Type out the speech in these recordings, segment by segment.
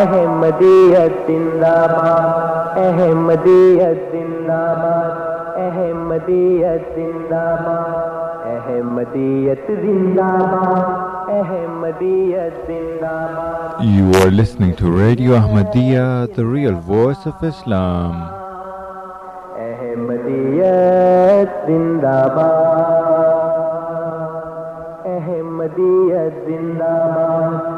احمدیت زندہ باد احمدیت زندہ باد احمدیت زندہ باد احمدیت زندہ باد احمدیت زندہ باد You are listening to Radio Ahmadiyya, the real voice of Islam. احمدیت زندہ باد احمدیت زندہ باد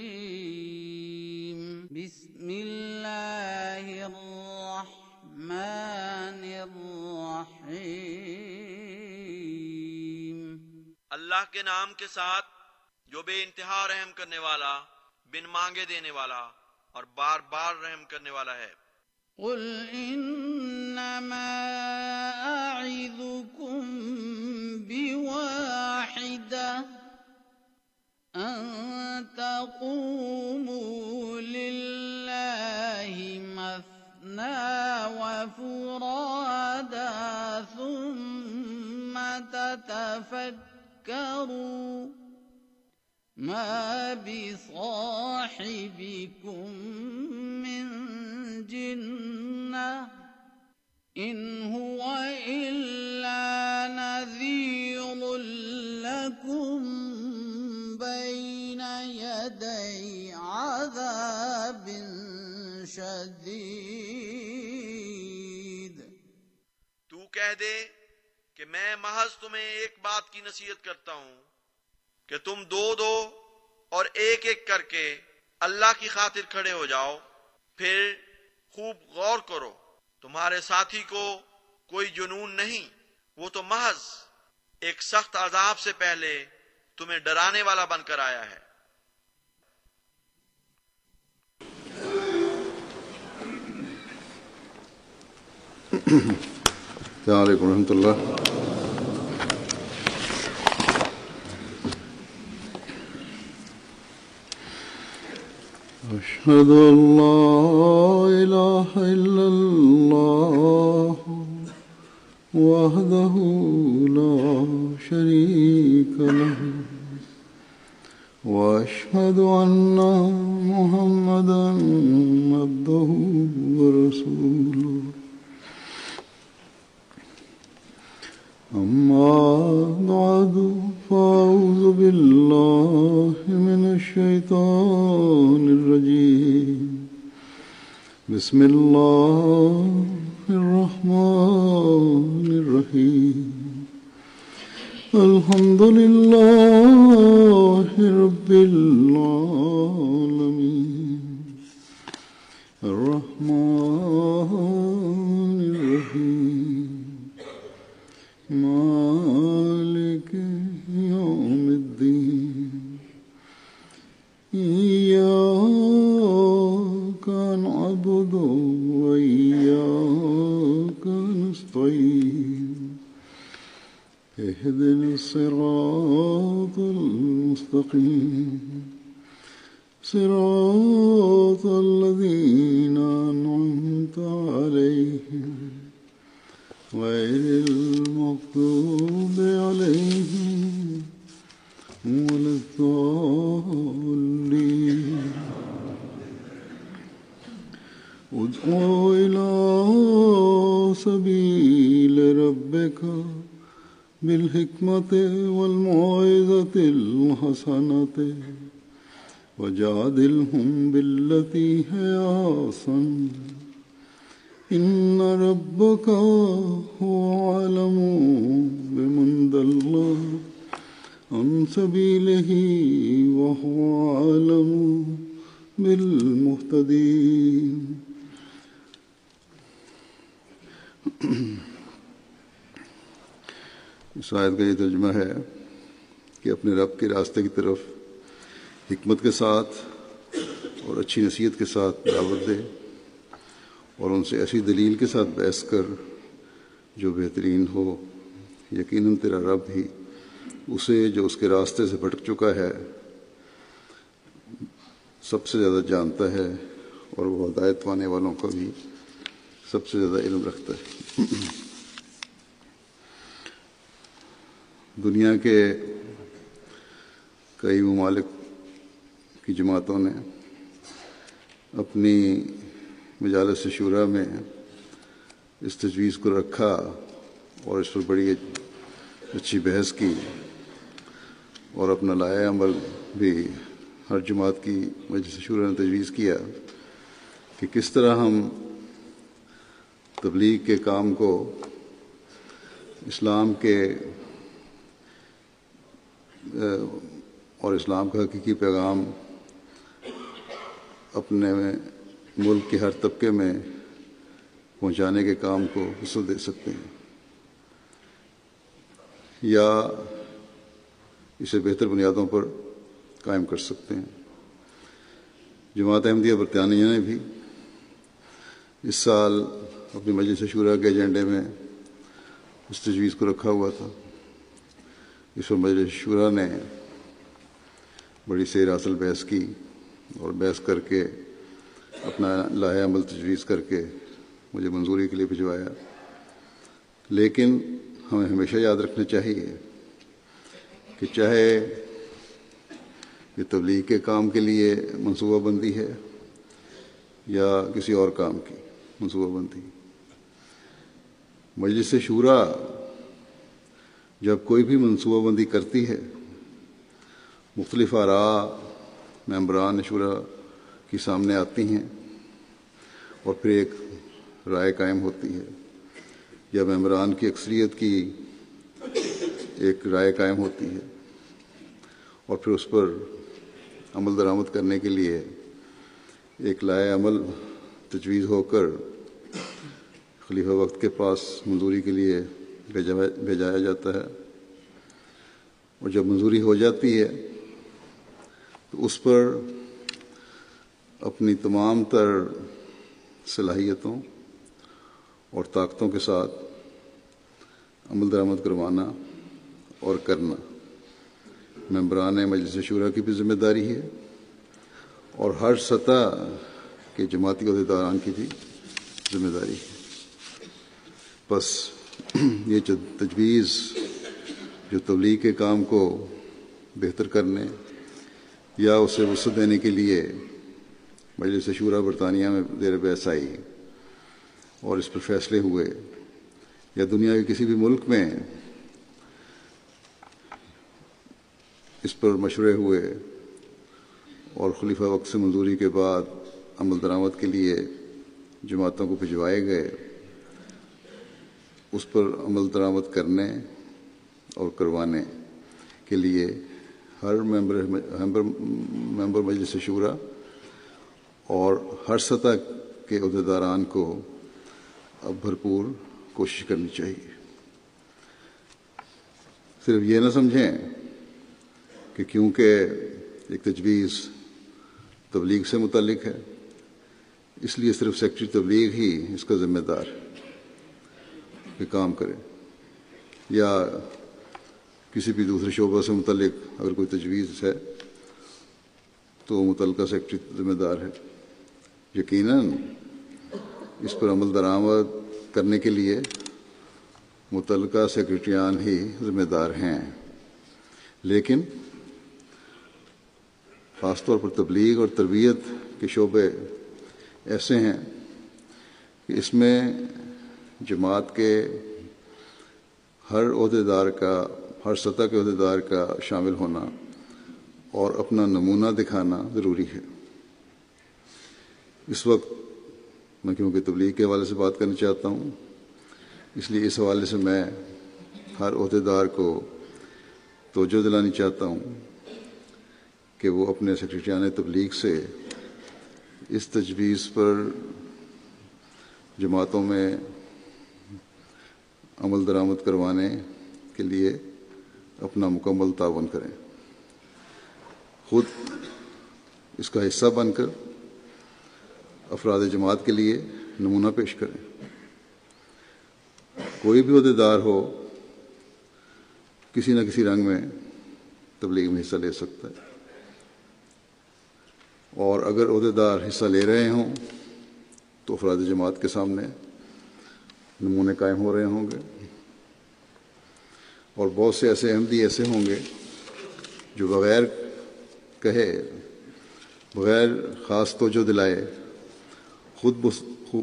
الله الرحمن الرحيم اللہ کے نام کے ساتھ جو بے انتہا رحم کرنے والا بن مانگے دینے والا اور بار بار رحم کرنے والا ہے۔ قل إنما أعظكم بواحدة أن تقوموا لله مثنى وفرادا ثم تتفكروا ما بصاحبكم من جنة إن هو إلا نذير لكم بين يدي عذاب شديد تو کہہ دے کہ میں محض تمہیں ایک بات کی نصیحت کرتا ہوں کہ تم دو دو اور ایک ایک کر کے اللہ کی خاطر کھڑے ہو جاؤ، پھر خوب غور کرو۔ تمہارے ساتھی کو کوئی جنون نہیں، وہ تو محض ایک سخت عذاب سے پہلے تمہیں ڈرانے والا بن کر آیا ہے۔ السلام علیکم ورحمۃ اللہ۔ أشهد أن لا إله إلا الله وحده لا شريك له وأشهد أن محمدا عبده ورسوله. أما بعد، فأعوذ بالله من الشيطان الرجيم. بسم الله الرحمن الرحيم. الحمد لله رب العالمين. الرحمن الرحيم. مالك يوم الدين إياك نعبد وإياك نستعين اهدنا الصراط المستقيم صراط الذين أنعمت عليهم غير المغضوب عليهم ولا الضالين. ادعو إلى سبيل ربك بالحكمة والموعظة الحسنة وجادلهم بالتي هي أحسن إن ربك هو أعلم بمن ضل عن سبيله وهو أعلم بالمهتدين. اس آیت کا یہ ترجمہ ہے کہ اپنے رب کے راستے کی طرف حکمت کے ساتھ اور اچھی نصیحت کے ساتھ دعوت دے۔ اور ان سے ایسی دلیل کے ساتھ بحث کر جو بہترین ہو۔ یقیناً تیرا رب ہی اسے جو اس کے راستے سے بھٹک چکا ہے، سب سے زیادہ جانتا ہے اور وہ ہدایت پانے والوں کا بھی سب سے زیادہ علم رکھتا ہے۔ دنیا کے کئی ممالک کی جماعتوں نے اپنی مجالس شورا میں اس تجویز کو رکھا اور اس پر بڑی اچھی بحث کی اور اپنا لایا عمل بھی ہر جماعت کی مجلس شورا نے تجویز کیا کہ کس طرح ہم تبلیغ کے کام کو اسلام کے، اور اسلام کا حقیقی پیغام اپنے میں ملک کے ہر طبقے میں پہنچانے کے کام کو وصول دے سکتے ہیں۔ یا اسے بہتر بنیادوں پر قائم کر سکتے ہیں۔ جماعت احمدیہ برطانیہ نے بھی اس سال اپنی مجلس شورا کے ایجنڈے میں اس تجویز کو رکھا ہوا تھا۔ اس پر مجلس شورا نے بڑی سیر حاصل بحث کی اور بحث کر کے اپنا لاہ عمل تجویز کر کے مجھے منظوری کے لیے بھجوایا۔ لیکن ہمیں ہمیشہ یاد رکھنا چاہیے کہ چاہے یہ تبلیغ کے کام کے لیے منصوبہ بندی ہے یا کسی اور کام کی منصوبہ بندی۔ مجلس شورا جب کوئی بھی منصوبہ بندی کرتی ہے، مختلف آرا، ممبران شورا کی سامنے آتی ہیں اور پھر ایک رائے قائم ہوتی ہے۔ یا ممبران کی اکثریت کی ایک رائے قائم ہوتی ہے اور پھر اس پر عمل درآمد کرنے کے لیے ایک لائے عمل تجویز ہو کر خلیفہ وقت کے پاس منظوری کے لیے بھیجایا جاتا ہے۔ اور جب منظوری ہو جاتی ہے تو اس پر اپنی تمام تر صلاحیتوں اور طاقتوں کے ساتھ عمل درآمد کروانا اور کرنا۔ ممبران مجلس شورا کی بھی ذمہ داری ہے۔ اور ہر سطح کے جماعتی عہدیداران کی بھی ذمہ داری ہے۔ بس یہ تجویز، جو تبلیغ کے کام کو بہتر کرنے یا اسے وسعت دینے کے لیے مجلس شورا برطانیہ میں زیر بحث آئی اور اس پر فیصلے ہوئے یا دنیا کے کسی بھی ملک میں اس پر مشورے ہوئے اور خلیفہ وقت سے منظوری کے بعد عمل درآمد کے لیے جماعتوں کو بھجوائے گئے، اس پر عمل درآمد کرنے اور کروانے کے لیے ہر ممبر ممبر مجلس شورا اور ہر سطح کے عہدیداران کو اب بھرپور کوشش کرنی چاہیے۔ صرف یہ نہ سمجھیں کہ کیونکہ ایک تجویز تبلیغ سے متعلق ہے، اس لیے صرف سیکٹری تبلیغ ہی اس کا ذمہ دار کہ کام کرے۔ یا کسی بھی دوسرے شعبہ سے متعلق اگر کوئی تجویز ہے تو متعلقہ سیکٹری ذمہ دار ہے۔ یقیناً اس پر عمل درآمد کرنے کے لیے متعلقہ سیکرٹریان ہی ذمہ دار ہیں۔ لیکن خاص طور پر تبلیغ اور تربیت کے شعبے ایسے ہیں کہ اس میں جماعت کے ہر عہدیدار کا، ہر سطح کے عہدیدار کا شامل ہونا اور اپنا نمونہ دکھانا ضروری ہے۔ اس وقت میں کیونکہ تبلیغ کے حوالے سے بات کرنا چاہتا ہوں، اس لیے اس حوالے سے میں ہر عہدیدار کو توجہ دلانی چاہتا ہوں کہ وہ اپنے سیکرٹریان تبلیغ سے اس تجویز پر جماعتوں میں عمل درآمد کروانے کے لیے اپنا مکمل تعاون کریں۔ خود اس کا حصہ بن کر افراد جماعت کے لیے نمونہ پیش کریں۔ کوئی بھی عہدیدار ہو، کسی نہ کسی رنگ میں تبلیغ میں حصہ لے سکتا ہے۔ اور اگر عہدیدار حصہ لے رہے ہوں، تو افراد جماعت کے سامنے نمونے قائم ہو رہے ہوں گے۔ اور بہت سے ایسے احمدی ایسے ہوں گے جو بغیر کہے، بغیر خاص توجہ دلائے خود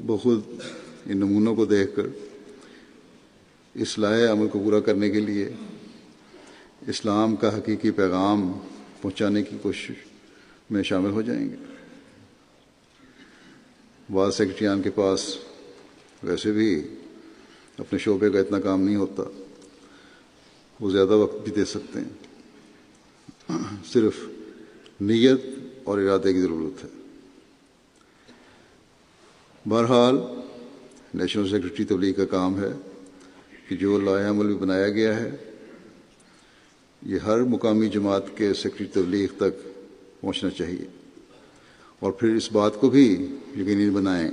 بخود ان نمونوں کو دیکھ کر اصلاح عمل کو پورا کرنے کے لیے اسلام کا حقیقی پیغام پہنچانے کی کوشش میں شامل ہو جائیں گے۔ بعض سیکرٹریان کے پاس ویسے بھی اپنے شعبے کا اتنا کام نہیں ہوتا، وہ زیادہ وقت بھی دے سکتے ہیں۔ صرف نیت اور ارادے کی ضرورت ہے۔ بہرحال نیشنل سیکرٹری تبلیغ کا کام ہے کہ جو لائحہ عمل بھی بنایا گیا ہے، یہ ہر مقامی جماعت کے سیکرٹری تبلیغ تک پہنچنا چاہیے۔ اور پھر اس بات کو بھی یقینی بنائیں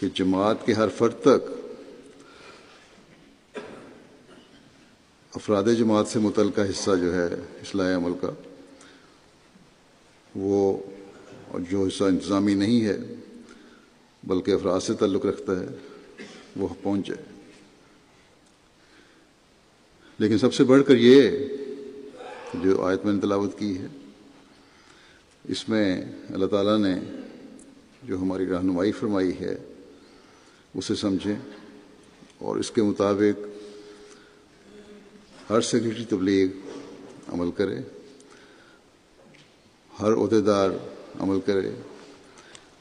کہ جماعت کے ہر فرد تک افراد جماعت سے متعلقہ حصہ جو ہے اصلاح عمل کا، وہ جو حصہ انتظامی نہیں ہے بلکہ افراد سے تعلق رکھتا ہے، وہ پہنچ جائے۔ لیکن سب سے بڑھ کر یہ جو آیت میں نے تلاوت کی ہے، اس میں اللہ تعالیٰ نے جو ہماری رہنمائی فرمائی ہے، اسے سمجھیں اور اس کے مطابق ہر سیکرٹری تبلیغ عمل کرے، ہر عہدیدار عمل کرے۔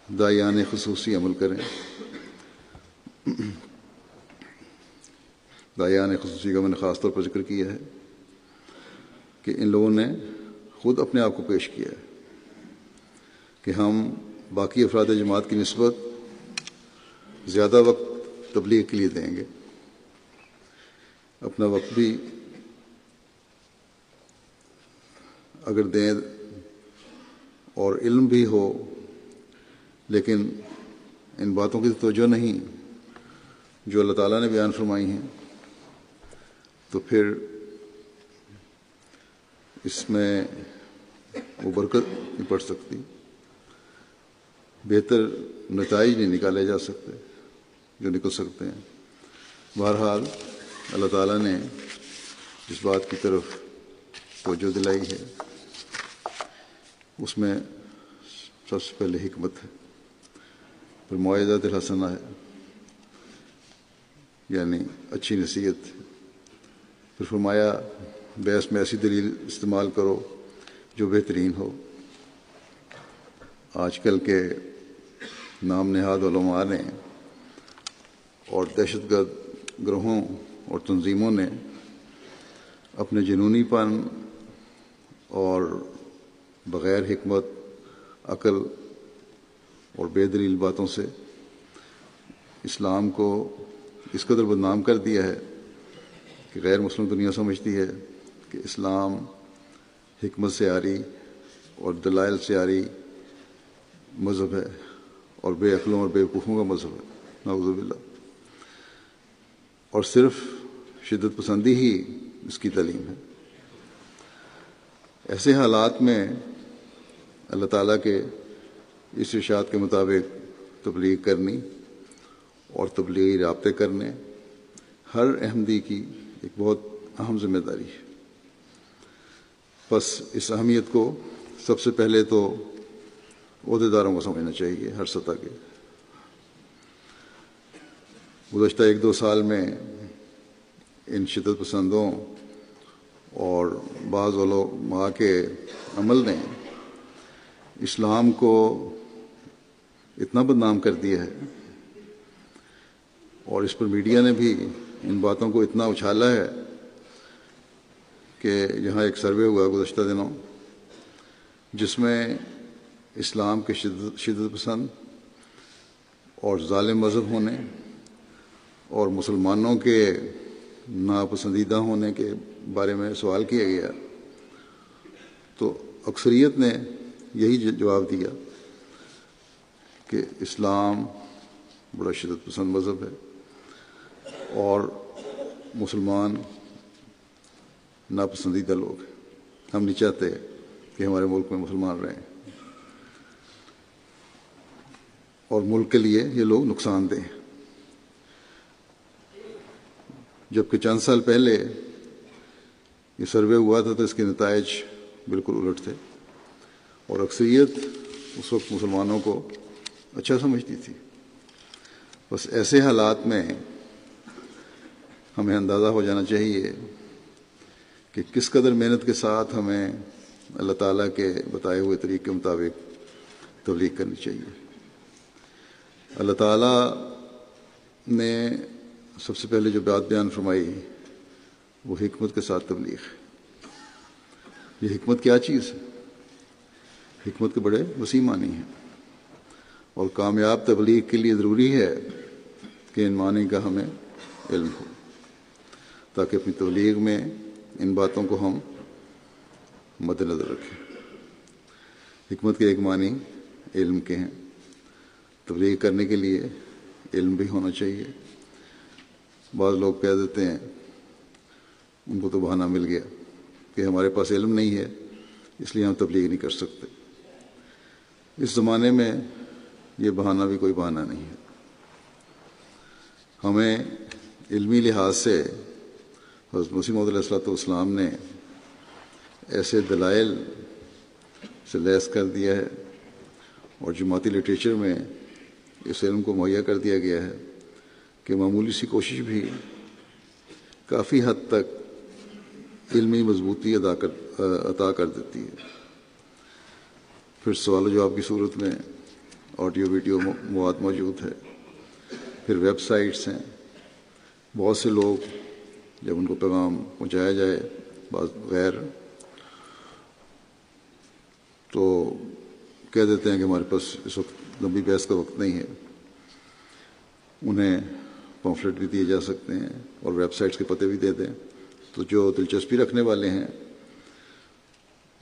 دایان خصوصی عمل کریں۔ دایان خصوصی کا میں نے خاص طور پر ذکر کیا ہے کہ ان لوگوں نے خود اپنے آپ کو پیش کیا ہے کہ ہم باقی افراد جماعت کی نسبت زیادہ وقت تبلیغ کے لیے دیں گے۔ اپنا وقت بھی اگر دیں اور علم بھی ہو لیکن ان باتوں کی توجہ نہیں جو اللہ تعالیٰ نے بیان فرمائی ہیں۔ تو پھر اس میں وہ برکت نہیں پڑ سکتی۔ بہتر نتائج نہیں نکالے جا سکتے جو نکل سکتے ہیں۔ بہرحال اللہ تعالیٰ نے جس بات کی طرف توجہ دلائی ہے۔ اس میں سب سے پہلے حکمت ہے۔ پھر معاہدہ الحسنہ ہے یعنی اچھی نصیحت پھر فرمایا بحث میں ایسی دلیل استعمال کرو جو بہترین ہو آج کل کے نام نہاد علماء نے اور دہشت گرد گروہوں اور تنظیموں نے اپنے جنونی پن اور بغیر حکمت عقل اور بے دلیل باتوں سے اسلام کو اس قدر بدنام کر دیا ہے کہ غیر مسلم دنیا سمجھتی ہے کہ اسلام حکمت سے آری اور دلائل سے آری مذہب ہے اور بے عقلوں اور بے وقوفوں کا مذہب ہے۔ نعوذ باللہ۔ اور صرف شدت پسندی ہی اس کی تعلیم ہے۔ ایسے حالات میں اللہ تعالیٰ کے اس ارشاد کے مطابق تبلیغ کرنی اور تبلیغی رابطے کرنے ہر احمدی کی ایک بہت اہم ذمہ داری ہے۔ بس اس اہمیت کو سب سے پہلے تو عہدیداروں کو سمجھنا چاہیے ہر سطح کے۔ گزشتہ ایک دو سال میں ان شدت پسندوں اور بعض علماء کے عمل نے اسلام کو اتنا بدنام کر دیا ہے۔ اور اس پر میڈیا نے بھی ان باتوں کو اتنا اچھالا ہے کہ یہاں ایک سروے ہوا گزشتہ دنوں، جس میں اسلام کے شدت شدت پسند اور ظالم مذہب ہونے اور مسلمانوں کے ناپسندیدہ ہونے کے بارے میں سوال کیا گیا۔ تو اکثریت نے یہی جواب دیا۔ کہ اسلام بڑا شدت پسند مذہب ہے اور مسلمان ناپسندیدہ لوگ ہیں۔ ہم نہیں چاہتے کہ ہمارے ملک میں مسلمان رہیں۔ اور ملک کے لیے یہ لوگ نقصان دہ ہیں۔ جبکہ چند سال پہلے یہ سروے ہوا تھا تو اس کے نتائج بالکل الٹ تھے اور اکثریت اس وقت مسلمانوں کو اچھا سمجھتی تھی۔ بس ایسے حالات میں ہمیں اندازہ ہو جانا چاہیے کہ کس قدر محنت کے ساتھ ہمیں اللہ تعالیٰ کے بتائے ہوئے طریقے کے مطابق تبلیغ کرنی چاہیے۔ اللہ تعالیٰ نے سب سے پہلے جو بات بیان فرمائی، وہ حکمت کے ساتھ تبلیغ۔ ہے یہ حکمت کیا چیز ہے؟ حکمت کے بڑے وسیع معنی ہیں۔ اور کامیاب تبلیغ کے لیے ضروری ہے کہ ان معنی کا ہمیں علم ہو۔ تاکہ اپنی تبلیغ میں ان باتوں کو ہم مد نظر رکھیں۔ حکمت کے ایک معنی علم کے ہیں۔ تبلیغ کرنے کے لیے علم بھی ہونا چاہیے۔ بعض لوگ کہہ دیتے ہیں، ان کو تو بہانہ مل گیا کہ ہمارے پاس علم نہیں ہے، اس لیے ہم تبلیغ نہیں کر سکتے۔ اس زمانے میں یہ بہانہ بھی کوئی بہانہ نہیں ہے۔ ہمیں علمی لحاظ سے حضرت مسیم علیہ السلۃ والسلام نے ایسے دلائل سے لیس کر دیا ہے اور جماعتی لٹریچر میں اس علم کو مہیا کر دیا گیا ہے کہ معمولی سی کوشش بھی کافی حد تک علمی مضبوطی ادا کر عطا کر دیتی ہے۔ پھر سوال و جواب کی صورت میں آڈیو ویڈیو مواد موجود ہے۔ پھر ویب سائٹس ہیں۔ بہت سے لوگ جب ان کو پیغام پہنچایا جائے، بعض غیر، تو کہہ دیتے ہیں کہ ہمارے پاس اس وقت لمبی بحث کا وقت نہیں ہے۔ انہیں پمفلٹ بھی دیے جا سکتے ہیں اور ویب سائٹس کے پتے بھی دے دیں۔ تو جو دلچسپی رکھنے والے ہیں،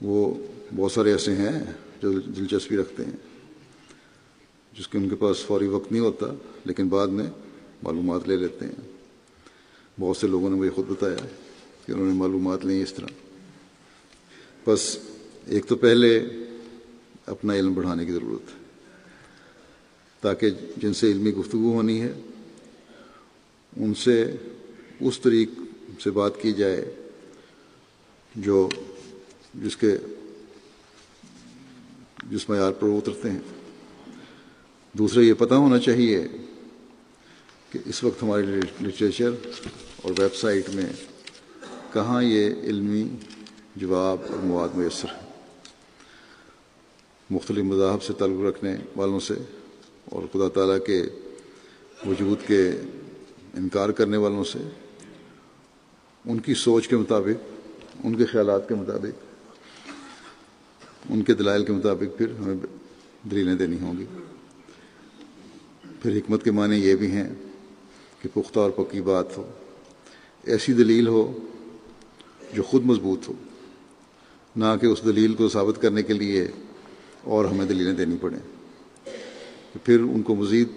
وہ بہت سارے ایسے ہیں جو دلچسپی رکھتے ہیں۔ جس کے ان کے پاس فوری وقت نہیں ہوتا، لیکن بعد میں معلومات لے لیتے ہیں۔ بہت سے لوگوں نے مجھے خود بتایا کہ انہوں نے معلومات لیں اس طرح۔ بس ایک تو پہلے اپنا علم بڑھانے کی ضرورت ہے، تاکہ جن سے علمی گفتگو ہونی ہے، ان سے اس طریق سے بات کی جائے جو جس کے جس معیار پر وہ اترتے ہیں۔ دوسرا یہ پتہ ہونا چاہیے کہ اس وقت ہمارے لٹریچر اور ویب سائٹ میں کہاں یہ علمی جواب اور مواد میسر ہے مختلف مذاہب سے تعلق رکھنے والوں سے اور خدا تعالیٰ کے وجود کے انکار کرنے والوں سے، ان کی سوچ کے مطابق، ان کے خیالات کے مطابق، ان کے دلائل کے مطابق پھر ہمیں دلیلیں دینی ہوں گی۔ پھر حکمت کے معنی یہ بھی ہیں کہ پختہ اور پکی بات ہو، ایسی دلیل ہو جو خود مضبوط ہو، نہ کہ اس دلیل کو ثابت کرنے کے لیے اور ہمیں دلیلیں دینی پڑیں پھر ان کو مزید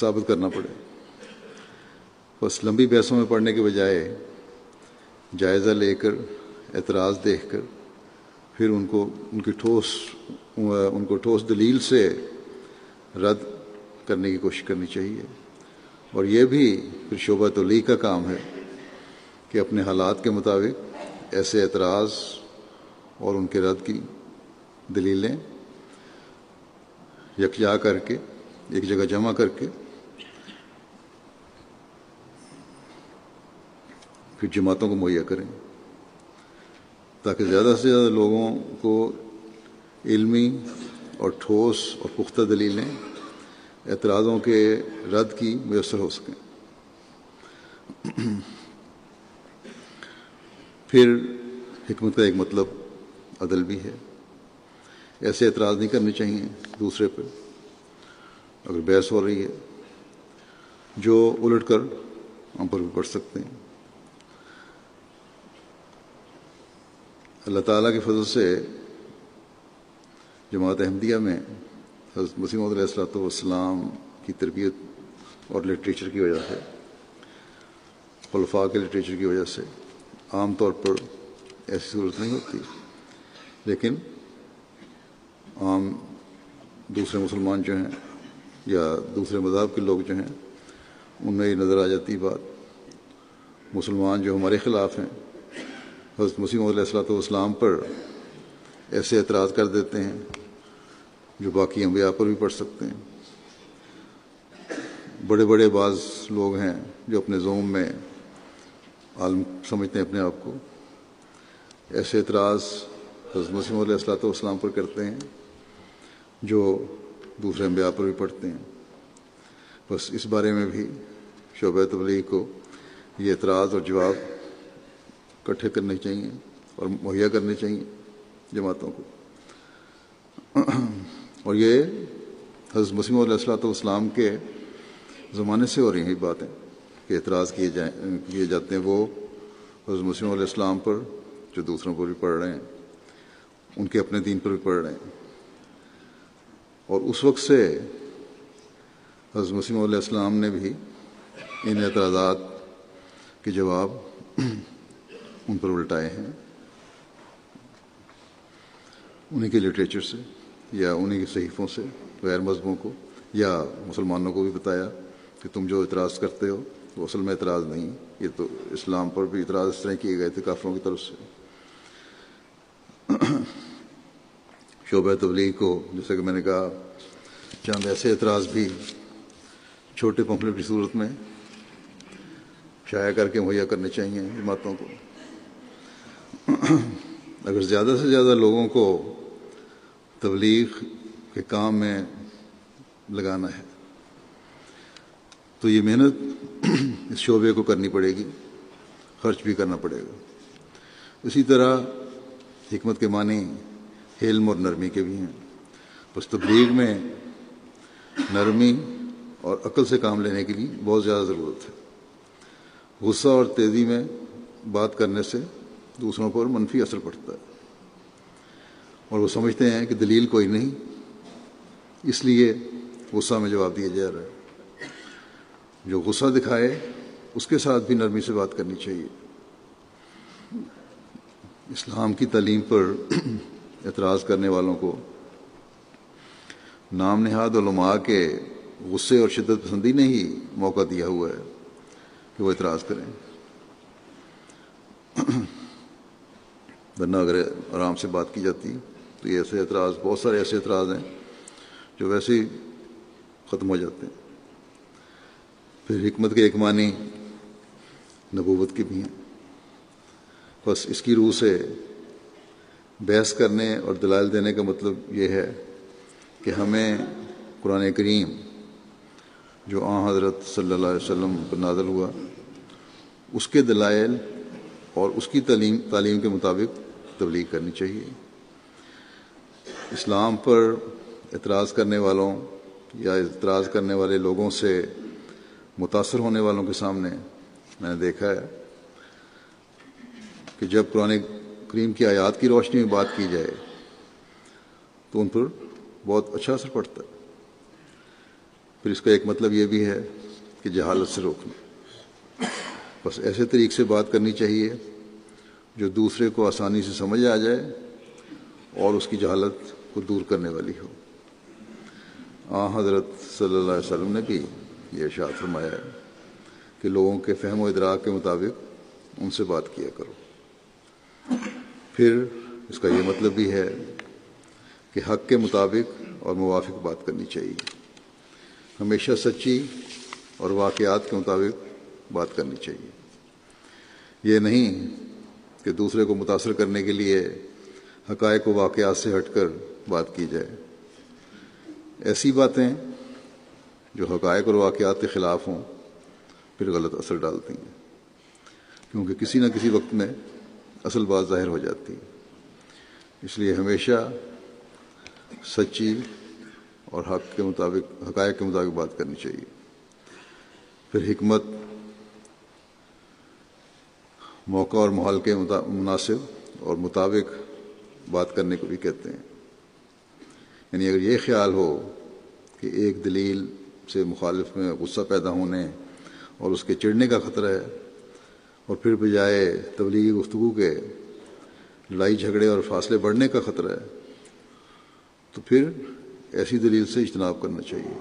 ثابت کرنا پڑے۔ بس لمبی بحثوں میں پڑھنے کے بجائے جائزہ لے کر، اعتراض دیکھ کر، پھر ان کو، ان کی ٹھوس، ان کو ٹھوس دلیل سے رد کرنے کی کوشش کرنی چاہیے۔ اور یہ بھی پھر شعبہ تولی کا کام ہے کہ اپنے حالات کے مطابق ایسے اعتراض اور ان کے رد کی دلیلیں یکجا کر کے، ایک جگہ جمع کر کے پھر جماعتوں کو مہیا کریں تاکہ زیادہ سے زیادہ لوگوں کو علمی اور ٹھوس اور پختہ دلیلیں اعتراضوں کے رد کی میسر ہو سکیں۔ پھر حکمت کا ایک مطلب عدل بھی ہے۔ ایسے اعتراض نہیں کرنے چاہیے دوسرے پہ۔ اگر بحث ہو رہی ہے، جو الٹ کر ہم پر بھی پڑھ سکتے ہیں۔ اللہ تعالیٰ کے فضل سے جماعت احمدیہ میں حضرت مسیم علیہ السلاۃ والسلام کی تربیت اور لٹریچر کی وجہ سے، خلفاء کے لٹریچر کی وجہ سے عام طور پر ایسی صورت نہیں ہوتی، لیکن عام دوسرے مسلمان جو ہیں یا دوسرے مذہب کے لوگ جو ہیں، ان میں یہ نظر آ جاتی بات، مسلمان جو ہمارے خلاف ہیں، حضرت مسیم علیہ السلاۃ والسلام پر ایسے اعتراض کر دیتے ہیں جو باقی انبیاء پر بھی پڑھ سکتے ہیں۔ بڑے بڑے بعض لوگ ہیں جو اپنے زوم میں عالم سمجھتے ہیں اپنے آپ کو۔ ایسے اعتراض حضرت مسیم علیہ السلاۃ والسلام پر کرتے ہیں جو دوسرے انبیاء پر بھی پڑھتے ہیں۔ بس اس بارے میں بھی شعبہ تبلیغ کو یہ اعتراض اور جواب اکٹھے کرنے چاہیے اور مہیا کرنے چاہیے جماعتوں کو۔ اور یہ حضرت مسیم علیہ السلاۃ والسلام کے زمانے سے ہو رہی ہیں یہ باتیں کہ اعتراض کیے جائیں کیے جاتے ہیں وہ حضرت مسیم علیہ السلام پر جو دوسروں پر بھی پڑھ رہے ہیں، ان کے اپنے دین پر بھی پڑھ رہے ہیں۔ اور اس وقت سے حضرت مسیم علیہ السلام نے بھی ان اعتراضات کے جواب ان پر الٹائے ہیں۔ انہیں کے لٹریچر سے یا انہیں کے صحیفوں سے، غیر مذہبوں کو، یا مسلمانوں کو بھی بتایا کہ تم جو اعتراض کرتے ہو، وہ اصل میں اعتراض نہیں یہ تو اسلام پر بھی اعتراض اس طرح کیے گئے تھے کافروں کی طرف سے۔ شعبہ تبلیغ کو، جیسے کہ میں نے کہا چند ایسے اعتراض بھی چھوٹے پمفلٹ کی صورت میں شائع کر کے مہیا کرنے چاہیے جماعتوں کو۔ اگر زیادہ سے زیادہ لوگوں کو تبلیغ کے کام میں لگانا ہے۔ تو یہ محنت اس شعبے کو کرنی پڑے گی، خرچ بھی کرنا پڑے گا۔ اسی طرح حکمت کے معنی حلم اور نرمی کے بھی ہیں۔ بس تبلیغ میں نرمی اور عقل سے کام لینے کے لیے بہت زیادہ ضرورت ہے۔ غصہ اور تیزی میں بات کرنے سے دوسروں پر منفی اثر پڑتا ہے۔ اور وہ سمجھتے ہیں کہ دلیل کوئی نہیں، اس لیے غصہ میں جواب دیا جا رہا ہے۔ جو غصہ دکھائے، اس کے ساتھ بھی نرمی سے بات کرنی چاہیے۔ اسلام کی تعلیم پر اعتراض کرنے والوں کو نام نہاد علماء کے غصے اور شدت پسندی نے ہی موقع دیا ہوا ہے کہ وہ اعتراض کریں۔ ورنہ اگر آرام سے بات کی جاتی تو یہ ایسے اعتراض، بہت سارے ایسے اعتراض ہیں جو ویسے ہی ختم ہو جاتے ہیں۔ پھر حکمت کے ایک معنی نبوت کی بھی ہیں۔ بس اس کی روح سے بحث کرنے اور دلائل دینے کا مطلب یہ ہے کہ ہمیں قرآن کریم جو آ حضرت صلی اللہ علیہ وسلم پر نازل ہوا، اس کے دلائل اور اس کی تعلیم تعلیم کے مطابق تبلیغ کرنی چاہیے۔ اسلام پر اعتراض کرنے والوں یا اعتراض کرنے والے لوگوں سے متاثر ہونے والوں کے سامنے میں نے دیکھا ہے کہ جب قرآن کریم کی آیات کی روشنی میں بات کی جائے تو ان پر بہت اچھا اثر پڑتا ہے۔ پھر اس کا ایک مطلب یہ بھی ہے کہ جہالت سے روکنا۔ بس ایسے طریقے سے بات کرنی چاہیے جو دوسرے کو آسانی سے سمجھ آ جائے اور اس کی جہالت کو دور کرنے والی ہو۔ آ، حضرت صلی اللہ علیہ وسلم نے بھی یہ ارشاد فرمایا ہے کہ لوگوں کے فہم و ادراک کے مطابق ان سے بات کیا کرو۔ پھر اس کا یہ مطلب بھی ہے کہ حق کے مطابق اور موافق بات کرنی چاہیے۔ ہمیشہ سچی اور واقعات کے مطابق بات کرنی چاہیے۔ یہ نہیں کہ دوسرے کو متاثر کرنے کے لیے حقائق و واقعات سے ہٹ کر بات کی جائے۔ ایسی باتیں جو حقائق اور واقعات کے خلاف ہوں، پھر غلط اثر ڈالتی ہیں۔ کیونکہ کسی نہ کسی وقت میں اصل بات ظاہر ہو جاتی ہے۔ اس لیے ہمیشہ سچی اور حق کے مطابق، حقائق کے مطابق بات کرنی چاہیے۔ پھر حکمت موقع اور ماحول کے مناسب اور مطابق بات کرنے کو بھی کہتے ہیں۔ یعنی اگر یہ خیال ہو کہ ایک دلیل سے مخالف میں غصہ پیدا ہونے اور اس کے چڑھنے کا خطرہ ہے اور پھر بجائے تبلیغی گفتگو کے لڑائی جھگڑے اور فاصلے بڑھنے کا خطرہ ہے، تو پھر ایسی دلیل سے اجتناب کرنا چاہیے۔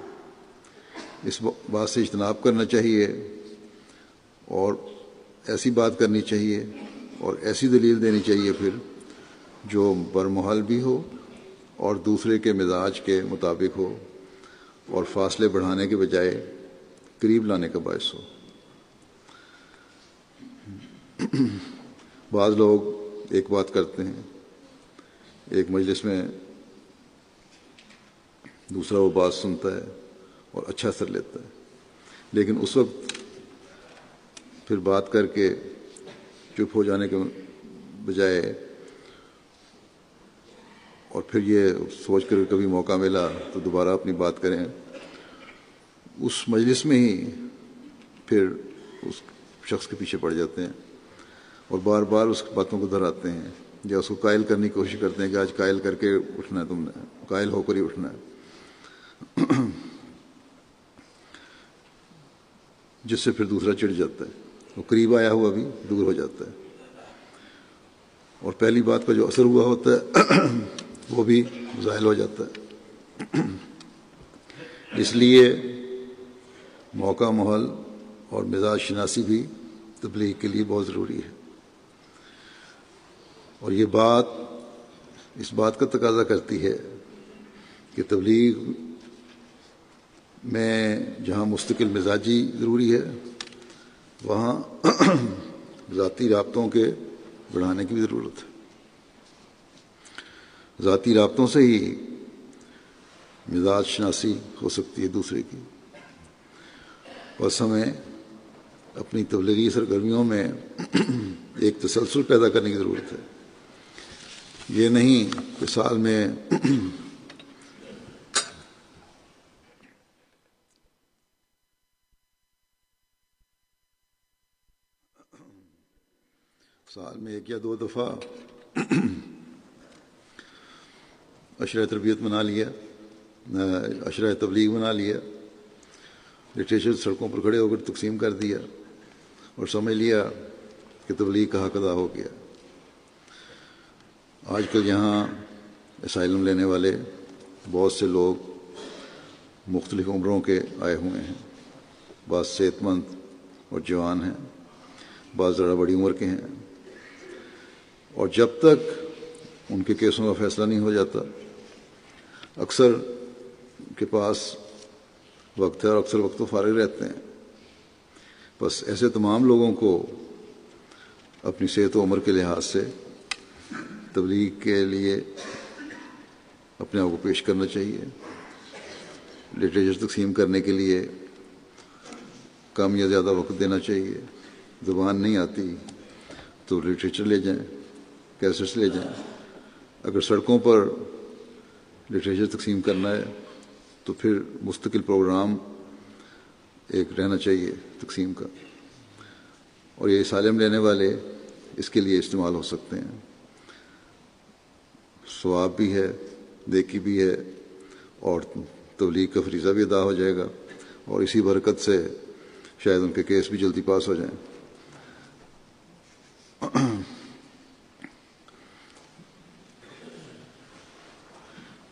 اس بات سے اجتناب کرنا چاہیے اور ایسی بات کرنی چاہیے اور ایسی دلیل دینی چاہیے پھر جو برمحل بھی ہو اور دوسرے کے مزاج کے مطابق ہو اور فاصلے بڑھانے کے بجائے قریب لانے کا باعث ہو۔ بعض لوگ ایک بات کرتے ہیں، ایک مجلس میں دوسرا وہ بات سنتا ہے اور اچھا اثر لیتا ہے۔ لیکن اس وقت پھر بات کر کے چپ ہو جانے کے بجائے اور پھر یہ سوچ کر کبھی موقع ملا تو دوبارہ اپنی بات کریں۔ اس مجلس میں ہی پھر اس شخص کے پیچھے پڑ جاتے ہیں اور بار بار اس باتوں کو دہراتے ہیں یا اس کو قائل کرنے کی کوشش کرتے ہیں کہ آج قائل کر کے اٹھنا ہے تم نے، قائل ہو کر ہی اٹھنا ہے۔ جس سے پھر دوسرا چڑھ جاتا ہے۔ وہ قریب آیا ہوا بھی دور ہو جاتا ہے۔ اور پہلی بات کا جو اثر ہوا ہوتا ہے وہ بھی ظاہر ہو جاتا ہے۔ اس لیے موقع محل اور مزاج شناسی بھی تبلیغ کے لیے بہت ضروری ہے۔ اور یہ بات اس بات کا تقاضا کرتی ہے کہ تبلیغ میں جہاں مستقل مزاجی ضروری ہے، وہاں ذاتی رابطوں کے بڑھانے کی بھی ضرورت ہے۔ ذاتی رابطوں سے ہی مزاج شناسی ہو سکتی ہے دوسرے کی۔ بس ہمیں اپنی تبلیغی سرگرمیوں میں ایک تسلسل پیدا کرنے کی ضرورت ہے۔ یہ نہیں کہ سال میں سال میں ایک یا دو دفعہ اشرۂ تربیت بنا لیا اشرۂ تبلیغ بنا لیا لٹریچر سڑکوں پر کھڑے ہو کر تقسیم کر دیا اور سمجھ لیا کہ تبلیغ کا حق ادا ہو گیا۔ آج کل یہاں اسائلم لینے والے بہت سے لوگ مختلف عمروں کے آئے ہوئے ہیں۔ بعض صحت مند اور جوان ہیں، بعض ذرا بڑی عمر کے ہیں۔ اور جب تک ان کے کیسوں کا فیصلہ نہیں ہو جاتا اکثر کے پاس وقت ہے اور اکثر وقت تو فارغ رہتے ہیں۔ بس ایسے تمام لوگوں کو اپنی صحت و عمر کے لحاظ سے تبلیغ کے لیے اپنے آپ کو پیش کرنا چاہیے۔ لٹریچر تقسیم کرنے کے لیے کم یا زیادہ وقت دینا چاہیے۔ زبان نہیں آتی تو لٹریچر لے جائیں، کیسٹس لے جائیں۔ اگر سڑکوں پر لٹریچر تقسیم کرنا ہے، تو پھر مستقل پروگرام ایک رہنا چاہیے تقسیم کا۔ اور یہ سالم لینے والے اس کے لیے استعمال ہو سکتے ہیں۔ ثواب بھی ہے دیکی بھی ہے، اور تبلیغ کا فریضہ بھی ادا ہو جائے گا۔ اور اسی برکت سے شاید ان کے کیس بھی جلدی پاس ہو جائیں۔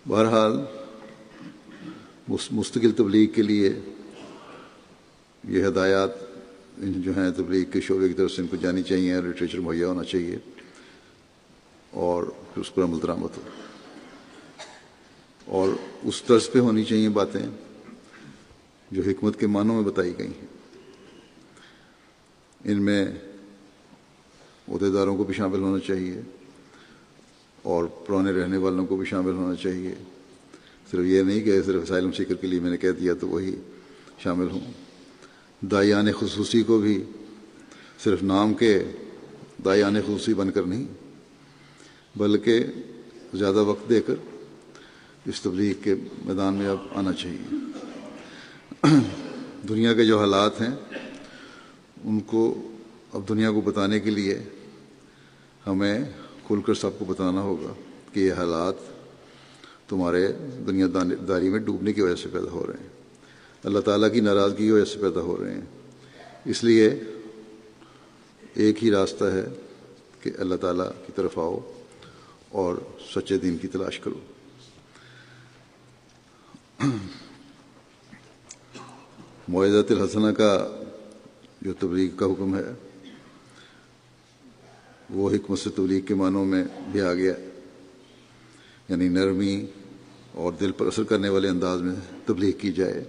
بہرحال مستقل تبلیغ کے لیے یہ ہدایات جو ہیں تبلیغ کے شعبے کی طرف سے ان کو جانی چاہیے لٹریچر مہیا ہونا چاہیے اور پھر اس پر عمل درآمد ہو۔ اور اس طرز پہ ہونی چاہیے باتیں جو حکمت کے معنوں میں بتائی گئی ہیں۔ ان میں عہدے داروں کو بھی شامل ہونا چاہیے۔ اور پرانے رہنے والوں کو بھی شامل ہونا چاہیے۔ صرف یہ نہیں کہ صرف اسائلم سیکر کے لیے میں نے کہہ دیا تو وہی شامل ہوں۔ دائیان خصوصی کو بھی صرف نام کے دائیان خصوصی بن کر نہیں، بلکہ زیادہ وقت دے کر اس تبلیغ کے میدان میں اب آنا چاہیے۔ دنیا کے جو حالات ہیں، ان کو اب دنیا کو بتانے کے لیے ہمیں کھل کر سب کو بتانا ہوگا کہ یہ حالات تمہارے دنیا داری میں ڈوبنے کی وجہ سے پیدا ہو رہے ہیں۔ اللہ تعالیٰ کی ناراضگی کی وجہ سے پیدا ہو رہے ہیں۔ اس لیے ایک ہی راستہ ہے کہ اللہ تعالیٰ کی طرف آؤ اور سچے دین کی تلاش کرو۔ معزت الحسنہ کا جو تبلیغ کا حکم ہے وہ حکمت سے تبلیغ کے معنوں میں بھی آ گیا۔ یعنی نرمی اور دل پر اثر کرنے والے انداز میں تبلیغ کی جائے۔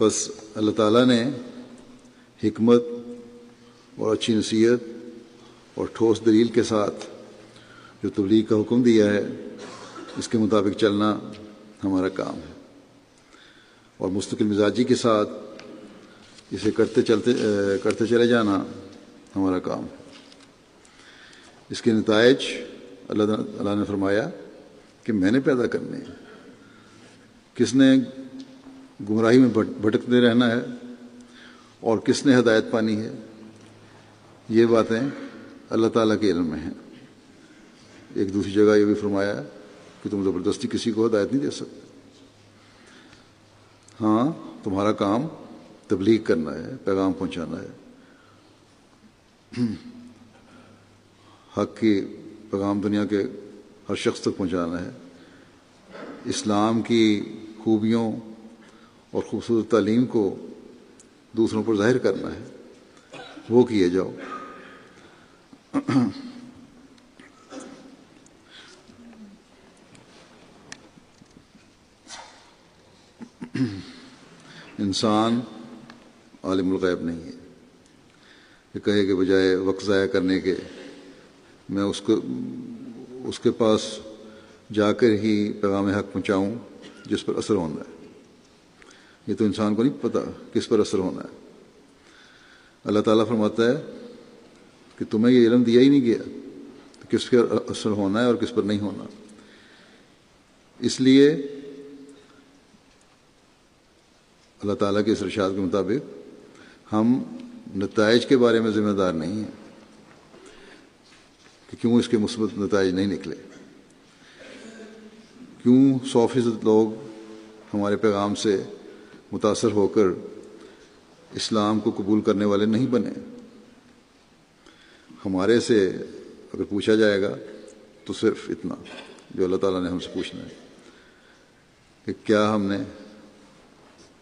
بس اللہ تعالیٰ نے حکمت اور اچھی نصیحت اور ٹھوس دلیل کے ساتھ جو تبلیغ کا حکم دیا ہے، اس کے مطابق چلنا ہمارا کام ہے۔ اور مستقل مزاجی کے ساتھ اسے کرتے چلتے، کرتے چلے جانا ہمارا کام ہے۔ اس کے نتائج اللہ اللہ نے فرمایا کہ میں نے پیدا کرنے ہیں۔ کس نے گمراہی میں بھٹکتے رہنا ہے اور کس نے ہدایت پانی ہے؟ یہ باتیں اللہ تعالیٰ کے علم میں ہیں۔ ایک دوسری جگہ یہ بھی فرمایا کہ تم زبردستی کسی کو ہدایت نہیں دے سکتے۔ ہاں تمہارا کام تبلیغ کرنا ہے، پیغام پہنچانا ہے۔ حق کی پیغام دنیا کے ہر شخص تک پہنچانا ہے۔ اسلام کی خوبیوں اور خوبصورت تعلیم کو دوسروں پر ظاہر کرنا ہے۔ وہ کیے جاؤ۔ انسان عالم الغیب نہیں ہے۔ کہے کہ بجائے وقت ضائع کرنے کے، میں اس کو، اس کے پاس جا کر ہی پیغام حق پہنچاؤں جس پر اثر ہونا ہے۔ یہ تو انسان کو نہیں پتہ کس پر اثر ہونا ہے۔ اللہ تعالیٰ فرماتا ہے کہ تمہیں یہ علم دیا ہی نہیں گیا کس پر اثر ہونا ہے اور کس پر نہیں ہونا۔ اس لیے اللہ تعالیٰ کے اس ارشاد کے مطابق ہم نتائج کے بارے میں ذمہ دار نہیں ہیں کہ کیوں اس کے مثبت نتائج نہیں نکلے۔ کیوں سو فیصد لوگ ہمارے پیغام سے متاثر ہو کر اسلام کو قبول کرنے والے نہیں بنے؟ ہمارے سے اگر پوچھا جائے گا تو صرف اتنا جو اللہ تعالیٰ نے ہم سے پوچھنا ہے کہ کیا ہم نے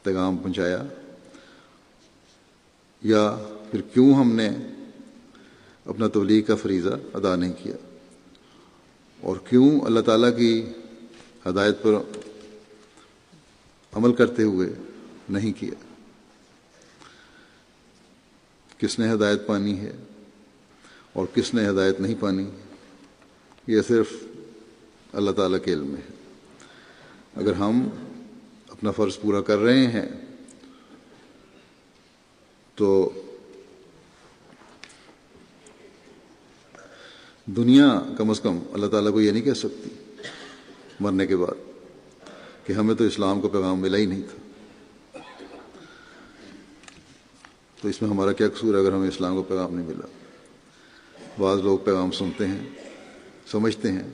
پیغام پہنچایا؟ یا پھر کیوں ہم نے اپنا تبلیغ کا فریضہ ادا نہیں کیا؟ اور کیوں اللہ تعالیٰ کی ہدایت پر عمل کرتے ہوئے نہیں کیا؟ کس نے ہدایت پانی ہے اور کس نے ہدایت نہیں پانی؟ یہ صرف اللہ تعالیٰ کے علم ہے۔ اگر ہم اپنا فرض پورا کر رہے ہیں تو دنیا کم از کم اللہ تعالیٰ کو یہ نہیں کہہ سکتی مرنے کے بعد کہ ہمیں تو اسلام کو پیغام ملا ہی نہیں تھا۔ تو اس میں ہمارا کیا قصور ہے اگر ہمیں اسلام کو پیغام نہیں ملا؟ بعض لوگ پیغام سنتے ہیں، سمجھتے ہیں،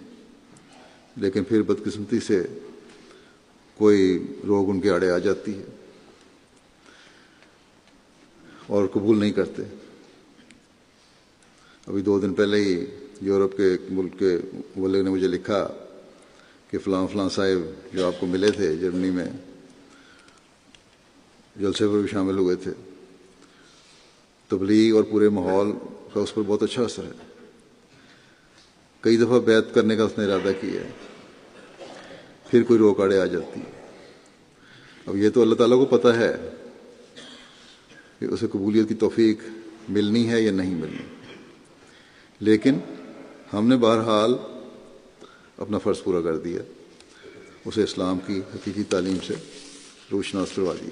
لیکن پھر بدقسمتی سے کوئی روگ ان کے آڑے آ جاتی ہے۔ اور قبول نہیں کرتے۔ ابھی دو دن پہلے ہی یورپ کے ملک کے ملک نے مجھے لکھا کہ فلاں فلاں صاحب جو آپ کو ملے تھے جرمنی میں، جلسے پر بھی شامل ہوئے تھے۔ تبلیغ اور پورے ماحول کا اس پر بہت اچھا اثر ہے۔ کئی دفعہ بیت کرنے کا اس نے ارادہ کیا ہے، پھر کوئی روکاڑے آ جاتی۔ ہے اب یہ تو اللہ تعالیٰ کو پتہ ہے۔ کہ اسے قبولیت کی توفیق ملنی ہے یا نہیں ملنی۔ لیکن ہم نے بہرحال اپنا فرض پورا کر دیا، اسے اسلام کی حقیقی تعلیم سے روشناس کروا دیا۔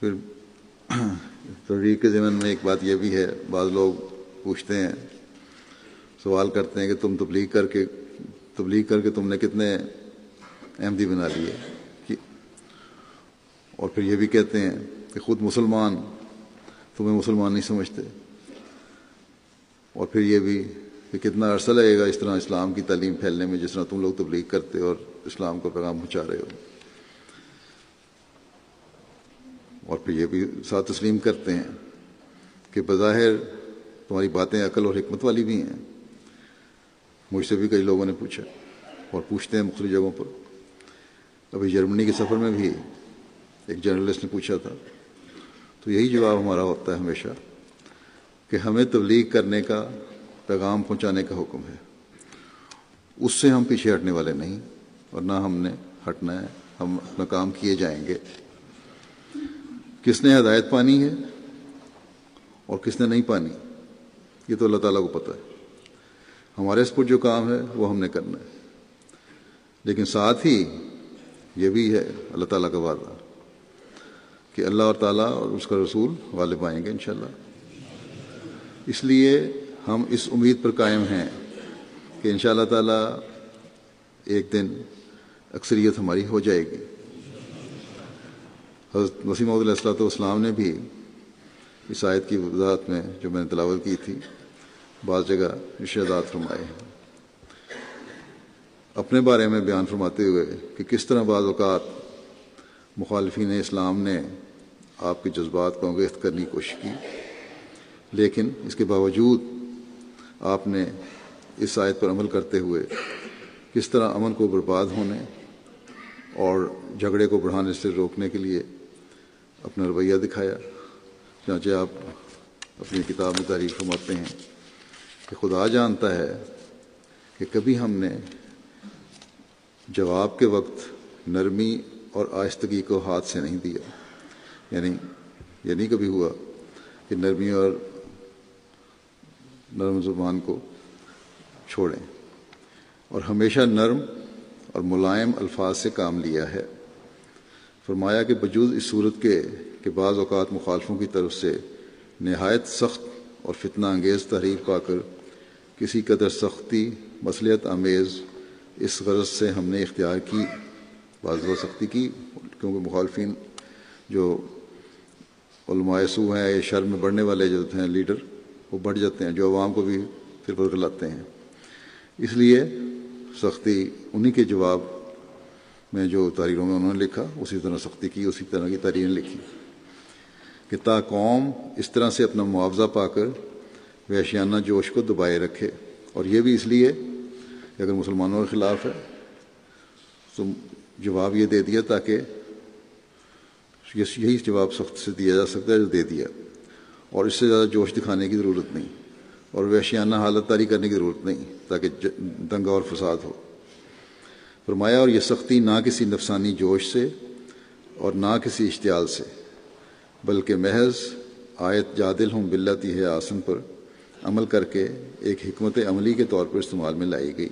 پھر تحریر کے ذمن میں ایک بات یہ بھی ہے، بعض لوگ پوچھتے ہیں، سوال کرتے ہیں کہ تم تبلیغ کر کے، تبلیغ کر کے تم نے کتنے احمدی بنا لیے۔ اور پھر یہ بھی کہتے ہیں کہ خود مسلمان، تمہیں مسلمان نہیں سمجھتے۔ اور پھر یہ بھی کہ کتنا عرصہ لگے گا اس طرح اسلام کی تعلیم پھیلنے میں، جس طرح تم لوگ تبلیغ کرتے اور اسلام کو پیغام پہنچا رہے ہو۔ اور پھر یہ بھی ساتھ تسلیم کرتے ہیں کہ بظاہر تمہاری باتیں عقل اور حکمت والی بھی ہیں۔ مجھ سے بھی کئی لوگوں نے پوچھا اور پوچھتے ہیں مختلف جگہوں پر۔ ابھی جرمنی کے سفر میں بھی ایک جرنلسٹ نے پوچھا تھا۔ تو یہی جواب ہمارا ہوتا ہے ہمیشہ کہ ہمیں تبلیغ کرنے کا، پیغام پہنچانے کا حکم ہے۔ اس سے ہم پیچھے ہٹنے والے نہیں اور نہ ہم نے ہٹنا ہے، ہم اپنا کام کیے جائیں گے۔ کس نے ہدایت پانی ہے اور کس نے نہیں پانی؟ یہ تو اللہ تعالیٰ کو پتہ ہے۔ ہمارے اس پر جو کام ہے، وہ ہم نے کرنا ہے۔ لیکن ساتھ ہی یہ بھی ہے اللہ تعالیٰ کا وعدہ کہ اللہ اور تعالیٰ اور اس کا رسول غالب آئیں گے انشاءاللہ۔ اس لیے ہم اس امید پر قائم ہیں کہ ان شاء اللہ تعالیٰ ایک دن اکثریت ہماری ہو جائے گی۔ حضرت وسیم علیہ السلاۃ والسلام نے بھی اس آیت کی وضاحت میں جو میں نے تلاوت کی تھی، بعض جگہ ارشادات فرمائے ہیں۔ اپنے بارے میں بیان فرماتے ہوئے کہ کس طرح بعض اوقات مخالفین اسلام نے آپ کے جذبات کو انگیخت کرنے کی کوشش کی، لیکن اس کے باوجود آپ نے اس آیت پر عمل کرتے ہوئے کس طرح امن کو برباد ہونے اور جھگڑے کو بڑھانے سے روکنے کے لیے اپنا رویہ دکھایا۔ چانچہ آپ اپنی کتاب میں تعریف فرماتے ہیں کہ خدا جانتا ہے کہ کبھی ہم نے جواب کے وقت نرمی اور آہستگی کو ہاتھ سے نہیں دیا۔ یعنی یہ نہیں کبھی ہوا کہ نرمی اور نرم زبان کو چھوڑیں۔ اور ہمیشہ نرم اور ملائم الفاظ سے کام لیا ہے۔ فرمایا کہ بجوز اس صورت کے، کہ بعض اوقات مخالفوں کی طرف سے نہایت سخت اور فتنہ انگیز تحریر پا کر کسی قدر سختی مصلیت آمیز اس غرض سے ہم نے اختیار کی بعض و سختی کی کیونکہ مخالفین جو علماء سو ہیں، یا شر میں بڑھنے والے جو ہیں لیڈر، وہ بڑھ جاتے ہیں، جو عوام کو بھی پھر بدل ہیں۔ اس لیے سختی انہی کے جواب میں جو تاریخوں میں انہوں نے لکھا، اسی طرح سختی کی، اسی طرح کی تاریخیں لکھی کہ تا قوم اس طرح سے اپنا معاوضہ پا کر وحشیانہ جوش کو دبائے رکھے۔ اور یہ بھی اس لیے کہ اگر مسلمانوں کے خلاف ہے، تو جواب یہ دے دیا تاکہ یہی جواب سخت سے دیا جا سکتا ہے جو دے دیا۔ اور اس سے زیادہ جوش دکھانے کی ضرورت نہیں، اور وحشیانہ حالت تاری کرنے کی ضرورت نہیں، تاکہ دنگا اور فساد ہو۔ فرمایا، اور یہ سختی نہ کسی نفسانی جوش سے اور نہ کسی اشتعال سے، بلکہ محض آیت جادل ہوں بلتی ہے آسن پر عمل کر کے ایک حکمت عملی کے طور پر استعمال میں لائی گئی۔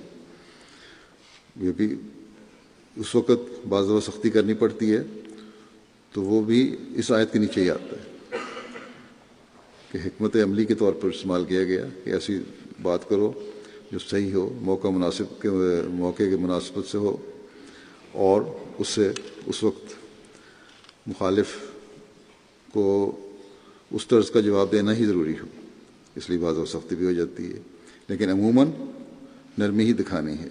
یہ بھی اس وقت بعض و سختی کرنی پڑتی ہے، تو وہ بھی اس آیت کے نیچے ہی آتا ہے کہ حکمت عملی کے طور پر استعمال کیا گیا کہ ایسی بات کرو جو صحیح ہو، موقع مناسب کے، موقع کے مناسبت سے ہو اور اس سے اس وقت مخالف کو اس طرز کا جواب دینا ہی ضروری ہو۔ اس لیے بعض و سختی بھی ہو جاتی ہے، لیکن عموماً نرمی ہی دکھانی ہے۔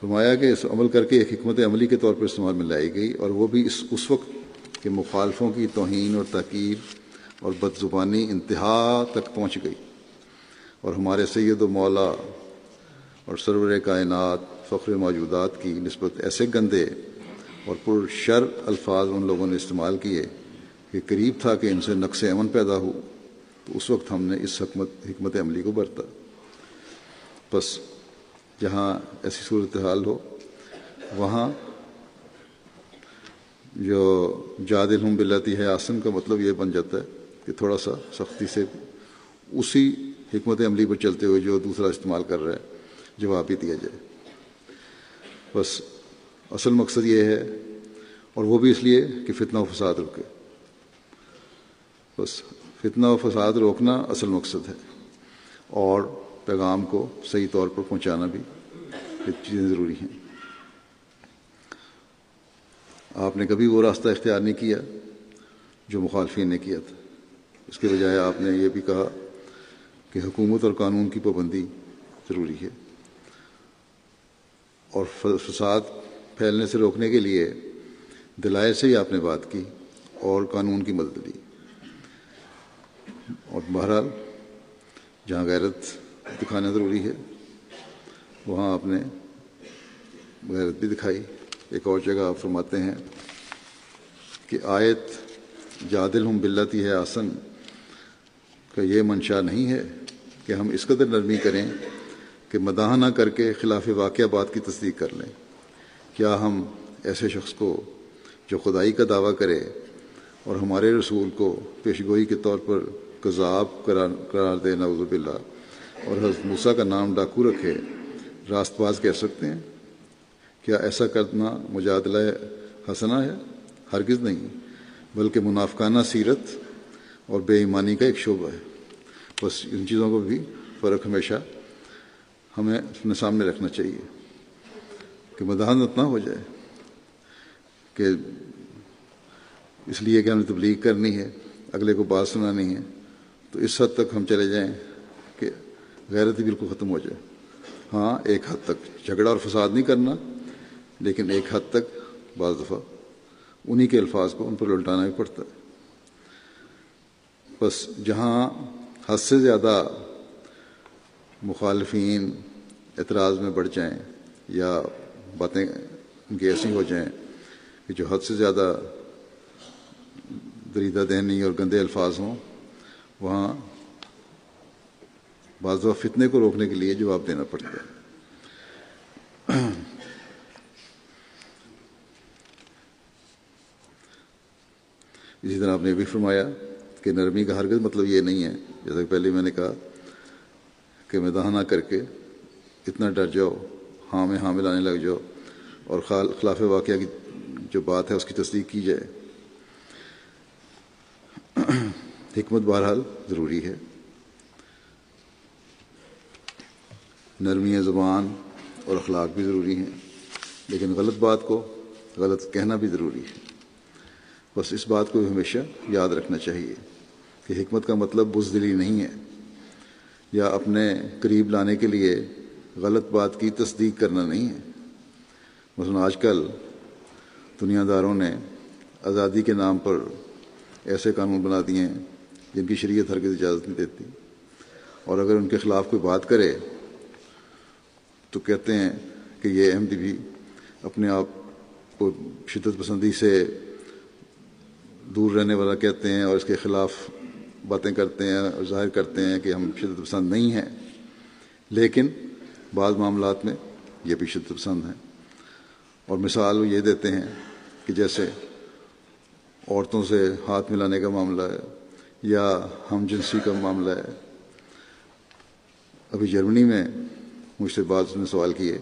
فرمایا کہ اس عمل کر کے ایک حکمت عملی کے طور پر استعمال میں لائی گئی اور وہ بھی اس اس وقت کے مخالفوں کی توہین اور تقیر اور بد زبانی انتہا تک پہنچ گئی اور ہمارے سید و مولا اور سرور کائنات فخر موجودات کی نسبت ایسے گندے اور پر شر الفاظ ان لوگوں نے استعمال کیے کہ قریب تھا کہ ان سے نقص امن پیدا ہو، تو اس وقت ہم نے اس حکمت حکمت عملی کو برتا۔ بس جہاں ایسی صورتحال ہو، وہاں جو جادل ہم بلاتی ہے آسن کا مطلب یہ بن جاتا ہے کہ تھوڑا سا سختی سے اسی حکمت عملی پر چلتے ہوئے جو دوسرا استعمال کر رہا ہے جواب ہی دیا جائے۔ بس اصل مقصد یہ ہے، اور وہ بھی اس لیے کہ فتنہ و فساد رکے بس فتنہ و فساد روکنا اصل مقصد ہے۔ اور پیغام کو صحیح طور پر پہنچانا بھی یہ چیزیں ضروری ہیں۔ آپ نے کبھی وہ راستہ اختیار نہیں کیا جو مخالفین نے کیا تھا۔ اس کے بجائے آپ نے یہ بھی کہا کہ حکومت اور قانون کی پابندی ضروری ہے۔ اور فساد پھیلنے سے روکنے کے لیے دلائل سے ہی آپ نے بات کی اور قانون کی مدد لی۔ اور بہرحال جہاں غیرت دکھانا ضروری ہے۔ وہاں آپ نے غیرت بھی دکھائی۔ ایک اور جگہ آپ فرماتے ہیں کہ آیت جادل ہم بلتی ہے آسن کا یہ منشا نہیں ہے کہ ہم اس قدر نرمی کریں کہ مداح نہ کر کے خلاف واقعہ بات کی تصدیق کر لیں۔ کیا ہم ایسے شخص کو جو خدائی کا دعویٰ کرے اور ہمارے رسول کو پیشگوئی کے طور پر کذاب قرار دے؟ نوز باللہ۔ اور حضرت موسیٰ کا نام ڈاکو رکھے راست باز کہہ سکتے ہیں، کیا ایسا کرنا مجادلہ حسنا ہے؟ ہرگز نہیں، بلکہ منافقانہ سیرت اور بے ایمانی کا ایک شعبہ ہے۔ بس ان چیزوں کو بھی فرق ہمیشہ ہمیں اپنے سامنے رکھنا چاہیے کہ مداحت نہ ہو جائے، کہ اس لیے کہ ہمیں تبلیغ کرنی ہے، اگلے کو بات سنانی ہے، تو اس حد تک ہم چلے جائیں۔ غیرت بالکل ختم ہو جائے۔ ہاں ایک حد تک جھگڑا اور فساد نہیں کرنا، لیکن ایک حد تک بعض دفعہ انہی کے الفاظ کو ان پر للٹانا بھی پڑتا ہے۔ بس جہاں حد سے زیادہ مخالفین اعتراض میں بڑھ جائیں یا باتیں ان کی ایسی ہو جائیں کہ جو حد سے زیادہ دریدہ دہنی اور گندے الفاظ ہوں، وہاں بعض فتنے کو روکنے کے لیے جواب دینا پڑتا ہے۔ اسی طرح آپ نے بھی فرمایا کہ نرمی کا ہرگز مطلب یہ نہیں ہے، جیسا کہ پہلے میں نے کہا کہ میں دہنا کر کے اتنا ڈر جاؤ ہاں میں ہاں میں لانے لگ جاؤ اور خلاف واقعہ کی جو بات ہے اس کی تصدیق کی جائے۔ حکمت بہرحال ضروری ہے۔ نرمی زبان اور اخلاق بھی ضروری ہیں، لیکن غلط بات کو غلط کہنا بھی ضروری ہے۔ بس اس بات کو ہمیشہ یاد رکھنا چاہیے کہ حکمت کا مطلب بزدلی نہیں ہے، یا اپنے قریب لانے کے لیے غلط بات کی تصدیق کرنا نہیں ہے۔ مثلا آج کل دنیا داروں نے آزادی کے نام پر ایسے قانون بنا دیے ہیں جن کی شریعت ہرگز اجازت نہیں دیتی۔ اور اگر ان کے خلاف کوئی بات کرے تو کہتے ہیں کہ یہ احمدی بھی اپنے آپ کو شدت پسندی سے دور رہنے والا کہتے ہیں اور اس کے خلاف باتیں کرتے ہیں اور ظاہر کرتے ہیں کہ ہم شدت پسند نہیں ہیں۔ لیکن بعض معاملات میں یہ بھی شدت پسند ہیں۔ اور مثال وہ یہ دیتے ہیں کہ جیسے عورتوں سے ہاتھ ملانے کا معاملہ ہے یا ہم جنسی کا معاملہ ہے۔ ابھی جرمنی میں مجھ سے بعض نے سوال کیے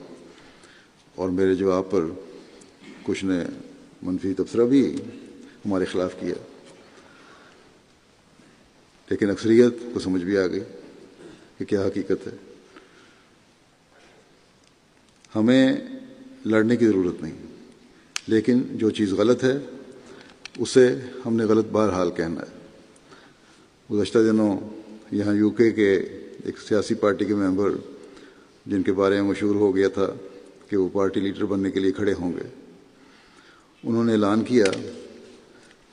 اور میرے جواب پر کچھ نے منفی تبصرہ بھی ہمارے خلاف کیا۔ لیکن اکثریت کو سمجھ بھی آ گئی کہ کیا حقیقت ہے۔ ہمیں لڑنے کی ضرورت نہیں، لیکن جو چیز غلط ہے، اسے ہم نے غلط بہر حال کہنا ہے۔ گزشتہ دنوں یہاں یو کے کے ایک سیاسی پارٹی کے ممبر جن کے بارے میں مشہور ہو گیا تھا کہ وہ پارٹی لیڈر بننے کے لیے کھڑے ہوں گے۔ انہوں نے اعلان کیا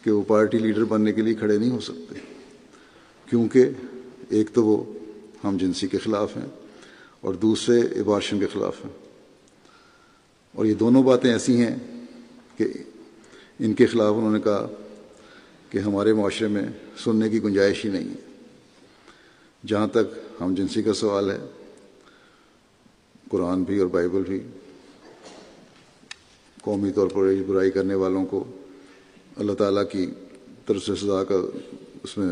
کہ وہ پارٹی لیڈر بننے کے لیے کھڑے نہیں ہو سکتے، کیونکہ ایک تو وہ ہم جنسی کے خلاف ہیں اور دوسرے ابارشن کے خلاف ہیں۔ اور یہ دونوں باتیں ایسی ہیں کہ ان کے خلاف انہوں نے کہا کہ ہمارے معاشرے میں سننے کی گنجائش ہی نہیں ہے۔ جہاں تک ہم جنسی کا سوال ہے قرآن بھی اور بائبل بھی۔ قومی طور پر برائی کرنے والوں کو اللہ تعالیٰ کی طرف سے سزا کا اس میں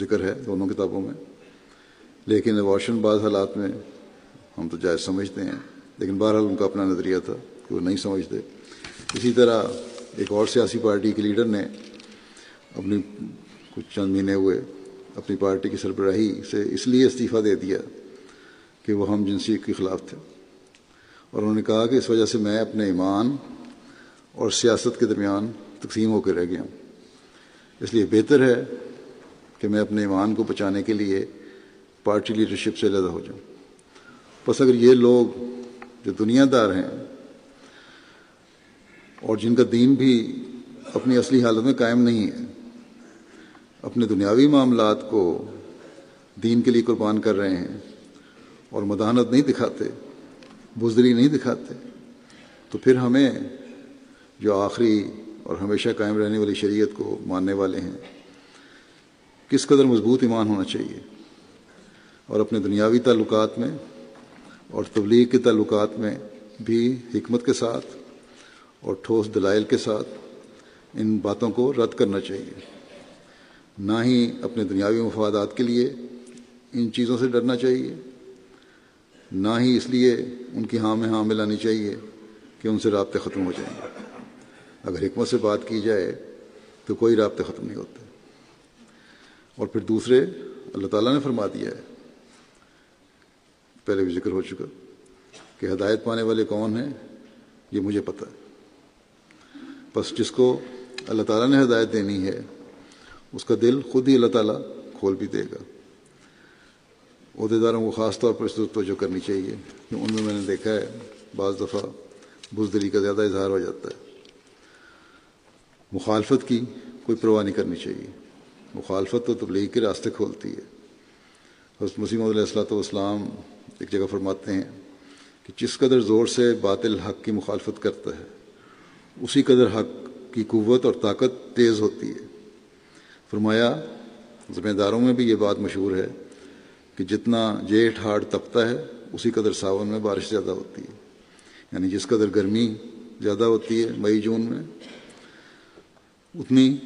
ذکر ہے دونوں کتابوں میں۔ لیکن واشن بعض حالات میں ہم تو جائز سمجھتے ہیں، لیکن بہرحال ان کا اپنا نظریہ تھا کہ وہ نہیں سمجھتے۔ اسی طرح ایک اور سیاسی پارٹی کے لیڈر نے اپنی کچھ چند مہینے ہوئے اپنی پارٹی کی سربراہی سے اس لیے استعفیٰ دے دیا کہ وہ ہم جنسی کے خلاف تھے۔ اور انہوں نے کہا کہ اس وجہ سے میں اپنے ایمان اور سیاست کے درمیان تقسیم ہو کے رہ گیا ہوں۔ اس لیے بہتر ہے کہ میں اپنے ایمان کو بچانے کے لیے پارٹی لیڈرشپ سے علیحدہ ہو جاؤں۔ بس اگر یہ لوگ جو دنیا دار ہیں اور جن کا دین بھی اپنی اصلی حالت میں قائم نہیں ہے، اپنے دنیاوی معاملات کو دین کے لیے قربان کر رہے ہیں اور مدانت نہیں دکھاتے بزدری نہیں دکھاتے۔ تو پھر ہمیں جو آخری اور ہمیشہ قائم رہنے والی شریعت کو ماننے والے ہیں، کس قدر مضبوط ایمان ہونا چاہیے؟ اور اپنے دنیاوی تعلقات میں اور تبلیغ کے تعلقات میں بھی حکمت کے ساتھ اور ٹھوس دلائل کے ساتھ ان باتوں کو رد کرنا چاہیے۔ نہ ہی اپنے دنیاوی مفادات کے لیے ان چیزوں سے ڈرنا چاہیے۔ نہ ہی اس لیے ان کی ہاں میں ہاں ملانی چاہیے کہ ان سے رابطے ختم ہو جائیں۔ گے اگر حکمت سے بات کی جائے تو کوئی رابطے ختم نہیں ہوتے۔ اور پھر دوسرے، اللہ تعالیٰ نے فرما دیا ہے، پہلے بھی ذکر ہو چکا، کہ ہدایت پانے والے کون ہیں، یہ مجھے پتہ۔ ہے بس جس کو اللہ تعالیٰ نے ہدایت دینی ہے، اس کا دل خود ہی اللہ تعالیٰ کھول بھی دے گا۔ عہدیداروں کو خاص طور پر اس توجہ کرنی چاہیے کہ ان میں میں نے دیکھا ہے بعض دفعہ بزدلی کا زیادہ اظہار ہو جاتا ہے۔ مخالفت کی کوئی پرواہ نہیں کرنی چاہیے۔ مخالفت تو تبلیغ کے راستے کھولتی ہے۔ حضرت مسیم علیہ السلاۃ والسلام ایک جگہ فرماتے ہیں کہ جس قدر زور سے باطل حق کی مخالفت کرتا ہے، اسی قدر حق کی قوت اور طاقت تیز ہوتی ہے۔ فرمایا، ذمہ داروں میں بھی یہ بات مشہور ہے کہ جتنا جیٹھ ہاڑ تپتا ہے، اسی قدر ساون میں بارش زیادہ ہوتی ہے۔ یعنی جس قدر گرمی زیادہ ہوتی ہے مئی، جون میں، اتنی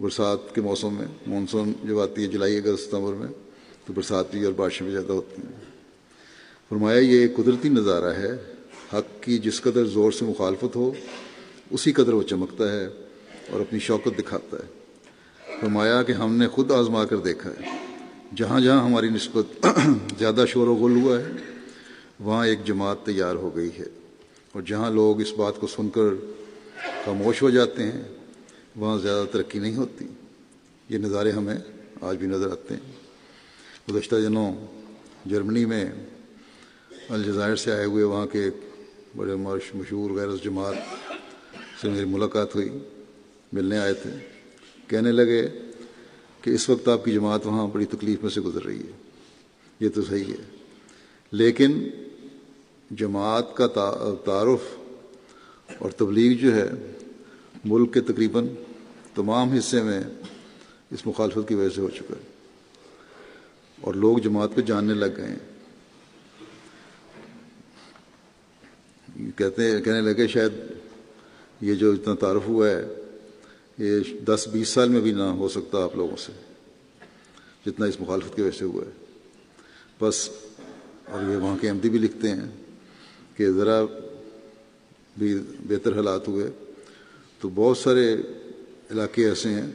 برسات کے موسم میں، مانسون جب آتی ہے جولائی، اگست، ستمبر میں، تو برسات بھی اور بارشیں بھی زیادہ ہوتی ہیں۔ فرمایا، یہ ایک قدرتی نظارہ ہے۔ حق کی جس قدر زور سے مخالفت ہو، اسی قدر وہ چمکتا ہے اور اپنی شوقت دکھاتا ہے۔ فرمایا کہ ہم نے خود آزما کر دیکھا ہے۔ جہاں جہاں ہماری نسبت زیادہ شور و غل ہوا ہے، وہاں ایک جماعت تیار ہو گئی ہے۔ اور جہاں لوگ اس بات کو سن کر خاموش ہو جاتے ہیں، وہاں زیادہ ترقی نہیں ہوتی۔ یہ نظارے ہمیں آج بھی نظر آتے ہیں۔ گزشتہ دنوں جرمنی میں الجزائر سے آئے ہوئے وہاں کے بڑے مشہور غیر جماعت سے میری ملاقات ہوئی، ملنے آئے تھے۔ کہنے لگے کہ اس وقت آپ کی جماعت وہاں بڑی تکلیف میں سے گزر رہی ہے۔ یہ تو صحیح ہے۔ لیکن جماعت کا تعارف اور تبلیغ جو ہے، ملک کے تقریباً تمام حصے میں اس مخالفت کی وجہ سے ہو چکا ہے۔ اور لوگ جماعت پہ جاننے لگ گئے ہیں۔ کہتے ہیں، کہنے لگے شاید یہ جو اتنا تعارف ہوا ہے یہ دس بیس سال میں بھی نہ ہو سکتا آپ لوگوں سے، جتنا اس مخالفت کی وجہ سے ہوا ہے۔ بس اور یہ وہاں کے احمدی بھی لکھتے ہیں کہ ذرا بھی بہتر حالات ہوئے۔ تو بہت سارے علاقے ایسے ہیں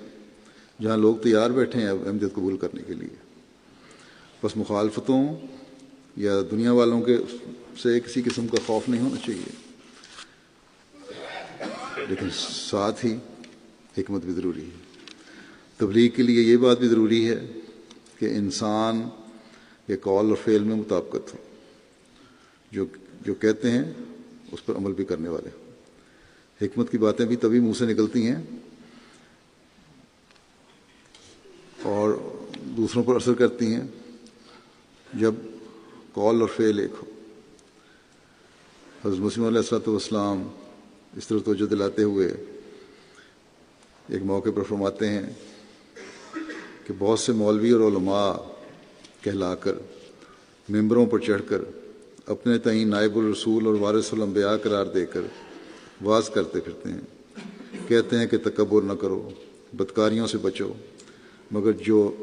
جہاں لوگ تیار بیٹھے ہیں اب احمدیت قبول کرنے کے لیے۔ بس مخالفتوں یا دنیا والوں کے سے کسی قسم کا خوف نہیں ہونا چاہیے۔ لیکن ساتھ ہی حکمت بھی ضروری ہے۔ تبلیغ کے لیے یہ بات بھی ضروری ہے کہ انسان کے کال اور فعل میں مطابقت ہو۔ جو جو کہتے ہیں، اس پر عمل بھی کرنے والے۔ حکمت کی باتیں بھی تبھی منہ سے نکلتی ہیں اور دوسروں پر اثر کرتی ہیں جب کال اور فعل ایک ہو۔ حضرت مسلم علیہ السلۃ والسلام اس طرح توجہ دلاتے ہوئے ایک موقع پر فرماتے ہیں کہ بہت سے مولوی اور علماء کہلا کر، ممبروں پر چڑھ کر اپنے تعین نائب الرسول اور وارث الانبیاء قرار دے کر واز کرتے پھرتے ہیں۔ کہتے ہیں کہ تکبر نہ کرو، بدکاریوں سے بچو، مگر جو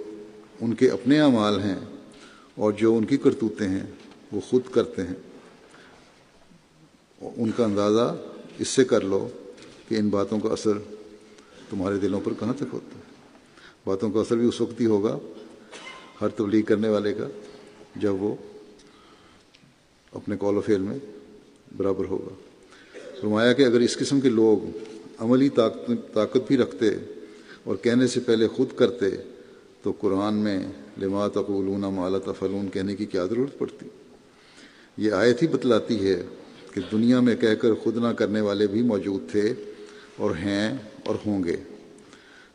ان کے اپنے اعمال ہیں اور جو ان کی کرتوتے ہیں وہ خود کرتے ہیں۔ ان کا اندازہ اس سے کر لو کہ ان باتوں کا اثر تمہارے دلوں پر کہاں تک ہوتا ہے؟ باتوں کا اثر بھی اس وقت ہی ہوگا، ہر تبلیغ کرنے والے کا، جب وہ اپنے کال و فیل میں برابر ہوگا۔ فرمایا کہ اگر اس قسم کے لوگ عملی طاقت بھی رکھتے اور کہنے سے پہلے خود کرتے، تو قرآن میں لما تقولون مالا تفلون کہنے کی کیا ضرورت پڑتی؟ یہ آیت ہی بتلاتی ہے کہ دنیا میں کہہ کر خود نہ کرنے والے بھی موجود تھے اور ہیں اور ہوں گے۔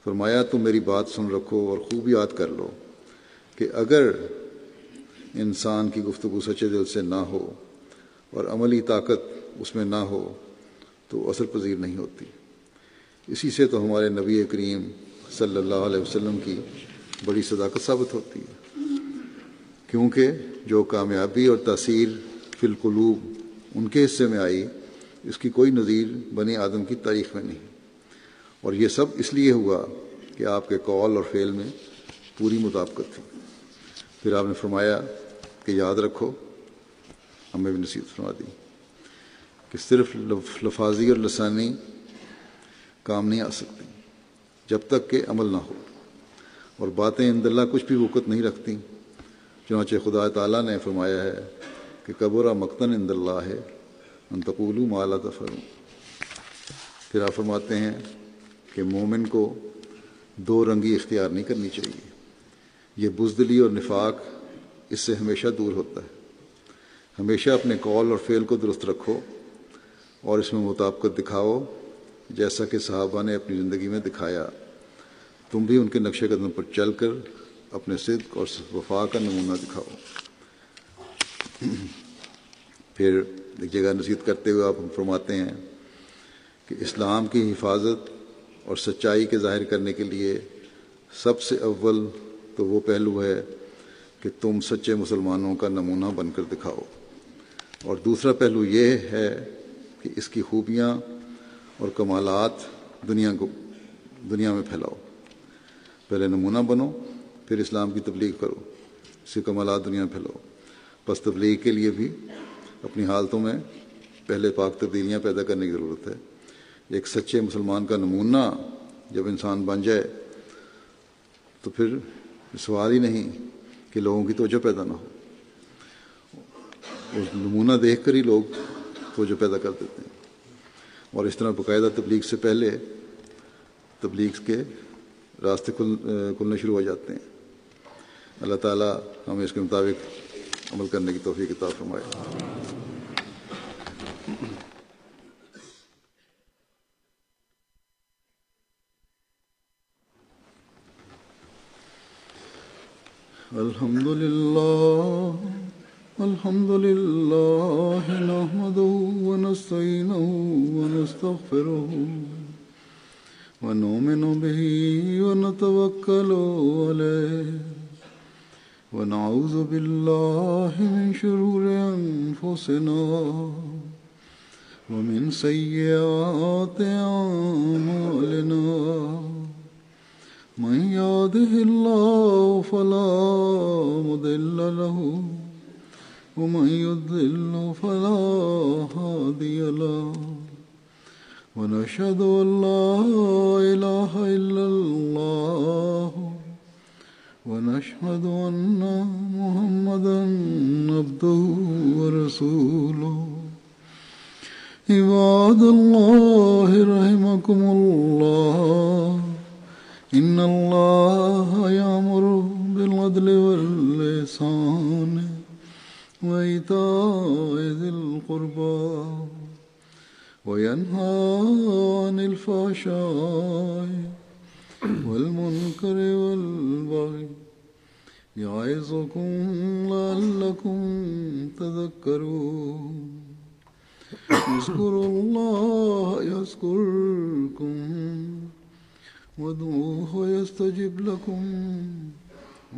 فرمایا، تم میری بات سن رکھو اور خوب یاد کر لو کہ اگر انسان کی گفتگو سچے دل سے نہ ہو اور عملی طاقت اس میں نہ ہو، تو اثر پذیر نہیں ہوتی۔ اسی سے تو ہمارے نبی کریم صلی اللہ علیہ وسلم کی بڑی صداقت ثابت ہوتی ہے۔ کیونکہ جو کامیابی اور تاثیر فی القلوب ان کے حصے میں آئی، اس کی کوئی نظیر بنی آدم کی تاریخ میں نہیں۔ اور یہ سب اس لیے ہوا کہ آپ کے کال اور فعل میں پوری مطابقت تھی۔ پھر آپ نے فرمایا کہ یاد رکھو، ہمیں بھی نصیحت فرما دی کہ صرف لفاظی اور لسانی کام نہیں آ سکتی جب تک کہ عمل نہ ہو۔ اور باتیں اند اللہ کچھ بھی وقت نہیں رکھتی چنانچہ خدا تعالیٰ نے فرمایا ہے کہ قبرہ مقتن اند اللہ ہے انتقول مالا تفر پھر آپ فرماتے ہیں کہ مومن کو دو رنگی اختیار نہیں کرنی چاہیے۔ یہ بزدلی اور نفاق اس سے ہمیشہ دور ہوتا ہے۔ ہمیشہ اپنے کال اور فعل کو درست رکھو اور اس میں مطابقت دکھاؤ، جیسا کہ صحابہ نے اپنی زندگی میں دکھایا۔ تم بھی ان کے نقش قدم پر چل کر اپنے صدق اور وفا کا نمونہ دکھاؤ۔ پھر ایک جگہ نصیحت کرتے ہوئے آپ ہم فرماتے ہیں کہ اسلام کی حفاظت اور سچائی کے ظاہر کرنے کے لیے سب سے اول تو وہ پہلو ہے کہ تم سچے مسلمانوں کا نمونہ بن کر دکھاؤ۔ اور دوسرا پہلو یہ ہے کہ اس کی خوبیاں اور کمالات دنیا کو، دنیا میں پھیلاؤ۔ پہلے نمونہ بنو، پھر اسلام کی تبلیغ کرو۔ اس کے کمالات دنیا میں پھیلاؤ۔ بس تبلیغ کے لیے بھی اپنی حالتوں میں پہلے پاک تبدیلیاں پیدا کرنے کی ضرورت ہے۔ ایک سچے مسلمان کا نمونہ جب انسان بن جائے، تو پھر سوال ہی نہیں کہ لوگوں کی توجہ پیدا نہ ہو۔ اس نمونہ دیکھ کر ہی لوگ توجہ پیدا کر دیتے ہیں۔ اور اس طرح باقاعدہ تبلیغ سے پہلے تبلیغ کے راستے کھل، کھلنے شروع ہو جاتے ہیں۔ اللہ تعالیٰ ہمیں اس کے مطابق عمل کرنے کی توفیق کتاب فرمائے۔ الحمد لله الحمد لله نحمده ونستعينه ونستغفره ونؤمن به ونتوكل عليه ونعوذ بالله من شرور أنفسنا ومن سيئات أعمالنا من يهده الله فلا مضل له، ومن يضلل فلا هادي له. ونشهد ان لا اله الا الله، ونشهد ان محمدا عبده ورسوله. عباد الله رحمكم الله. إن الله يأمر بالعدل واللسان وإيتاء ذي القربى وينهى عن الفحشاء والمنكر والبغي يعظكم لعلكم تذكرون اذكروا الله يذكركم وادعوه يستجب لكم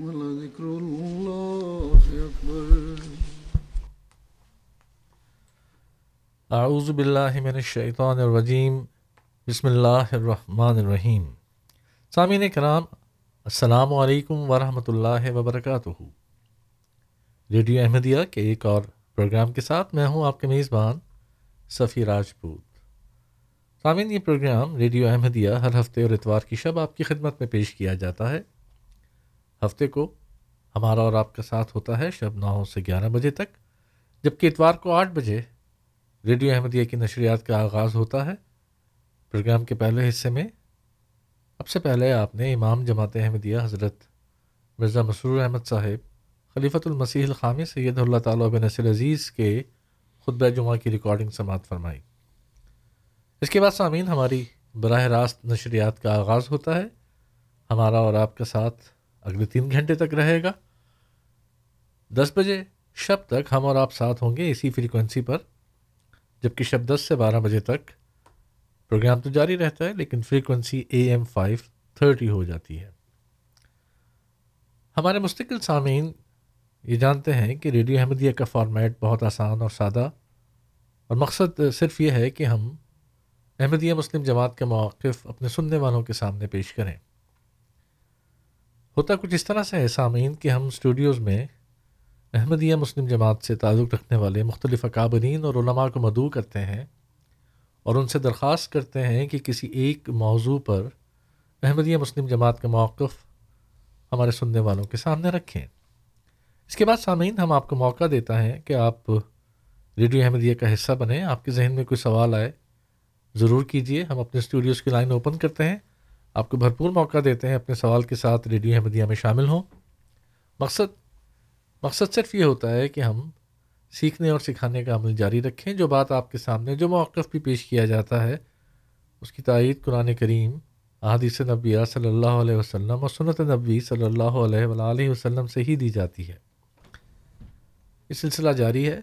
ولذكر الله أكبر. اعوذ باللہ من الشیطان الرجیم بسم اللہ الرحمن الرحیم سامعین کرام، السلام علیکم ورحمۃ اللہ وبرکاتہ. ریڈیو احمدیہ کے ایک اور پروگرام کے ساتھ میں ہوں آپ کے میزبان صفی راجپوت. سامعین، یہ پروگرام ریڈیو احمدیہ ہر ہفتے اور اتوار کی شب آپ کی خدمت میں پیش کیا جاتا ہے۔ ہفتے کو ہمارا اور آپ کا ساتھ ہوتا ہے شب نو سے گیارہ بجے تک، جبکہ اتوار کو آٹھ بجے ریڈیو احمدیہ کی نشریات کا آغاز ہوتا ہے۔ پروگرام کے پہلے حصے میں اب سے پہلے آپ نے امام جماعت احمدیہ حضرت مرزا مسرور احمد صاحب، خلیفۃ المسیح الخامی سید اللہ تعالیٰ بن نصر عزیز کے خطبہ جمعہ کی ریکارڈنگ سماعت فرمائی۔ اس کے بعد سامعین، ہماری براہ راست نشریات کا آغاز ہوتا ہے۔ ہمارا اور آپ کا ساتھ اگلے تین گھنٹے تک رہے گا۔ دس بجے شب تک ہم اور آپ ساتھ ہوں گے اسی فریکوینسی پر، جبکہ شب دس سے بارہ بجے تک پروگرام تو جاری رہتا ہے، لیکن frequency A M five thirty ہو جاتی ہے۔ ہمارے مستقل سامعین، یہ جانتے ہیں کہ ریڈیو احمدیہ کا فارمیٹ بہت آسان اور سادہ، اور مقصد صرف یہ ہے کہ ہم احمدیہ مسلم جماعت کے مواقف اپنے سننے والوں کے سامنے پیش کریں۔ ہوتا کچھ اس طرح سے ہے، سامعین، کہ ہم اسٹوڈیوز میں احمدیہ مسلم جماعت سے تعلق رکھنے والے مختلف اکابرین اور علماء کو مدعو کرتے ہیں اور ان سے درخواست کرتے ہیں کہ کسی ایک موضوع پر احمدیہ مسلم جماعت کا موقف ہمارے سننے والوں کے سامنے رکھیں۔ اس کے بعد سامعین، ہم آپ کو موقع دیتا ہے کہ آپ ریڈیو احمدیہ کا حصہ بنیں، آپ کے ذہن میں کوئی سوال آئے ضرور کیجیے ہم اپنے اسٹوڈیوز کی لائن اوپن کرتے ہیں۔ آپ کو بھرپور موقع دیتے ہیں اپنے سوال کے ساتھ ریڈیو احمدیہ میں شامل ہوں۔ مقصد مقصد صرف یہ ہوتا ہے کہ ہم سیکھنے اور سکھانے کا عمل جاری رکھیں۔ جو بات آپ کے سامنے، جو موقف بھی پیش کیا جاتا ہے، اس کی تائید قرآن کریم، احادیث نبیہ صلی اللہ علیہ وسلم اور سنت نبی صلی اللہ علیہ وآلہ وسلم سے ہی دی جاتی ہے۔ یہ سلسلہ جاری ہے۔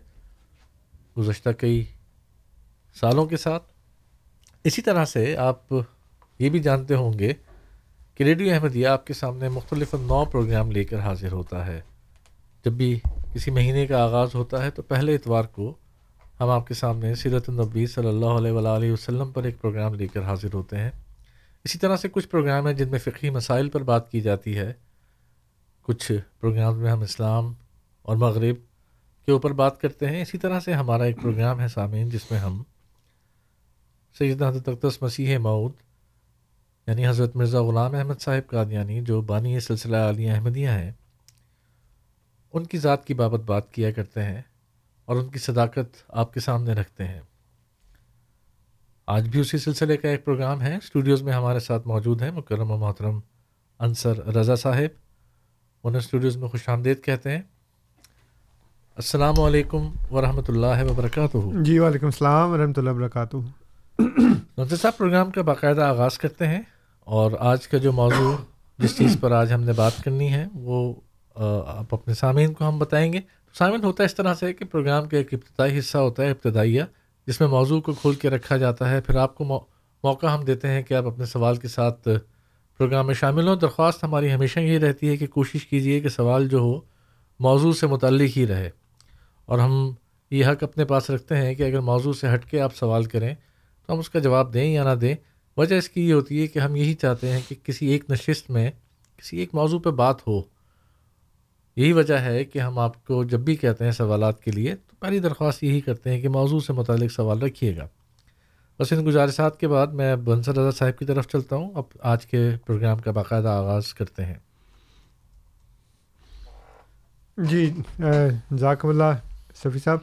گزشتہ کئی سالوں کے ساتھ اسی طرح سے آپ یہ بھی جانتے ہوں گے کہ ریڈیو احمدیہ آپ کے سامنے مختلف نو پروگرام لے کر حاضر ہوتا ہے۔ جب بھی کسی مہینے کا آغاز ہوتا ہے تو پہلے اتوار کو ہم آپ کے سامنے سیرت النبی صلی اللہ علیہ وآلہ وسلم پر ایک پروگرام لے کر حاضر ہوتے ہیں۔ اسی طرح سے کچھ پروگرام ہیں جن میں فقی مسائل پر بات کی جاتی ہے۔ کچھ پروگرام میں ہم اسلام اور مغرب کے اوپر بات کرتے ہیں۔ اسی طرح سے ہمارا ایک پروگرام ہے سامعین، جس میں ہم سید حضرت اقدس مسیح مود یعنی حضرت مرزا غلام احمد صاحب قادیانی، جو بانی سلسلہ علی احمدیہ ہیں، ان کی ذات کی بابت بات کیا کرتے ہیں اور ان کی صداقت آپ کے سامنے رکھتے ہیں۔ آج بھی اسی سلسلے کا ایک پروگرام ہے۔ اسٹوڈیوز میں ہمارے ساتھ موجود ہیں مکرم و محترم انصر رضا صاحب۔ انہیں اسٹوڈیوز میں خوش آمدید کہتے ہیں۔ السلام علیکم ورحمۃ اللہ وبرکاتہ۔ جی وعلیکم السلام ورحمۃ اللہ وبرکاتہ۔ نظر صاحب، پروگرام کا باقاعدہ آغاز کرتے ہیں اور آج کا جو موضوع جس چیز پر آج ہم نے بات کرنی ہے، وہ آپ اپنے سامعین کو ہم بتائیں گے۔ سامعین، ہوتا ہے اس طرح سے کہ پروگرام کا ایک ابتدائی حصہ ہوتا ہے، ابتدائیہ، جس میں موضوع کو کھول کے رکھا جاتا ہے۔ پھر آپ کو موقع ہم دیتے ہیں کہ آپ اپنے سوال کے ساتھ پروگرام میں شامل ہوں۔ درخواست ہماری ہمیشہ یہ رہتی ہے کہ کوشش کیجیے کہ سوال جو ہو، موضوع سے متعلق ہی رہے۔ اور ہم یہ حق اپنے پاس رکھتے ہیں کہ اگر موضوع سے ہٹ کے آپ سوال کریں تو ہم اس کا جواب دیں یا نہ دیں، وجہ اس کی یہ ہوتی ہے کہ ہم یہی چاہتے ہیں کہ کسی ایک نشست میں، کسی ایک موضوع پہ بات ہو۔ یہی وجہ ہے کہ ہم آپ کو جب بھی کہتے ہیں سوالات کے لیے، تو پہلی درخواست یہی کرتے ہیں کہ موضوع سے متعلق سوال رکھیے گا۔ بس ان گزارشات کے بعد میں بنسر رضا صاحب کی طرف چلتا ہوں۔ اب آج کے پروگرام کا باقاعدہ آغاز کرتے ہیں۔ جی ذاکم اللہ، صفی صاحب۔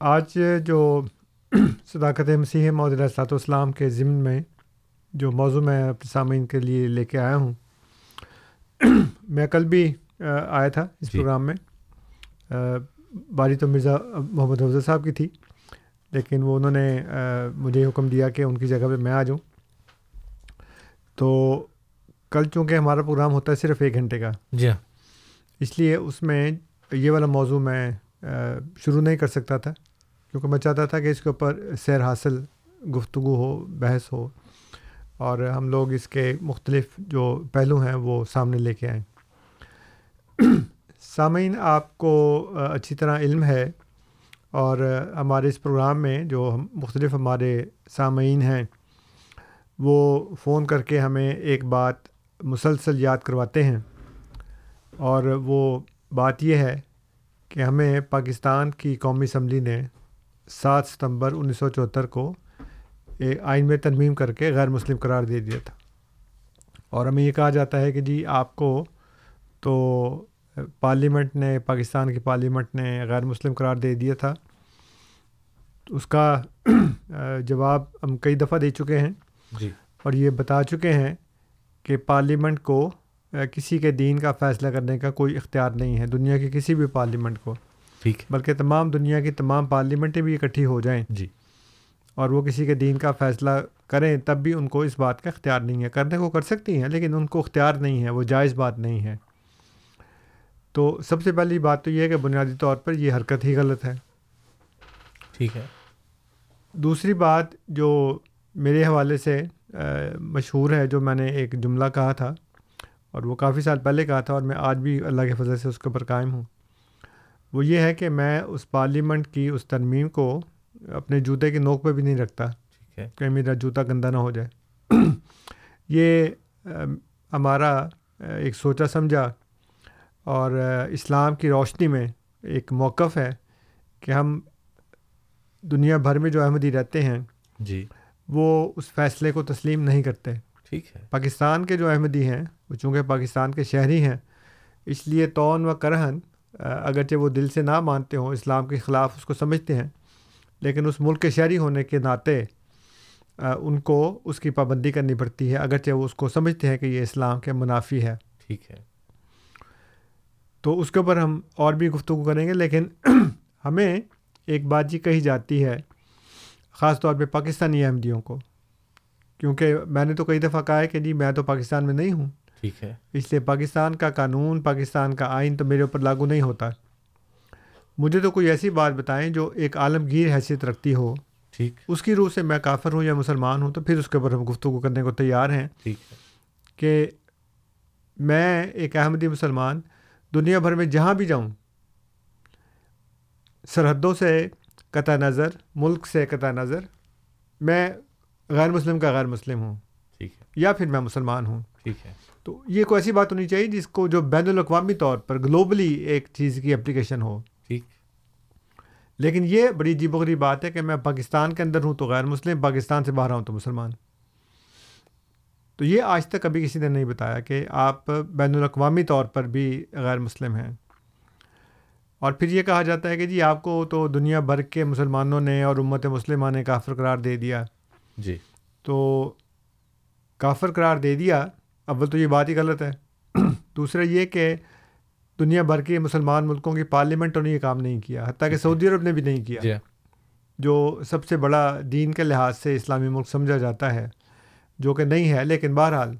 آج جو صداقت مسیح محدود السلاۃ والسلام کے ضمن میں جو موضوع میں اپنے سامعین کے لیے لے کے آیا ہوں۔ میں کل بھی آیا تھا اس جی۔ پروگرام میں۔ باری تو مرزا محمد حفظ صاحب کی تھی لیکن وہ انہوں نے مجھے حکم دیا کہ ان کی جگہ پہ میں آ جاؤں۔ تو کل چونکہ ہمارا پروگرام ہوتا ہے صرف ایک گھنٹے کا جی ہاں۔ اس لیے اس میں یہ والا موضوع میں شروع نہیں کر سکتا تھا۔ کیونکہ میں چاہتا تھا کہ اس کے اوپر سیر حاصل، گفتگو ہو، بحث ہو، اور ہم لوگ اس کے مختلف جو پہلو ہیں وہ سامنے لے کے آئیں۔ سامعین، آپ کو اچھی طرح علم ہے اور ہمارے اس پروگرام میں جو ہم مختلف ہمارے سامعین ہیں، وہ فون کر کے ہمیں ایک بات مسلسل یاد کرواتے ہیں۔ اور وہ بات یہ ہے کہ ہمیں پاکستان کی قومی اسمبلی نے سات ستمبر انیس سو چوہتر کو ایک آئین میں ترمیم کر کے غیر مسلم قرار دے دیا تھا۔ اور ہمیں یہ کہا جاتا ہے کہ جی آپ کو تو پارلیمنٹ نے پاکستان کی پارلیمنٹ نے غیر مسلم قرار دے دیا تھا۔ اس کا جواب ہم کئی دفعہ دے چکے ہیں۔ جی۔ اور یہ بتا چکے ہیں کہ پارلیمنٹ کو کسی کے دین کا فیصلہ کرنے کا کوئی اختیار نہیں ہے۔ دنیا کی کسی بھی پارلیمنٹ کو۔ ٹھیک بلکہ تمام دنیا کی تمام پارلیمنٹیں بھی اکٹھی ہو جائیں۔ جی۔ اور وہ کسی کے دین کا فیصلہ کریں تب بھی ان کو اس بات کا اختیار نہیں ہے۔ کرنے کو کر سکتی ہیں لیکن ان کو اختیار نہیں ہے وہ جائز بات نہیں ہے۔ تو سب سے پہلی بات تو یہ ہے کہ بنیادی طور پر یہ حرکت ہی غلط ہے۔ ٹھیک ہے۔ دوسری بات جو میرے حوالے سے مشہور ہے جو میں نے ایک جملہ کہا تھا اور وہ کافی سال پہلے کہا تھا اور میں آج بھی اللہ کے فضل سے اس کے اوپر قائم ہوں۔ وہ یہ ہے کہ میں اس پارلیمنٹ کی اس ترمیم کو اپنے جوتے کے نوک پہ بھی نہیں رکھتا ٹھیک ہے۔ کہ میرا جوتا گندا نہ ہو جائے۔ یہ ہمارا ایک سوچا سمجھا اور اسلام کی روشنی میں ایک موقف ہے کہ ہم دنیا بھر میں جو احمدی رہتے ہیں جی۔ وہ اس فیصلے کو تسلیم نہیں کرتے۔ ٹھیک ہے۔ پاکستان کے جو احمدی ہیں وہ چونکہ پاکستان کے شہری ہیں اس لیے تون و کرہن اگرچہ وہ دل سے نہ مانتے ہوں اسلام کے خلاف اس کو سمجھتے ہیں لیکن اس ملک کے شہری ہونے کے ناطے ان کو اس کی پابندی کرنی پڑتی ہے اگرچہ وہ اس کو سمجھتے ہیں کہ یہ اسلام کے منافی ہے۔ ٹھیک ہے۔ تو اس کے اوپر ہم اور بھی گفتگو کریں گے لیکن ہمیں ایک بات یہ کہی جاتی ہے خاص طور پہ پاکستانی احمدیوں کو کیونکہ میں نے تو کئی دفعہ کہا ہے کہ جی میں تو پاکستان میں نہیں ہوں۔ ٹھیک ہے۔ اس لیے پاکستان کا قانون پاکستان کا آئین تو میرے اوپر لاگو نہیں ہوتا۔ مجھے تو کوئی ایسی بات بتائیں جو ایک عالمگیر حیثیت رکھتی ہو۔ ٹھیک۔ اس کی روح سے میں کافر ہوں یا مسلمان ہوں تو پھر اس کے اوپر ہم گفتگو کرنے کو تیار ہیں۔ ٹھیک ہے۔ کہ میں ایک احمدی مسلمان دنیا بھر میں جہاں بھی جاؤں سرحدوں سے قطع نظر ملک سے قطع نظر میں غیر مسلم کا غیر مسلم ہوں۔ ٹھیک ہے۔ یا پھر میں مسلمان ہوں۔ ٹھیک ہے۔ تو یہ کوئی ایسی بات ہونی چاہیے جس کو جو بین الاقوامی طور پر گلوبلی ایک چیز کی اپلیکیشن ہو؟ ٹھیک۔ لیکن یہ بڑی عجیب و غریب بات ہے کہ میں پاکستان کے اندر ہوں تو غیر مسلم پاکستان سے باہر ہوں تو مسلمان۔ تو یہ آج تک کبھی کسی نے نہیں بتایا کہ آپ بین الاقوامی طور پر بھی غیر مسلم ہیں۔ اور پھر یہ کہا جاتا ہے کہ جی آپ کو تو دنیا بھر کے مسلمانوں نے اور امت مسلمہ نے کافر قرار دے دیا۔ جی۔ تو کافر قرار دے دیا اول تو یہ بات ہی غلط ہے۔ دوسرا یہ کہ دنیا بھر کے مسلمان ملکوں کی پارلیمنٹوں نے یہ کام نہیں کیا حتیٰ کہ سعودی عرب نے بھی نہیں کیا۔ جی۔ جو سب سے بڑا دین کے لحاظ سے اسلامی ملک سمجھا جاتا ہے جو کہ نہیں ہے لیکن بہرحال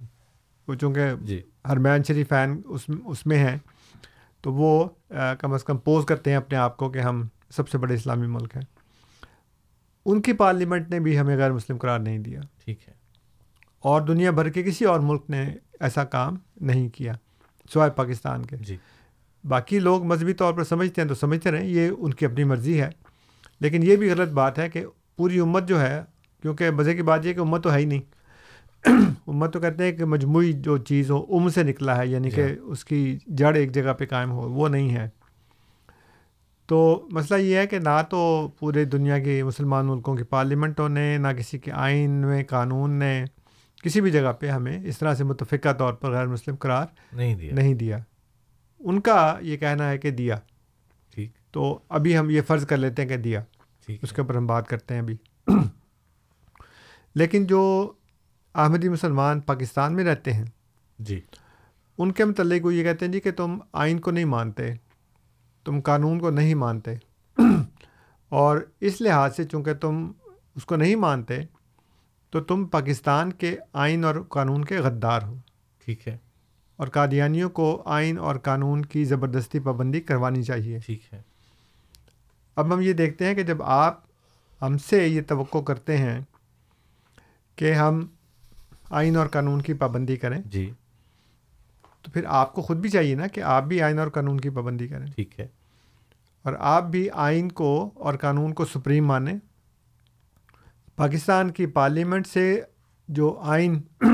وہ چونکہ جی۔ ہرمین شریف فین اس اس میں ہیں تو وہ کم از کم پوز کرتے ہیں اپنے آپ کو کہ ہم سب سے بڑے اسلامی ملک ہیں۔ ان کی پارلیمنٹ نے بھی ہمیں غیر مسلم قرار نہیں دیا۔ ٹھیک ہے۔ اور دنیا بھر کے کسی اور ملک نے ایسا کام نہیں کیا سوائے پاکستان کے۔ جی۔ باقی لوگ مذہبی طور پر سمجھتے ہیں تو سمجھتے رہیں یہ ان کی اپنی مرضی ہے۔ لیکن یہ بھی غلط بات ہے کہ پوری امت جو ہے کیونکہ مزے کی بات یہ کہ امت تو ہے ہی نہیں۔ امت تو کہتے ہیں کہ مجموعی جو چیز ہو ام سے نکلا ہے یعنی کہ اس کی جڑ ایک جگہ پہ قائم ہو وہ نہیں ہے۔ تو مسئلہ یہ ہے کہ نہ تو پورے دنیا کے مسلمان ملکوں کی پارلیمنٹوں نے نہ کسی کے آئین میں قانون نے کسی بھی جگہ پہ ہمیں اس طرح سے متفقہ طور پر غیر مسلم قرار نہیں دیا۔ نہیں دیا۔ ان کا یہ کہنا ہے کہ دیا۔ ٹھیک۔ تو ابھی ہم یہ فرض کر لیتے ہیں کہ دیا۔ اس کے اوپر ہم بات کرتے ہیں ابھی۔ لیکن جو احمدی مسلمان پاکستان میں رہتے ہیں جی۔ ان کے متعلق وہ یہ کہتے ہیں جی کہ تم آئین کو نہیں مانتے تم قانون کو نہیں مانتے۔ اور اس لحاظ سے چونکہ تم اس کو نہیں مانتے تو تم پاکستان کے آئین اور قانون کے غدار ہو۔ ٹھیک ہے۔ اور قادیانیوں کو آئین اور قانون کی زبردستی پابندی کروانی چاہیے۔ ٹھیک ہے۔ اب ہم یہ دیکھتے ہیں کہ جب آپ ہم سے یہ توقع کرتے ہیں کہ ہم آئین اور قانون کی پابندی کریں جی۔ تو پھر آپ کو خود بھی چاہیے نا کہ آپ بھی آئین اور قانون کی پابندی کریں۔ ٹھیک ہے۔ اور آپ بھی آئین کو اور قانون کو سپریم مانیں۔ پاکستان کی پارلیمنٹ سے جو آئین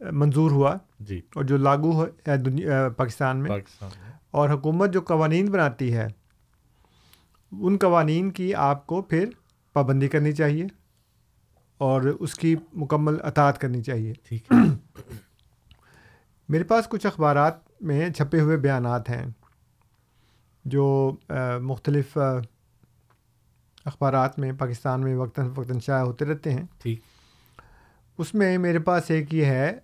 منظور ہوا جی۔ اور جو لاگو ہے دنیا پاکستان میں پاکستان اور حکومت جو قوانین بناتی ہے ان قوانین کی آپ کو پھر پابندی کرنی چاہیے اور اس کی مکمل اطاعت کرنی چاہیے۔ ٹھیک ہے۔ میرے پاس کچھ اخبارات میں چھپے ہوئے بیانات ہیں جو مختلف اخبارات میں پاکستان میں وقتاً فوقتاً شائع ہوتے رہتے ہیں۔ ٹھیک۔ اس میں میرے پاس ایک یہ ہے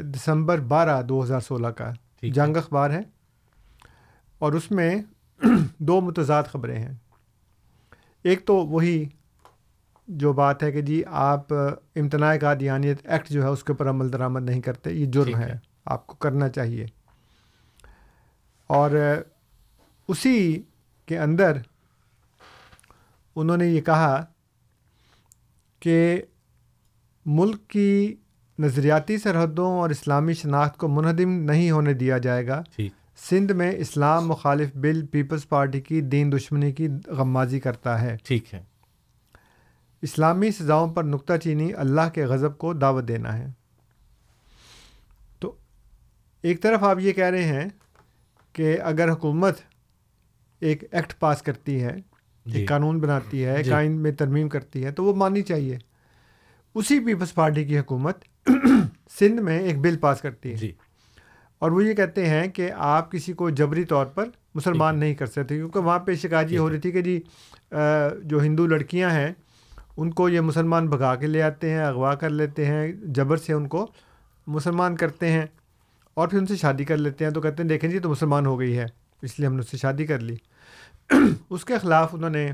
دسمبر بارہ دو ہزار سولہ کا۔ جنگ اخبار ہے۔ اور اس میں دو متضاد خبریں ہیں۔ ایک تو وہی جو بات ہے کہ جی آپ امتناع قادیانیت ایکٹ جو ہے اس کے اوپر عمل درآمد نہیں کرتے یہ جرم ہے۔ آپ کو کرنا چاہیے۔ اور اسی کے اندر انہوں نے یہ کہا کہ ملک کی نظریاتی سرحدوں اور اسلامی شناخت کو منہدم نہیں ہونے دیا جائے گا۔ ٹھیک سندھ میں اسلام مخالف بل پیپلز پارٹی کی دین دشمنی کی غمازی کرتا ہے۔ ٹھیک ہے۔ اسلامی سزاؤں پر نکتہ چینی اللہ کے غضب کو دعوت دینا ہے۔ تو ایک طرف آپ یہ کہہ رہے ہیں کہ اگر حکومت ایک ایکٹ پاس کرتی ہے جی ایک قانون بناتی ہے ایک جی۔ آئین میں ترمیم کرتی ہے تو وہ ماننی چاہیے۔ اسی پیپلز پارٹی کی حکومت سندھ میں ایک بل پاس کرتی ہے۔ جی۔ اور وہ یہ کہتے ہیں کہ آپ کسی کو جبری طور پر مسلمان نہیں کر سکتے کیونکہ وہاں پہ شکایت یہ ہو رہی تھی کہ جی جو ہندو لڑکیاں ہیں ان کو یہ مسلمان بھگا کے لے آتے ہیں اغوا کر لیتے ہیں جبر سے ان کو مسلمان کرتے ہیں اور پھر ان سے شادی کر لیتے ہیں۔ تو کہتے ہیں دیکھیں جی تو مسلمان ہو گئی ہے اس لیے ہم نے اس سے شادی کر لی۔ اس کے خلاف انہوں نے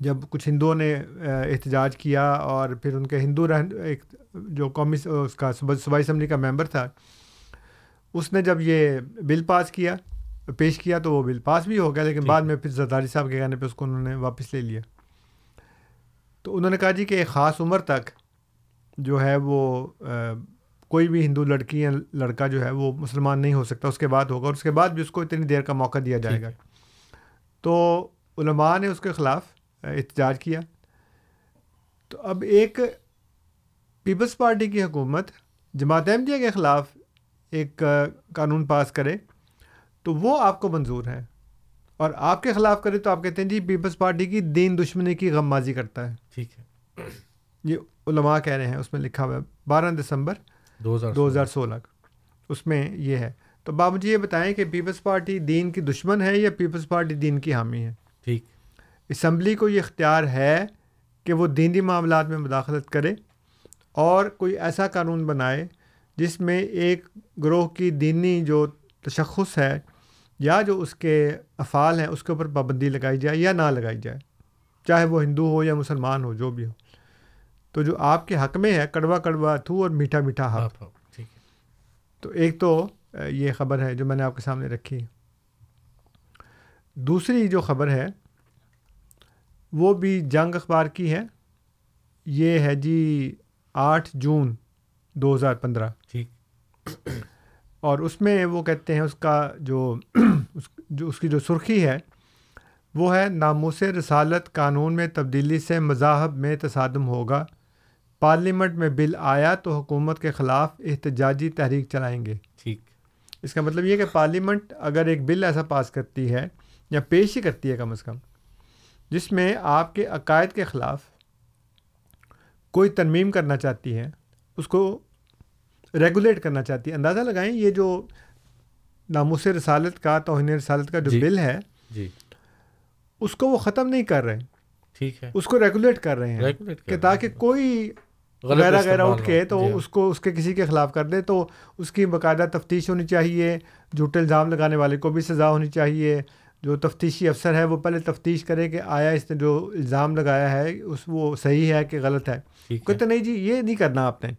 جب کچھ ہندوؤں نے احتجاج کیا اور پھر ان کے ہندو رہن ایک جو قومی اس کا صوبائی اسمبلی کا ممبر تھا اس نے جب یہ بل پاس کیا پیش کیا تو وہ بل پاس بھی ہو گیا لیکن ٹھیک بعد۔ میں پھر زرداری صاحب کے کہنے پہ اس کو انہوں نے واپس لے لیا تو انہوں نے کہا جی کہ ایک خاص عمر تک جو ہے وہ کوئی بھی ہندو لڑکی یا لڑکا جو ہے وہ مسلمان نہیں ہو سکتا اس کے بعد ہوگا اور اس کے بعد بھی اس کو اتنی دیر کا موقع دیا جائے ٹھیک گا۔ تو علماء نے اس کے خلاف احتجاج کیا۔ تو اب ایک پیپلز پارٹی کی حکومت جماعت احمدیہ کے خلاف ایک قانون پاس کرے تو وہ آپ کو منظور ہے۔ اور آپ کے خلاف کرے تو آپ کہتے ہیں جی پیپلز پارٹی کی دین دشمنی کی غم مازی کرتا ہے۔ ٹھیک ہے۔ یہ علماء کہہ رہے ہیں اس میں لکھا ہوا ہے بارہ دسمبر دو ہزار سولہ۔ اس میں یہ ہے۔ تو بابو جی یہ بتائیں کہ پیپلز پارٹی دین کی دشمن ہے یا پیپلز پارٹی دین کی حامی ہے؟ ٹھیک۔ اسمبلی کو یہ اختیار ہے کہ وہ دینی معاملات میں مداخلت کرے اور کوئی ایسا قانون بنائے جس میں ایک گروہ کی دینی جو تشخص ہے یا جو اس کے افعال ہیں اس کے اوپر پابندی لگائی جائے یا نہ لگائی جائے چاہے وہ ہندو ہو یا مسلمان ہو جو بھی ہو۔ تو جو آپ کے حق میں ہے کڑوا کڑوا تھو اور میٹھا میٹھا حق۔ ہو ٹھیک ہے۔ تو ایک تو یہ خبر ہے جو میں نے آپ کے سامنے رکھی۔ دوسری جو خبر ہے وہ بھی جنگ اخبار کی ہے۔ یہ ہے جی آٹھ جون دو ہزار پندرہ۔ ٹھیک۔ اور اس میں وہ کہتے ہیں اس کا جو اس جو اس کی جو سرخی ہے وہ ہے ناموس رسالت قانون میں تبدیلی سے مذاہب میں تصادم ہوگا۔ پارلیمنٹ میں بل آیا تو حکومت کے خلاف احتجاجی تحریک چلائیں گے۔ اس کا مطلب یہ کہ پارلیمنٹ اگر ایک بل ایسا پاس کرتی ہے یا پیش ہی کرتی ہے کم از کم جس میں آپ کے عقائد کے خلاف کوئی ترمیم کرنا چاہتی ہے اس کو ریگولیٹ کرنا چاہتی ہے اندازہ لگائیں یہ جو ناموس رسالت کا توہین رسالت کا جو جی۔ بل ہے جی اس کو وہ ختم نہیں کر رہے ٹھیک ہے اس کو ریگولیٹ کر رہے ہیں کہ تاکہ۔ کوئی غیرہ غیرہ استعمال اٹھ کے۔ تو جی۔ اس کو اس کے کسی کے خلاف کر دے تو اس کی باقاعدہ تفتیش ہونی چاہیے جھوٹے الزام لگانے والے کو بھی سزا ہونی چاہیے۔ جو تفتیشی افسر ہے وہ پہلے تفتیش کرے کہ آیا اس نے جو الزام لگایا ہے اس وہ صحیح ہے کہ غلط ہے۔ کہتے نہیں جی یہ نہیں کرنا آپ نے۔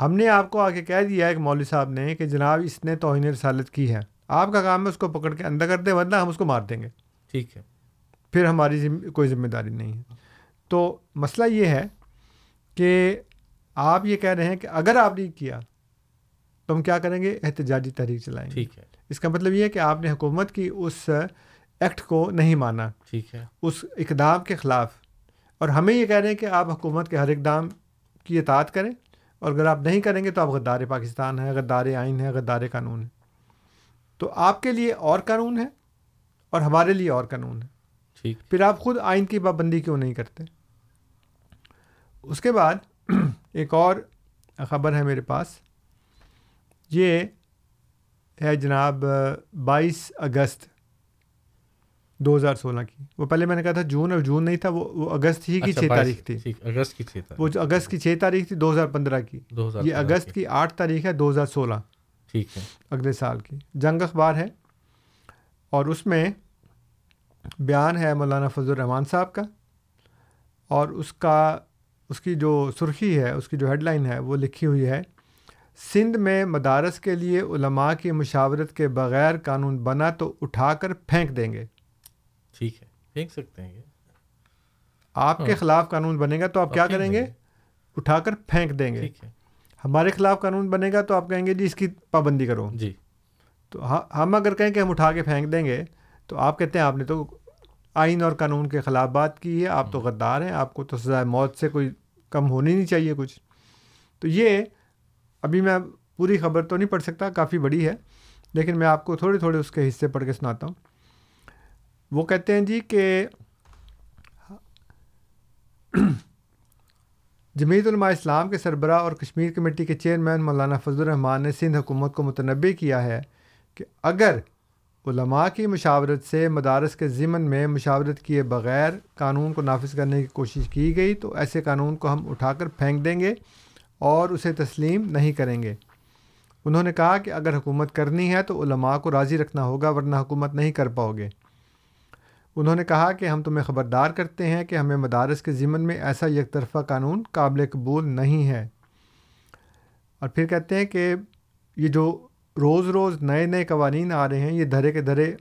ہم نے آپ کو آ کے کہہ دیا ہے کہ مولوی صاحب نے کہ جناب اس نے توہین رسالت کی ہے۔ آپ کا کام ہے اس کو پکڑ کے اندر کر دیں ورنہ ہم اس کو مار دیں گے۔ ٹھیک ہے۔ پھر ہماری کوئی ذمہ داری نہیں ہے۔ تو مسئلہ یہ ہے کہ آپ یہ کہہ رہے ہیں کہ اگر آپ نے کیا تو ہم کیا کریں گے؟ احتجاجی تحریک چلائیں گے۔ ٹھیک ہے۔ اس کا مطلب یہ ہے کہ آپ نے حکومت کی اس ایکٹ کو نہیں مانا۔ ٹھیک ہے۔ اس اقدام کے خلاف۔ اور ہمیں یہ کہہ رہے ہیں کہ آپ حکومت کے ہر اقدام کی اطاعت کریں۔ اور اگر آپ نہیں کریں گے تو آپ غدار پاکستان ہیں غدار آئین ہے غدار قانون ہے تو آپ کے لیے اور قانون ہے اور ہمارے لیے اور قانون ہے۔ ٹھیک۔ پھر آپ خود آئین کی پابندی کیوں نہیں کرتے؟ اس کے بعد ایک اور خبر ہے میرے پاس۔ یہ ہے جناب بائیس اگست دو ہزار سولہ کی۔ وہ پہلے میں نے کہا تھا جون اور جون نہیں تھا وہ وہ اگست ہی کی اچھا، چھ تاریخ تھی۔ اگست کی چھ وہ جو اگست کی چھ تاریخ تھی دو ہزار پندرہ کی۔ یہ اگست کی آٹھ تاریخ ہے دو ہزار سولہ۔ ٹھیک ہے۔ اگلے سال کی۔ جنگ اخبار ہے۔ اور اس میں بیان ہے مولانا فضل الرحمان صاحب کا۔ اور اس کا اس کی جو سرخی ہے اس کی جو ہیڈ لائن ہے وہ لکھی ہوئی ہے۔ سندھ میں مدارس کے لیے علماء کی مشاورت کے بغیر قانون بنا تو اٹھا کر پھینک دیں گے۔ ٹھیک ہے پھینک سکتے ہیں۔ آپ کے خلاف قانون بنے گا تو آپ کیا کریں گے؟ اٹھا کر پھینک دیں گے۔ ہمارے خلاف قانون بنے گا تو آپ کہیں گے جی اس کی پابندی کرو۔ جی۔ تو ہم اگر کہیں کہ ہم اٹھا کے پھینک دیں گے تو آپ کہتے ہیں آپ نے تو آئین اور قانون کے خلاف بات کی ہے۔ آپ تو غدار ہیں آپ کو تو سزائے موت سے کوئی کم ہونی نہیں چاہیے کچھ۔ تو یہ ابھی میں پوری خبر تو نہیں پڑھ سکتا کافی بڑی ہے لیکن میں آپ کو تھوڑے تھوڑے اس کے حصے پڑھ کے سناتا ہوں۔ وہ کہتے ہیں جی کہ جمعیت علماء اسلام کے سربراہ اور کشمیر کمیٹی کے چیئرمین مولانا فضل الرحمان نے سندھ حکومت کو متنبع کیا ہے کہ اگر علماء کی مشاورت سے مدارس کے ضمن میں مشاورت کیے بغیر قانون کو نافذ کرنے کی کوشش کی گئی تو ایسے قانون کو ہم اٹھا کر پھینک دیں گے اور اسے تسلیم نہیں کریں گے۔ انہوں نے کہا کہ اگر حکومت کرنی ہے تو علماء کو راضی رکھنا ہوگا ورنہ حکومت نہیں کر پاؤ گے۔ انہوں نے کہا کہ ہم تمہیں خبردار کرتے ہیں کہ ہمیں مدارس کے ضمن میں ایسا یک طرفہ قانون قابل قبول نہیں ہے۔ اور پھر کہتے ہیں کہ یہ جو روز روز نئے نئے قوانین آ رہے ہیں، یہ دھرے کے دھرے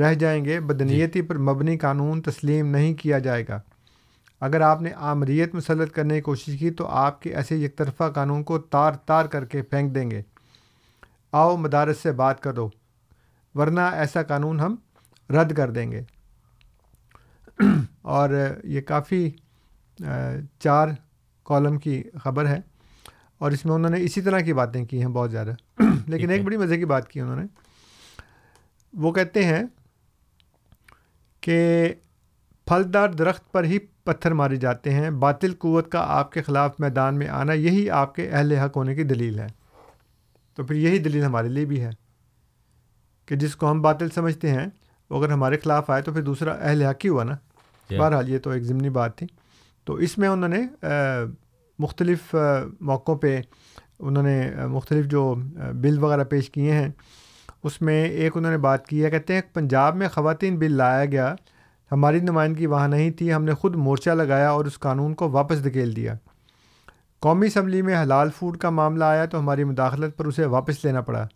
رہ جائیں گے۔ بدنیتی پر مبنی قانون تسلیم نہیں کیا جائے گا۔ اگر آپ نے آمریت مسلط کرنے کی کوشش کی تو آپ کے ایسے یک طرفہ قانون کو تار تار کر کے پھینک دیں گے۔ آؤ مدارس سے بات کرو، ورنہ ایسا قانون ہم رد کر دیں گے۔ اور یہ کافی چار کالم کی خبر ہے۔ اور اس میں انہوں نے اسی طرح کی باتیں کی ہیں بہت زیادہ۔ لیکن ایک بڑی مزے کی بات کی انہوں نے۔ وہ کہتے ہیں کہ پھلدار درخت پر ہی پتھر مارے جاتے ہیں باطل قوت کا آپ کے خلاف میدان میں آنا یہی آپ کے اہل حق ہونے کی دلیل ہے۔ تو پھر یہی دلیل ہمارے لیے بھی ہے کہ جس کو ہم باطل سمجھتے ہیں وہ اگر ہمارے خلاف آئے تو پھر دوسرا اہل حق ہی ہوا نا۔ بہرحال یہ تو ایک ضمنی بات تھی۔ تو اس میں انہوں نے مختلف موقعوں پہ انہوں نے مختلف جو بل وغیرہ پیش کیے ہیں، اس میں ایک انہوں نے بات کی ہے، کہتے ہیں پنجاب میں خواتین بل لایا گیا، ہماری نمائندگی وہاں نہیں تھی، ہم نے خود مورچہ لگایا اور اس قانون کو واپس دھکیل دیا۔ قومی اسمبلی میں حلال فوڈ کا معاملہ آیا تو ہماری مداخلت پر اسے واپس لینا پڑا۔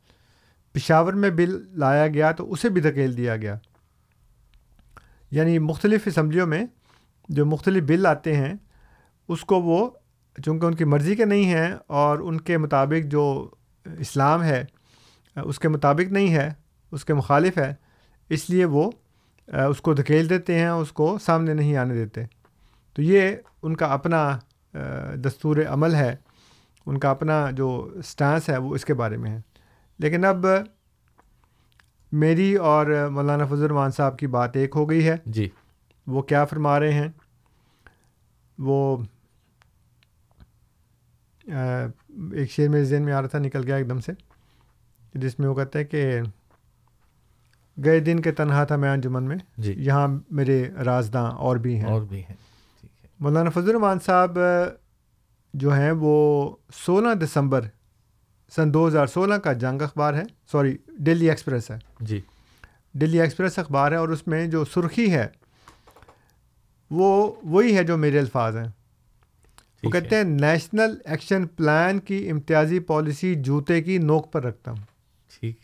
پشاور میں بل لایا گیا تو اسے بھی دھکیل دیا گیا۔ یعنی مختلف اسمبلیوں میں جو مختلف بل آتے ہیں، اس کو وہ چونکہ ان کی مرضی کے نہیں ہیں اور ان کے مطابق جو اسلام ہے اس کے مطابق نہیں ہے اس کے مخالف ہے اس لیے وہ اس کو دھکیل دیتے ہیں اس کو سامنے نہیں آنے دیتے۔ تو یہ ان کا اپنا دستور عمل ہے۔ ان کا اپنا جو سٹانس ہے وہ اس کے بارے میں ہے۔ لیکن اب میری اور مولانا فضل الرحمان صاحب کی بات ایک ہو گئی ہے۔ جی۔ وہ کیا فرما رہے ہیں؟ وہ ایک شعر میرے ذہن میں آ رہا تھا نکل گیا ایک دم سے جس میں وہ کہتے ہیں کہ گئے دن کے تنہا تھا میں انجمن میں جی۔ یہاں میرے رازداں اور بھی ہیں۔ اور بھی ہیں۔ مولانا فضل الرحمان صاحب جو ہیں وہ سولہ دسمبر سن دو ہزار سولہ کا جنگ اخبار ہے سوری ڈیلی ایکسپریس ہے۔ جی۔ ڈیلی ایکسپریس اخبار ہے اور اس میں جو سرخی ہے وہ وہی ہے جو میرے الفاظ ہیں۔ وہ کہتے ہیں نیشنل ایکشن پلان کی امتیازی پالیسی جوتے کی نوک پر رکھتا ہوں۔ ٹھیک۔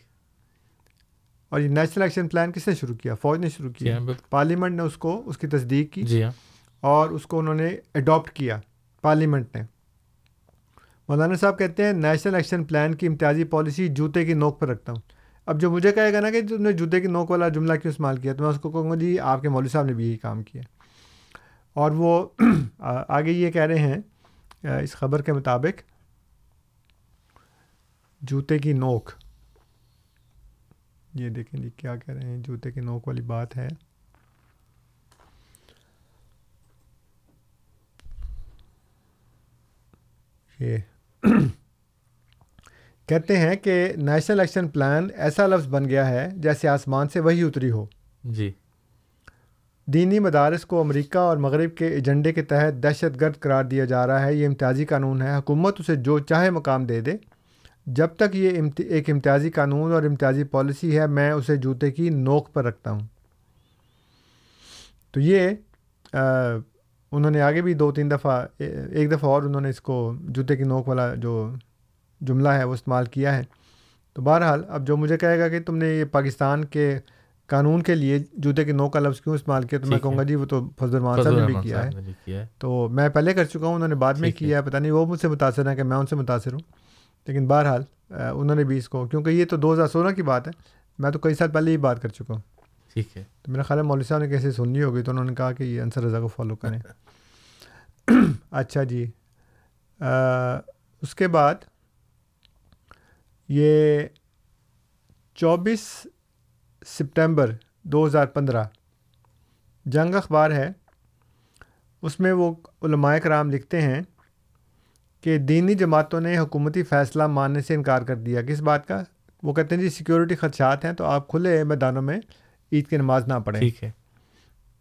اور یہ نیشنل ایکشن پلان کس نے شروع کیا؟ فوج نے شروع کیا۔ پارلیمنٹ نے اس کو اس کی تصدیق کی۔ جی ہاں۔ اور اس کو انہوں نے اڈاپٹ کیا پارلیمنٹ نے۔ مولانا صاحب کہتے ہیں نیشنل ایکشن پلان کی امتیازی پالیسی جوتے کی نوک پر رکھتا ہوں۔ اب جو مجھے کہے گا نا کہ تم نے جوتے کی نوک والا جملہ کیوں استعمال کیا تو میں اس کو کہوں گا جی آپ کے مولوی صاحب نے بھی یہی کام کیا۔ اور وہ آگے یہ کہہ رہے ہیں اس خبر کے مطابق جوتے کی نوک۔ یہ دیکھیں جی کیا کہہ رہے ہیں؟ جوتے کی نوک والی بات ہے۔ یہ کہتے ہیں کہ نیشنل ایکشن پلان ایسا لفظ بن گیا ہے جیسے آسمان سے وہی اتری ہو۔ جی۔ دینی مدارس کو امریکہ اور مغرب کے ایجنڈے کے تحت دہشت گرد قرار دیا جا رہا ہے، یہ امتیازی قانون ہے۔ حکومت اسے جو چاہے مقام دے دے۔ جب تک یہ ایک امتیازی قانون اور امتیازی پالیسی ہے، میں اسے جوتے کی نوک پر رکھتا ہوں۔ تو یہ انہوں نے آگے بھی دو تین دفعہ، ایک دفعہ اور انہوں نے اس کو جوتے کی نوک والا جو جملہ ہے، وہ استعمال کیا ہے۔ تو بہرحال، اب جو مجھے کہے گا کہ تم نے یہ پاکستان کے قانون کے لیے جوتے کے نو کا لفظ کیوں استعمال کیا تو میں کہوں گا جی وہ تو فضل الرحمان صاحب نے بھی کیا ہے۔ تو میں پہلے کر چکا ہوں انہوں نے بعد میں کیا ہے پتہ نہیں وہ مجھ سے متاثر ہے کہ میں ان سے متاثر ہوں۔ لیکن بہرحال انہوں نے بھی اس کو کیونکہ یہ تو دو ہزار سولہ کی بات ہے میں تو کئی سال پہلے ہی بات کر چکا ہوں۔ ٹھیک ہے۔ تو میرا خیال ہے مولوی صاحب نے کیسے سننی ہوگی تو انہوں نے کہا کہ یہ انصر رضا کو فالو کریں۔ اچھا جی۔ اس کے بعد یہ چوبیس سپٹمبر دو ہزار پندرہ۔ جنگ اخبار ہے۔ اس میں وہ علماء کرام لکھتے ہیں کہ دینی جماعتوں نے حکومتی فیصلہ ماننے سے انکار کر دیا۔ کس بات کا؟ وہ کہتے ہیں جی سیکیورٹی خدشات ہیں تو آپ کھلے میدانوں میں عید کی نماز نہ پڑھیں۔ ٹھیک ہے۔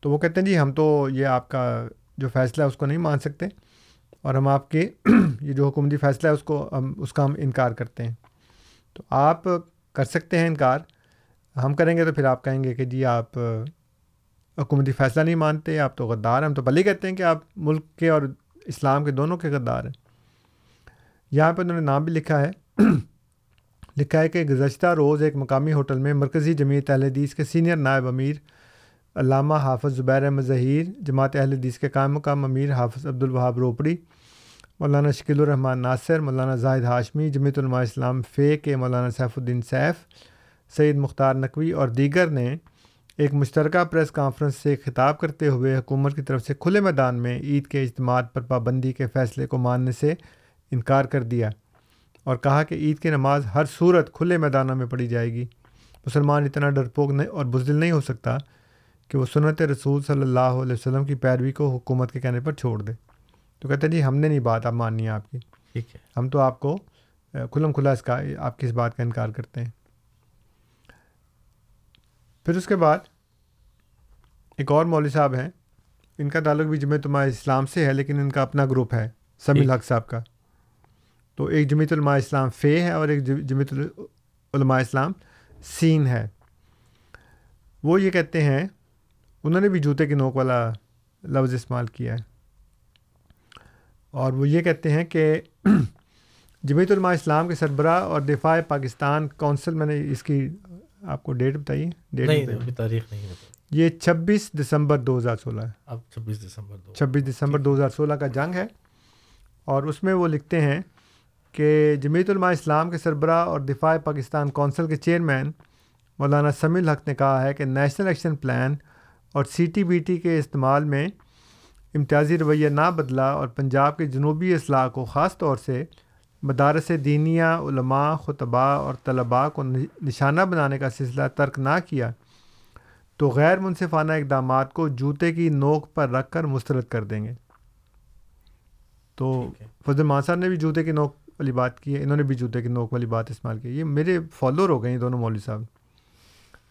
تو وہ کہتے ہیں جی ہم تو یہ آپ کا جو فیصلہ ہے اس کو نہیں مان سکتے اور ہم آپ کے یہ جو حکومتی فیصلہ ہے اس کو ہم اس کا ہم انکار کرتے ہیں۔ تو آپ کر سکتے ہیں انکار۔ ہم کریں گے تو پھر آپ کہیں گے کہ جی آپ حکومتی فیصلہ نہیں مانتے، آپ تو غدار ہیں، ہم تو پہلے کہتے ہیں کہ آپ ملک کے اور اسلام کے دونوں کے غدار ہیں۔ یہاں پہ انہوں نے نام بھی لکھا ہے۔ لکھا ہے کہ گزشتہ روز ایک مقامی ہوٹل میں مرکزی جمعیت اہل حدیث کے سینئر نائب امیر علامہ حافظ زبیر احمد ظہیر، جماعت اہل حدیث کے قائم مقام امیر حافظ عبد الوہاب روپڑی، مولانا شکیل الرحمٰن ناصر، مولانا زاہد ہاشمی، جمعیت علماء اسلام فے کے مولانا سیف الدین سیف سعید مختار نقوی اور دیگر نے ایک مشترکہ پریس کانفرنس سے خطاب کرتے ہوئے حکومت کی طرف سے کھلے میدان میں عید کے اجتماع پر پابندی کے فیصلے کو ماننے سے انکار کر دیا اور کہا کہ عید کی نماز ہر صورت کھلے میدانوں میں پڑھی جائے گی۔ مسلمان اتنا ڈرپوک نہیں اور بزدل نہیں ہو سکتا کہ وہ سنت رسول صلی اللہ علیہ وسلم کی پیروی کو حکومت کے کہنے پر چھوڑ دے۔ تو کہتے ہیں جی ہم نے نہیں بات اب ماننی ہے آپ کی۔ ٹھیک ہے۔ ہم تو آپ کو کھلم کھلا اس کا آپ کی اس بات کا انکار کرتے ہیں۔ پھر اس کے بعد ایک اور مولوی صاحب ہیں۔ ان کا تعلق بھی جمعیت علماء اسلام سے ہے لیکن ان کا اپنا گروپ ہے سمی الحق صاحب کا۔ تو ایک جمعیت علماء اسلام فے ہے اور ایک جمعیت علماء اسلام سین ہے۔ وہ یہ کہتے ہیں انہوں نے بھی جوتے کی نوک والا لفظ استعمال کیا ہے۔ اور وہ یہ کہتے ہیں کہ جمعیت علماء اسلام کے سربراہ اور دفاع پاکستان کونسل میں نے اس کی آپ کو ڈیٹ بتائیے ڈیٹ نہیں تاریخ نہیں یہ چھبیس دسمبر دو ہزار سولہ ہے۔ اب چھبیس دسمبر چھبیس دسمبر دو ہزار سولہ کا جنگ ہے۔ اور اس میں وہ لکھتے ہیں کہ جمعیت علماء اسلام کے سربراہ اور دفاع پاکستان کونسل کے چیئرمین مولانا سمی الحق نے کہا ہے کہ نیشنل ایکشن پلان اور سی ٹی بی ٹی کے استعمال میں امتیازی رویہ نہ بدلا اور پنجاب کے جنوبی اصلاح کو خاص طور سے مدارس دینیا علماء خطبہ اور طلباء کو نشانہ بنانے کا سلسلہ ترک نہ کیا تو غیر منصفانہ اقدامات کو جوتے کی نوک پر رکھ کر مسترد کر دیں گے۔ تو فضل مان صاحب نے بھی جوتے کی نوک والی بات کی ہے انہوں نے بھی جوتے کی نوک والی بات استعمال کی یہ میرے فالوور ہو گئے ہیں دونوں مولوی صاحب۔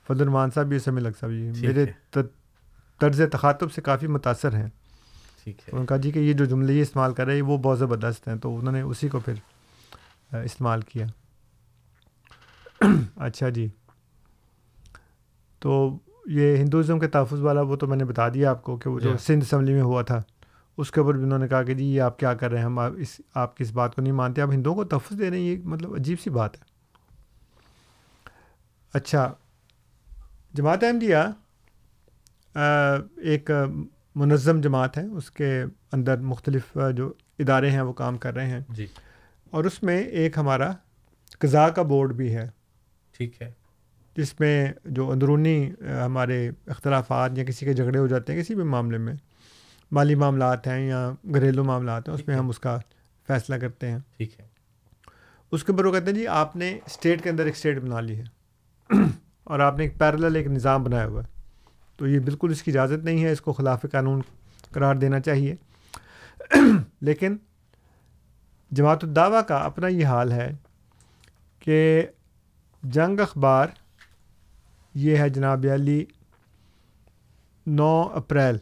فضل الرحمان صاحب بھی اسے لگ صاحب۔ جی میرے طرز تخاتب سے کافی متاثر ہیں۔ انہوں نے کہا جی کہ یہ جو جملے یہ استعمال کر رہے ہیں وہ بہت زبردست ہیں۔ تو انہوں نے اسی کو پھر استعمال کیا۔ اچھا جی۔ تو یہ ہندوازم کے تحفظ والا وہ تو میں نے بتا دیا آپ کو کہ وہ جو سندھ اسمبلی میں ہوا تھا اس کے اوپر بھی انہوں نے کہا کہ جی یہ آپ کیا کر رہے ہیں ہم اس آپ کی اس بات کو نہیں مانتے آپ ہندوؤں کو تحفظ دے رہے ہیں یہ مطلب عجیب سی بات ہے۔ اچھا جماعت احمدیہ ایک منظم جماعت ہے اس کے اندر مختلف جو ادارے ہیں وہ کام کر رہے ہیں۔ جی۔ اور اس میں ایک ہمارا قضاء کا بورڈ بھی ہے۔ ٹھیک ہے۔ جس میں جو اندرونی ہمارے اختلافات یا کسی کے جھگڑے ہو جاتے ہیں کسی بھی معاملے میں مالی معاملات ہیں یا گھریلو معاملات ہیں اس میں ہم اس کا فیصلہ کرتے ہیں۔ ٹھیک ہے۔ اس کے اوپر وہ کہتے ہیں جی آپ نے اسٹیٹ کے اندر ایک اسٹیٹ بنا لی ہے اور آپ نے ایک پیرل ایک نظام بنایا ہوا ہے۔ تو یہ بالکل اس کی اجازت نہیں ہے اس کو خلاف قانون قرار دینا چاہیے۔ لیکن جماعت الدعویٰ کا اپنا یہ حال ہے کہ جنگ اخبار یہ ہے جناب علی نو اپریل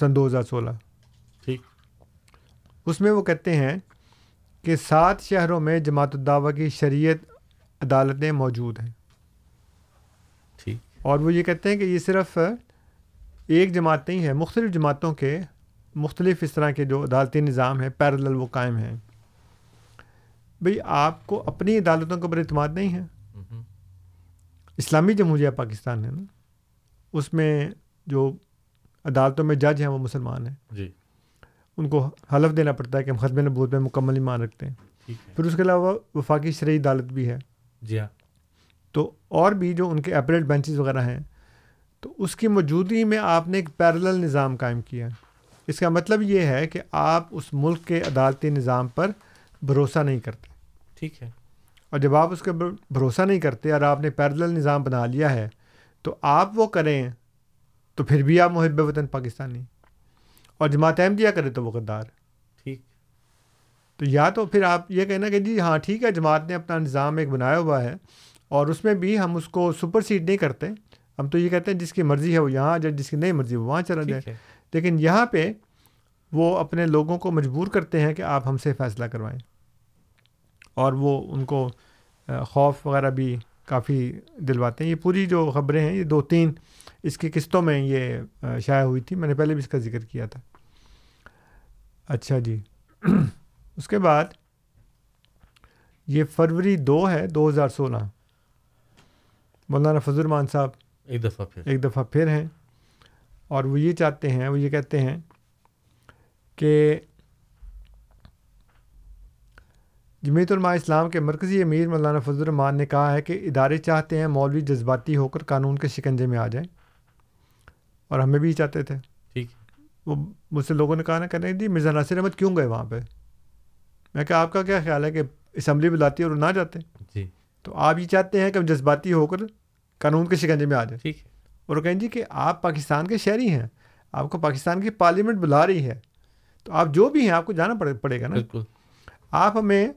سن دو ہزار سولہ۔ ٹھیک۔ اس میں وہ کہتے ہیں کہ سات شہروں میں جماعت الدعوہ کی شریعت عدالتیں موجود ہیں۔ ٹھیک۔ اور وہ یہ کہتے ہیں کہ یہ صرف ایک جماعت نہیں ہے مختلف جماعتوں کے مختلف اس طرح کے جو عدالتی نظام ہیں پیرل وہ قائم ہیں۔ بھئی آپ کو اپنی عدالتوں کے اوپر اعتماد نہیں ہے۔ اسلامی جمہوریہ پاکستان ہے نا۔ اس میں جو عدالتوں میں جج ہیں وہ مسلمان ہیں۔ جی۔ ان کو حلف دینا پڑتا ہے کہ ہم ختم نبوت میں مکمل ایمان رکھتے ہیں۔ پھر اس کے علاوہ وفاقی شرعی عدالت بھی ہے۔ جی ہاں۔ تو اور بھی جو ان کے اپریٹ بینچز وغیرہ ہیں تو اس کی موجودگی میں آپ نے ایک پیرل نظام قائم کیا۔ اس کا مطلب یہ ہے کہ آپ اس ملک کے عدالتی نظام پر بھروسہ نہیں کرتے۔ ٹھیک ہے۔ اور جب آپ اس کے بھروسہ نہیں کرتے اور آپ نے پیرل نظام بنا لیا ہے تو آپ وہ کریں تو پھر بھی آپ محب وطن پاکستانی۔ اور جماعت احمدیہ کرے تو وہ غدار۔ ٹھیک۔ تو یا تو پھر آپ یہ کہنا کہ جی ہاں ٹھیک ہے جماعت نے اپنا نظام ایک بنایا ہوا ہے اور اس میں بھی ہم اس کو سپر سیڈ نہیں کرتے۔ ہم تو یہ کہتے ہیں جس کی مرضی ہے وہ یہاں جائے جس کی نہیں مرضی وہ وہاں چلا جائے۔ لیکن یہاں پہ وہ اپنے لوگوں کو مجبور کرتے ہیں کہ آپ ہم سے فیصلہ کروائیں۔ اور وہ ان کو خوف وغیرہ بھی کافی دلواتے ہیں۔ یہ پوری جو خبریں ہیں یہ دو تین اس کی قسطوں میں یہ شائع ہوئی تھی۔ میں نے پہلے بھی اس کا ذکر کیا تھا۔ اچھا جی۔ اس کے بعد یہ فروری دو ہے دو ہزار سولہ۔ مولانا فضل الرحمان صاحب ایک دفعہ پھر۔ ایک دفعہ پھر ہیں۔ اور وہ یہ چاہتے ہیں وہ یہ کہتے ہیں کہ جمعیت علماء اسلام کے مرکزی امیر مولانا فضل الرحمان نے کہا ہے کہ ادارے چاہتے ہیں مولوی جذباتی ہو کر قانون کے شکنجے میں آ جائیں۔ اور ہمیں بھی چاہتے تھے۔ ٹھیک۔ وہ مجھ سے لوگوں نے کہا نا کہہ رہے ہیں جی مرزا ناصر احمد کیوں گئے وہاں پہ؟ میں کہا آپ کا کیا خیال ہے کہ اسمبلی بلاتی ہے اور نہ جاتے؟ جی۔ تو آپ یہ چاہتے ہیں کہ ہم جذباتی ہو کر قانون کے شکنجے میں آ جائیں۔ ٹھیک۔ اور کہیں جی کہ آپ پاکستان کے شہری ہیں آپ کو پاکستان کی پارلیمنٹ بلا رہی ہے۔ تو آپ جو بھی ہیں آپ کو جانا پڑے پڑے گا نا؟ بالکل۔ آپ ہمیں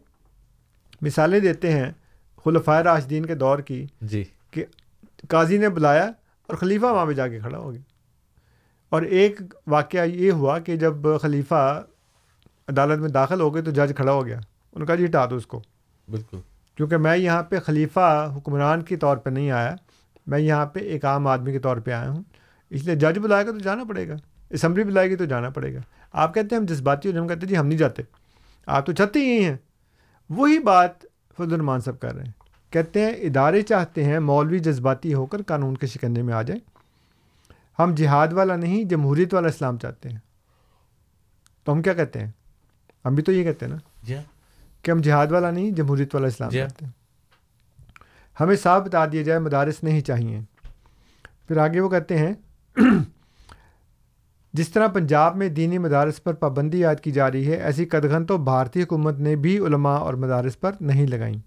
مثالیں دیتے ہیں خلفۂ راشدین کے دور کی جی۔ کہ قاضی نے بلایا اور خلیفہ وہاں پہ جا کے کھڑا ہو گیا۔ اور ایک واقعہ یہ ہوا کہ جب خلیفہ عدالت میں داخل ہو گئے تو جج کھڑا ہو گیا۔ نے کہا جی ہٹا دو اس کو۔ بالکل۔ کیونکہ میں یہاں پہ خلیفہ حکمران کے طور پہ نہیں آیا میں یہاں پہ ایک عام آدمی کے طور پہ آیا ہوں۔ اس لیے جج بلائے گا تو جانا پڑے گا۔ اسمبلی بلائے گی تو جانا پڑے گا۔ آپ کہتے ہیں ہم جذباتی ہو ہم کہتے ہیں جی ہم نہیں جاتے۔ آپ تو چاہتے ہی ہیں۔ وہی بات فضل الرحمان صاحب کر رہے ہیں۔ کہتے ہیں ادارے چاہتے ہیں مولوی جذباتی ہو کر قانون کے شکنجے میں آ جائیں۔ ہم جہاد والا نہیں جمہوریت والا اسلام چاہتے ہیں۔ تو ہم کیا کہتے ہیں؟ ہم بھی تو یہ کہتے ہیں نا۔ جی ہاں۔ کہ ہم جہاد والا نہیں جمہوریت والا اسلام جی ہاں۔ چاہتے ہیں۔ ہمیں صاف بتا دیا جائے مدارس نہیں چاہیے۔ پھر آگے وہ کہتے ہیں جس طرح پنجاب میں دینی مدارس پر پابندی عائد کی جا رہی ہے، ایسی قدغن تو بھارتی حکومت نے بھی علماء اور مدارس پر نہیں لگائیں۔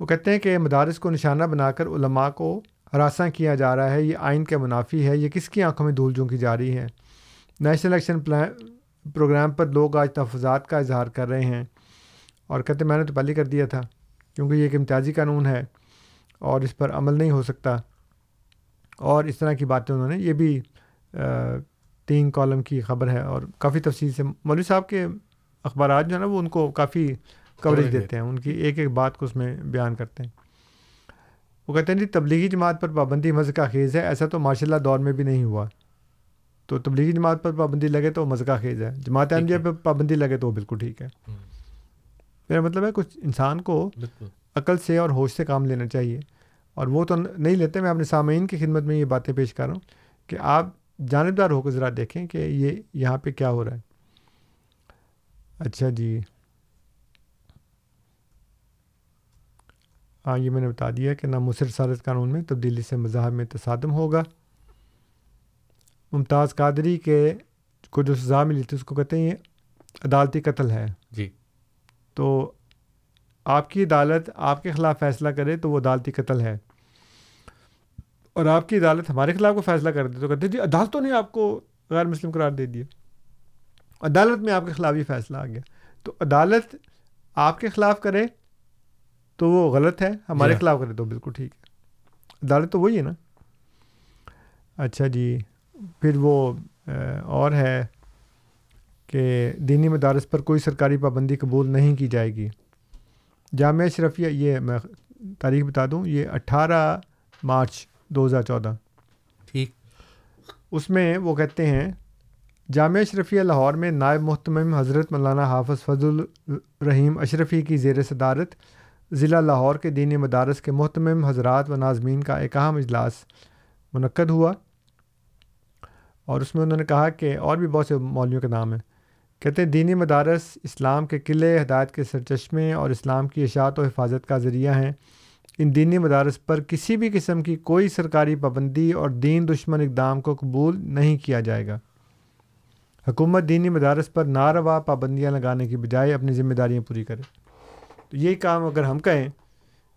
وہ کہتے ہیں کہ مدارس کو نشانہ بنا کر علماء کو ہراساں کیا جا رہا ہے، یہ آئین کے منافی ہے، یہ کس کی آنکھوں میں دھول جھونکی جا رہی ہے؟ نیشنل الیکشن پلان پروگرام پر لوگ آج تحفظات کا اظہار کر رہے ہیں اور کہتے ہیں، میں نے تو پہلے کر دیا تھا، کیونکہ یہ ایک امتیازی قانون ہے اور اس پر عمل نہیں ہو سکتا۔ اور اس طرح کی باتیں انہوں نے، یہ بھی تین کالم کی خبر ہے اور کافی تفصیل سے مولوی صاحب کے اخبارات جو ہے نا وہ ان کو کافی کوریج دیتے ہیں۔ ان کی ایک ایک بات کو اس میں بیان کرتے ہیں۔ وہ کہتے ہیں جی تبلیغی جماعت پر پابندی مذہق خیز ہے ایسا تو ماشاء اللہ دور میں بھی نہیں ہوا۔ تو تبلیغی جماعت پر پابندی لگے تو مذہق خیز ہے۔ جماعت احمدیہ۔ پہ پابندی لگے تو وہ بالکل ٹھیک ہے۔ میرا مطلب ہے کچھ انسان کو عقل سے اور ہوش سے کام لینا چاہیے۔ اور وہ تو نہیں لیتے میں اپنے سامعین کی خدمت میں یہ باتیں پیش کر رہا ہوں کہ آپ جانبدار ہو کر ذرا دیکھیں کہ یہ یہاں پہ کیا ہو رہا ہے۔ اچھا جی۔ ہاں یہ میں نے بتا دیا کہ نہ مصر سالت قانون میں تبدیلی سے مذاہب میں تصادم ہوگا۔ ممتاز قادری کے کو جو سزا ملی تھی اس کو کہتے ہیں یہ عدالتی قتل ہے۔ جی۔ تو آپ کی عدالت آپ کے خلاف فیصلہ کرے تو وہ عدالتی قتل ہے۔ اور آپ کی عدالت ہمارے خلاف کو فیصلہ کر دے تو کہتے جی عدالتوں نے آپ کو غیر مسلم قرار دے دیا عدالت میں آپ کے خلاف یہ فیصلہ آ گیا۔ تو عدالت آپ کے خلاف کرے تو وہ غلط ہے ہمارے جی۔ خلاف کرے تو بالکل ٹھیک ہے۔ عدالت تو وہی ہے نا۔ اچھا جی پھر وہ اور ہے کہ دینی مدارس پر کوئی سرکاری پابندی قبول نہیں کی جائے گی۔ جامعہ اشرفیہ یہ میں تاریخ بتا دوں یہ اٹھارہ مارچ دو ہزار چودہ۔ ٹھیک۔ اس میں وہ کہتے ہیں جامعہ اشرفیہ لاہور میں نائب محتمم حضرت مولانا حافظ فضل الرحیم اشرفی کی زیر صدارت ضلع لاہور کے دینی مدارس کے محتمم حضرات و ناظمین کا ایک اہم اجلاس منعقد ہوا۔ اور اس میں انہوں نے کہا کہ اور بھی بہت سے مولویوں کے نام ہیں۔ کہتے ہیں دینی مدارس اسلام کے قلعے ہدایت کے سرچشمے اور اسلام کی اشاعت و حفاظت کا ذریعہ ہیں۔ ان دینی مدارس پر کسی بھی قسم کی کوئی سرکاری پابندی اور دین دشمن اقدام کو قبول نہیں کیا جائے گا۔ حکومت دینی مدارس پر ناروا پابندیاں لگانے کی بجائے اپنی ذمہ داریاں پوری کرے۔ تو یہی کام اگر ہم کہیں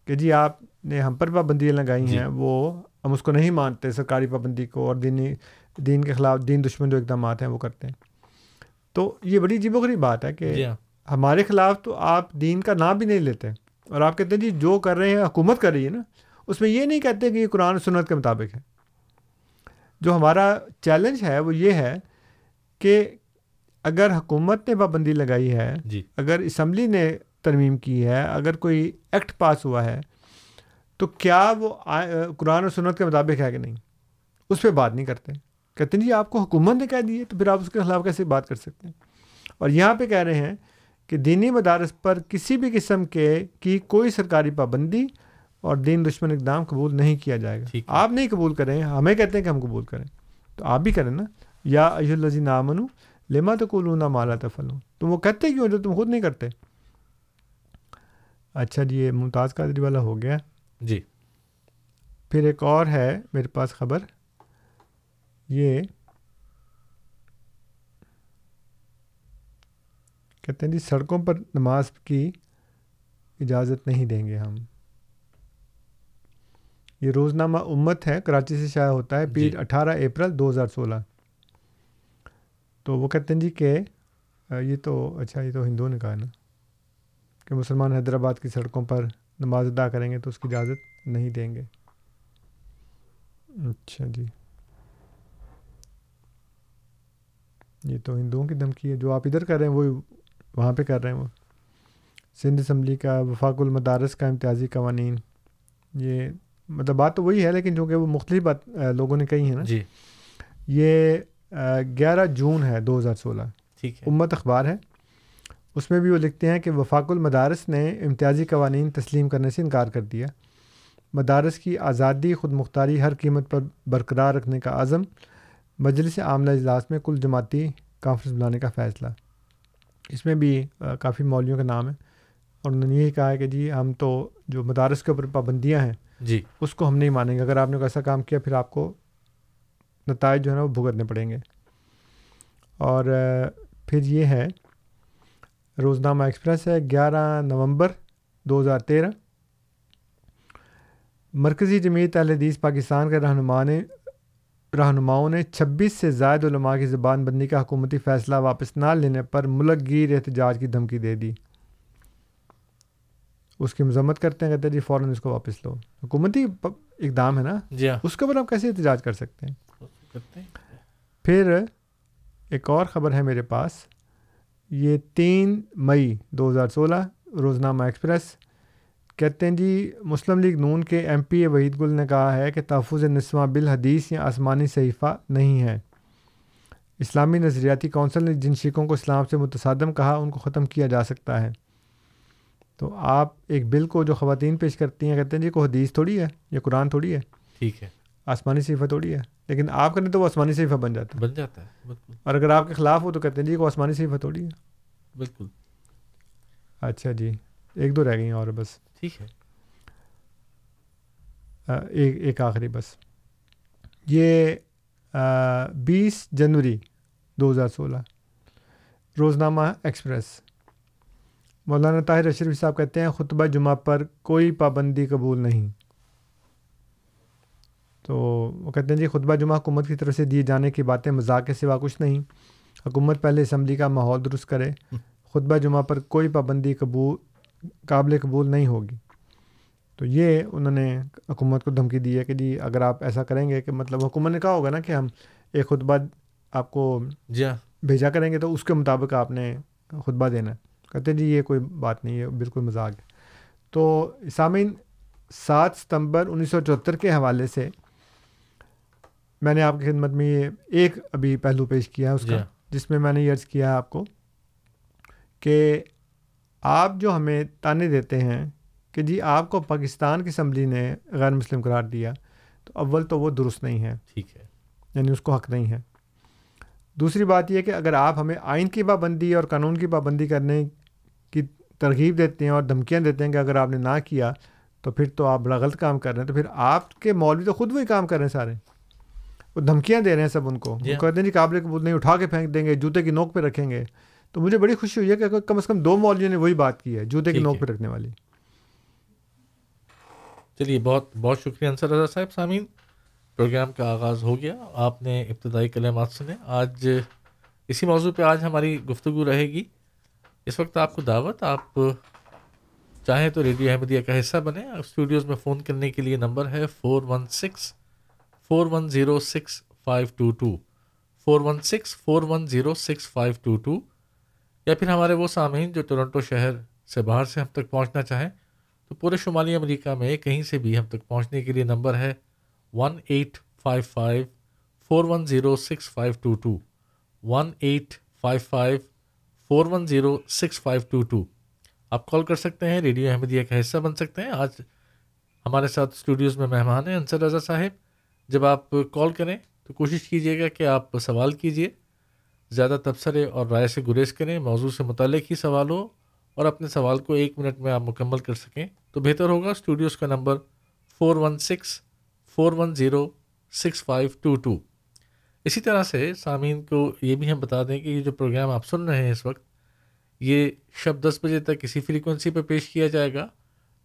کہ جی آپ نے ہم پر پابندیاں لگائی جی۔ ہیں وہ ہم اس کو نہیں مانتے سرکاری پابندی کو اور دینی دین کے خلاف دین دشمن جو اقدامات ہیں وہ کرتے ہیں۔ تو یہ بڑی عجیب و غریب بات ہے کہ جی ہاں۔ ہمارے خلاف تو آپ دین کا نام بھی نہیں لیتے۔ اور آپ کہتے ہیں جی جو کر رہے ہیں حکومت کر رہی ہے نا اس میں یہ نہیں کہتے کہ یہ قرآن سنت کے مطابق ہے۔ جو ہمارا چیلنج ہے وہ یہ ہے کہ اگر حکومت نے پابندی لگائی ہے جی۔ اگر اسمبلی نے ترمیم کی ہے اگر کوئی ایکٹ پاس ہوا ہے تو کیا وہ قرآن و سنت کے مطابق ہے کہ نہیں؟ اس پہ بات نہیں کرتے۔ کہتے ہیں جی آپ کو حکومت نے کہہ دی ہے تو پھر آپ اس کے خلاف کیسے بات کر سکتے ہیں؟ اور یہاں پہ کہہ رہے ہیں کہ دینی مدارس پر کسی بھی قسم کے کی کوئی سرکاری پابندی اور دین دشمن اقدام قبول نہیں کیا جائے گا۔ آپ نہیں قبول کریں ہمیں کہتے ہیں کہ ہم قبول کریں۔ تو آپ بھی کریں نا۔ یا ایہ الذی نامنو لما تقولون ما لا تفعلون۔ تم وہ کہتے کیوں جو تم خود نہیں کرتے؟ اچھا جی یہ ممتاز قادری والا ہو گیا۔ جی۔ پھر ایک اور ہے میرے پاس خبر۔ یہ کہتے ہیں جی سڑکوں پر نماز کی اجازت نہیں دیں گے ہم۔ یہ روزنامہ امت ہے کراچی سے شائع ہوتا ہے پیر جی۔ اٹھارہ اپریل دو ہزار سولہ۔ تو وہ کہتے ہیں جی کہ یہ تو اچھا یہ تو ہندوؤں نے کہا نا کہ مسلمان حیدرآباد کی سڑکوں پر نماز ادا کریں گے تو اس کی اجازت نہیں دیں گے۔ اچھا جی۔ یہ تو ہندوؤں کی دھمکی ہے جو آپ ادھر کر رہے ہیں وہی وہاں پہ کر رہے ہیں وہ۔ سندھ اسمبلی کا وفاق المدارس کا امتیازی قوانین۔ یہ مطلب بات تو وہی ہے لیکن چونکہ وہ مختلف بات لوگوں نے کہی ہیں نا۔ جی۔ یہ گیارہ جون ہے دو ہزار سولہ۔ ٹھیک ہے۔ امت اخبار ہے۔ اس میں بھی وہ لکھتے ہیں کہ وفاق المدارس نے امتیازی قوانین تسلیم کرنے سے انکار کر دیا۔ مدارس کی آزادی خود مختاری ہر قیمت پر برقرار رکھنے کا عزم مجلس عاملہ اجلاس میں کل جماعتی کانفرنس بلانے کا فیصلہ۔ اس میں بھی کافی مولویوں کا نام ہے۔ اور انہوں نے یہی کہا ہے کہ جی ہم تو جو مدارس کے اوپر پابندیاں ہیں جی۔ اس کو ہم نہیں مانیں گے۔ اگر آپ نے کوئی ایسا کام کیا پھر آپ کو نتائج جو ہے نا وہ بھگتنے پڑیں گے۔ اور پھر یہ ہے روزنامہ ایکسپریس ہے گیارہ نومبر دو ہزار تیرہ۔ مرکزی جمعیت اہل حدیث پاکستان کے رہنما نے رہنماؤں نے چھبیس سے زائد علماء کی زبان بندی کا حکومتی فیصلہ واپس نہ لینے پر ملک گیر احتجاج کی دھمکی دے دی۔ اس کی مذمت کرتے ہیں کہتے ہیں جی فوراً اس کو واپس لو۔ حکومتی اقدام ہے نا؟ جی ہاں۔ اس کے اوپر آپ کیسے احتجاج کر سکتے ہیں۔ پھر ایک اور خبر ہے میرے پاس۔ یہ تین مئی دو ہزار سولہ روزنامہ ایکسپریس کہتے ہیں جی مسلم لیگ نون کے ایم پی اے وحید گل نے کہا ہے کہ تحفظ نسواں بل حدیث یا آسمانی صحیفہ نہیں ہے۔ اسلامی نظریاتی کونسل نے جن شیخوں کو اسلام سے متصادم کہا ان کو ختم کیا جا سکتا ہے۔ تو آپ ایک بل کو جو خواتین پیش کرتی ہیں کہتے ہیں جی کو حدیث تھوڑی ہے یا قرآن تھوڑی ہے۔ ٹھیک ہے۔ آسمانی صحیفہ تھوڑی ہے لیکن آپ کریں تو وہ آسمانی صحیفہ بن جاتا ہے۔ بن جاتا ہے۔ بالکل۔ اور اگر آپ کے خلاف ہو تو کہتے ہیں جی کو آسمانی صحیفہ تھوڑی ہے۔ بالکل۔ اچھا جی ایک دو رہ گئی ہیں اور بس۔ ٹھیک ہے۔ ایک ایک آخری بس۔ یہ بیس جنوری دو ہزار سولہ۔ روزنامہ ایکسپریس۔ مولانا طاہر اشرفی صاحب کہتے ہیں خطبہ جمعہ پر کوئی پابندی قبول نہیں۔ تو وہ کہتے ہیں جی خطبہ جمعہ حکومت کی طرف سے دیے جانے کی باتیں مذاق کے سوا کچھ نہیں۔ حکومت پہلے اسمبلی کا ماحول درست کرے۔ خطبہ جمعہ پر کوئی پابندی قبول قابل قبول نہیں ہوگی۔ تو یہ انہوں نے حکومت کو دھمکی دی ہے کہ جی اگر آپ ایسا کریں گے کہ مطلب حکومت نے کہا ہوگا نا کہ ہم ایک خطبہ آپ کو جی ہاں۔ بھیجا کریں گے تو اس کے مطابق آپ نے خطبہ دینا۔ ہے کہتے ہیں جی یہ کوئی بات نہیں ہے بالکل مزاق ہے۔ تو سامعین سات ستمبر انیس سو چوہتر کے حوالے سے میں نے آپ کی خدمت میں یہ ایک ابھی پہلو پیش کیا ہے اس جی کا ہاں۔ جس میں میں نے یہ عرض کیا ہے آپ کو کہ آپ جو ہمیں تانے دیتے ہیں کہ جی آپ کو پاکستان کی اسمبلی نے غیر مسلم قرار دیا تو اول تو وہ درست نہیں ہے۔ ٹھیک ہے۔ یعنی اس کو حق نہیں ہے۔ دوسری بات یہ کہ اگر آپ ہمیں آئین کی پابندی اور قانون کی پابندی کرنے کی ترغیب دیتے ہیں اور دھمکیاں دیتے ہیں کہ اگر آپ نے نہ کیا تو پھر تو آپ بڑا غلط کام کر رہے ہیں تو پھر آپ کے مولوی تو خود وہی کام کر رہے ہیں سارے۔ وہ دھمکیاں دے رہے ہیں سب ان کو۔ جی وہ ہاں۔ کہتے ہیں جی قابل قبول نہیں اٹھا کے پھینک دیں گے جوتے کی نوک پہ رکھیں گے۔ تو مجھے بڑی خوشی ہوئی ہے کہ کم از کم دو مولویوں نے وہی بات کی ہے جوتے کی نوک۔ پہ رکھنے والی۔ چلیے بہت بہت شکریہ انصر رضا صاحب۔ سامعین پروگرام کا آغاز ہو گیا۔ آپ نے ابتدائی کلمات سنے۔ آج اسی موضوع پہ آج ہماری گفتگو رہے گی۔ اس وقت آپ کو دعوت آپ چاہیں تو ریڈیو احمدیہ کا حصہ بنیں۔ اسٹوڈیوز میں فون کرنے کے لیے نمبر ہے four one six four one zero six five two two. Four one six four one zero six five two two. یا پھر ہمارے وہ سامعین جو ٹورنٹو شہر سے باہر سے ہم تک پہنچنا چاہیں، تو پورے شمالی امریکہ میں کہیں سے بھی ہم تک پہنچنے کے لیے نمبر ہے one eight five five four one zero six five two two one eight five five four one zero six five two two آپ کال کر سکتے ہیں، ریڈیو احمدیہ کا حصہ بن سکتے ہیں۔ آج ہمارے ساتھ اسٹوڈیوز میں مہمان ہیں انصر رضا صاحب۔ جب آپ کال کریں تو کوشش کیجیے گا کہ آپ سوال کیجیے۔ زیادہ تبصرے اور رائے سے گریز کریں، موضوع سے متعلق ہی سوال ہو اور اپنے سوال کو ایک منٹ میں آپ مکمل کر سکیں۔ تو بہتر ہوگا اسٹوڈیوز کا number four one six, four one zero, six five two two. اسی طرح سے سامعین کو یہ بھی ہم بتا دیں کہ یہ جو پروگرام آپ سن رہے ہیں اس وقت، یہ شب دس بجے تک اسی فریکوینسی پہ پیش کیا جائے گا،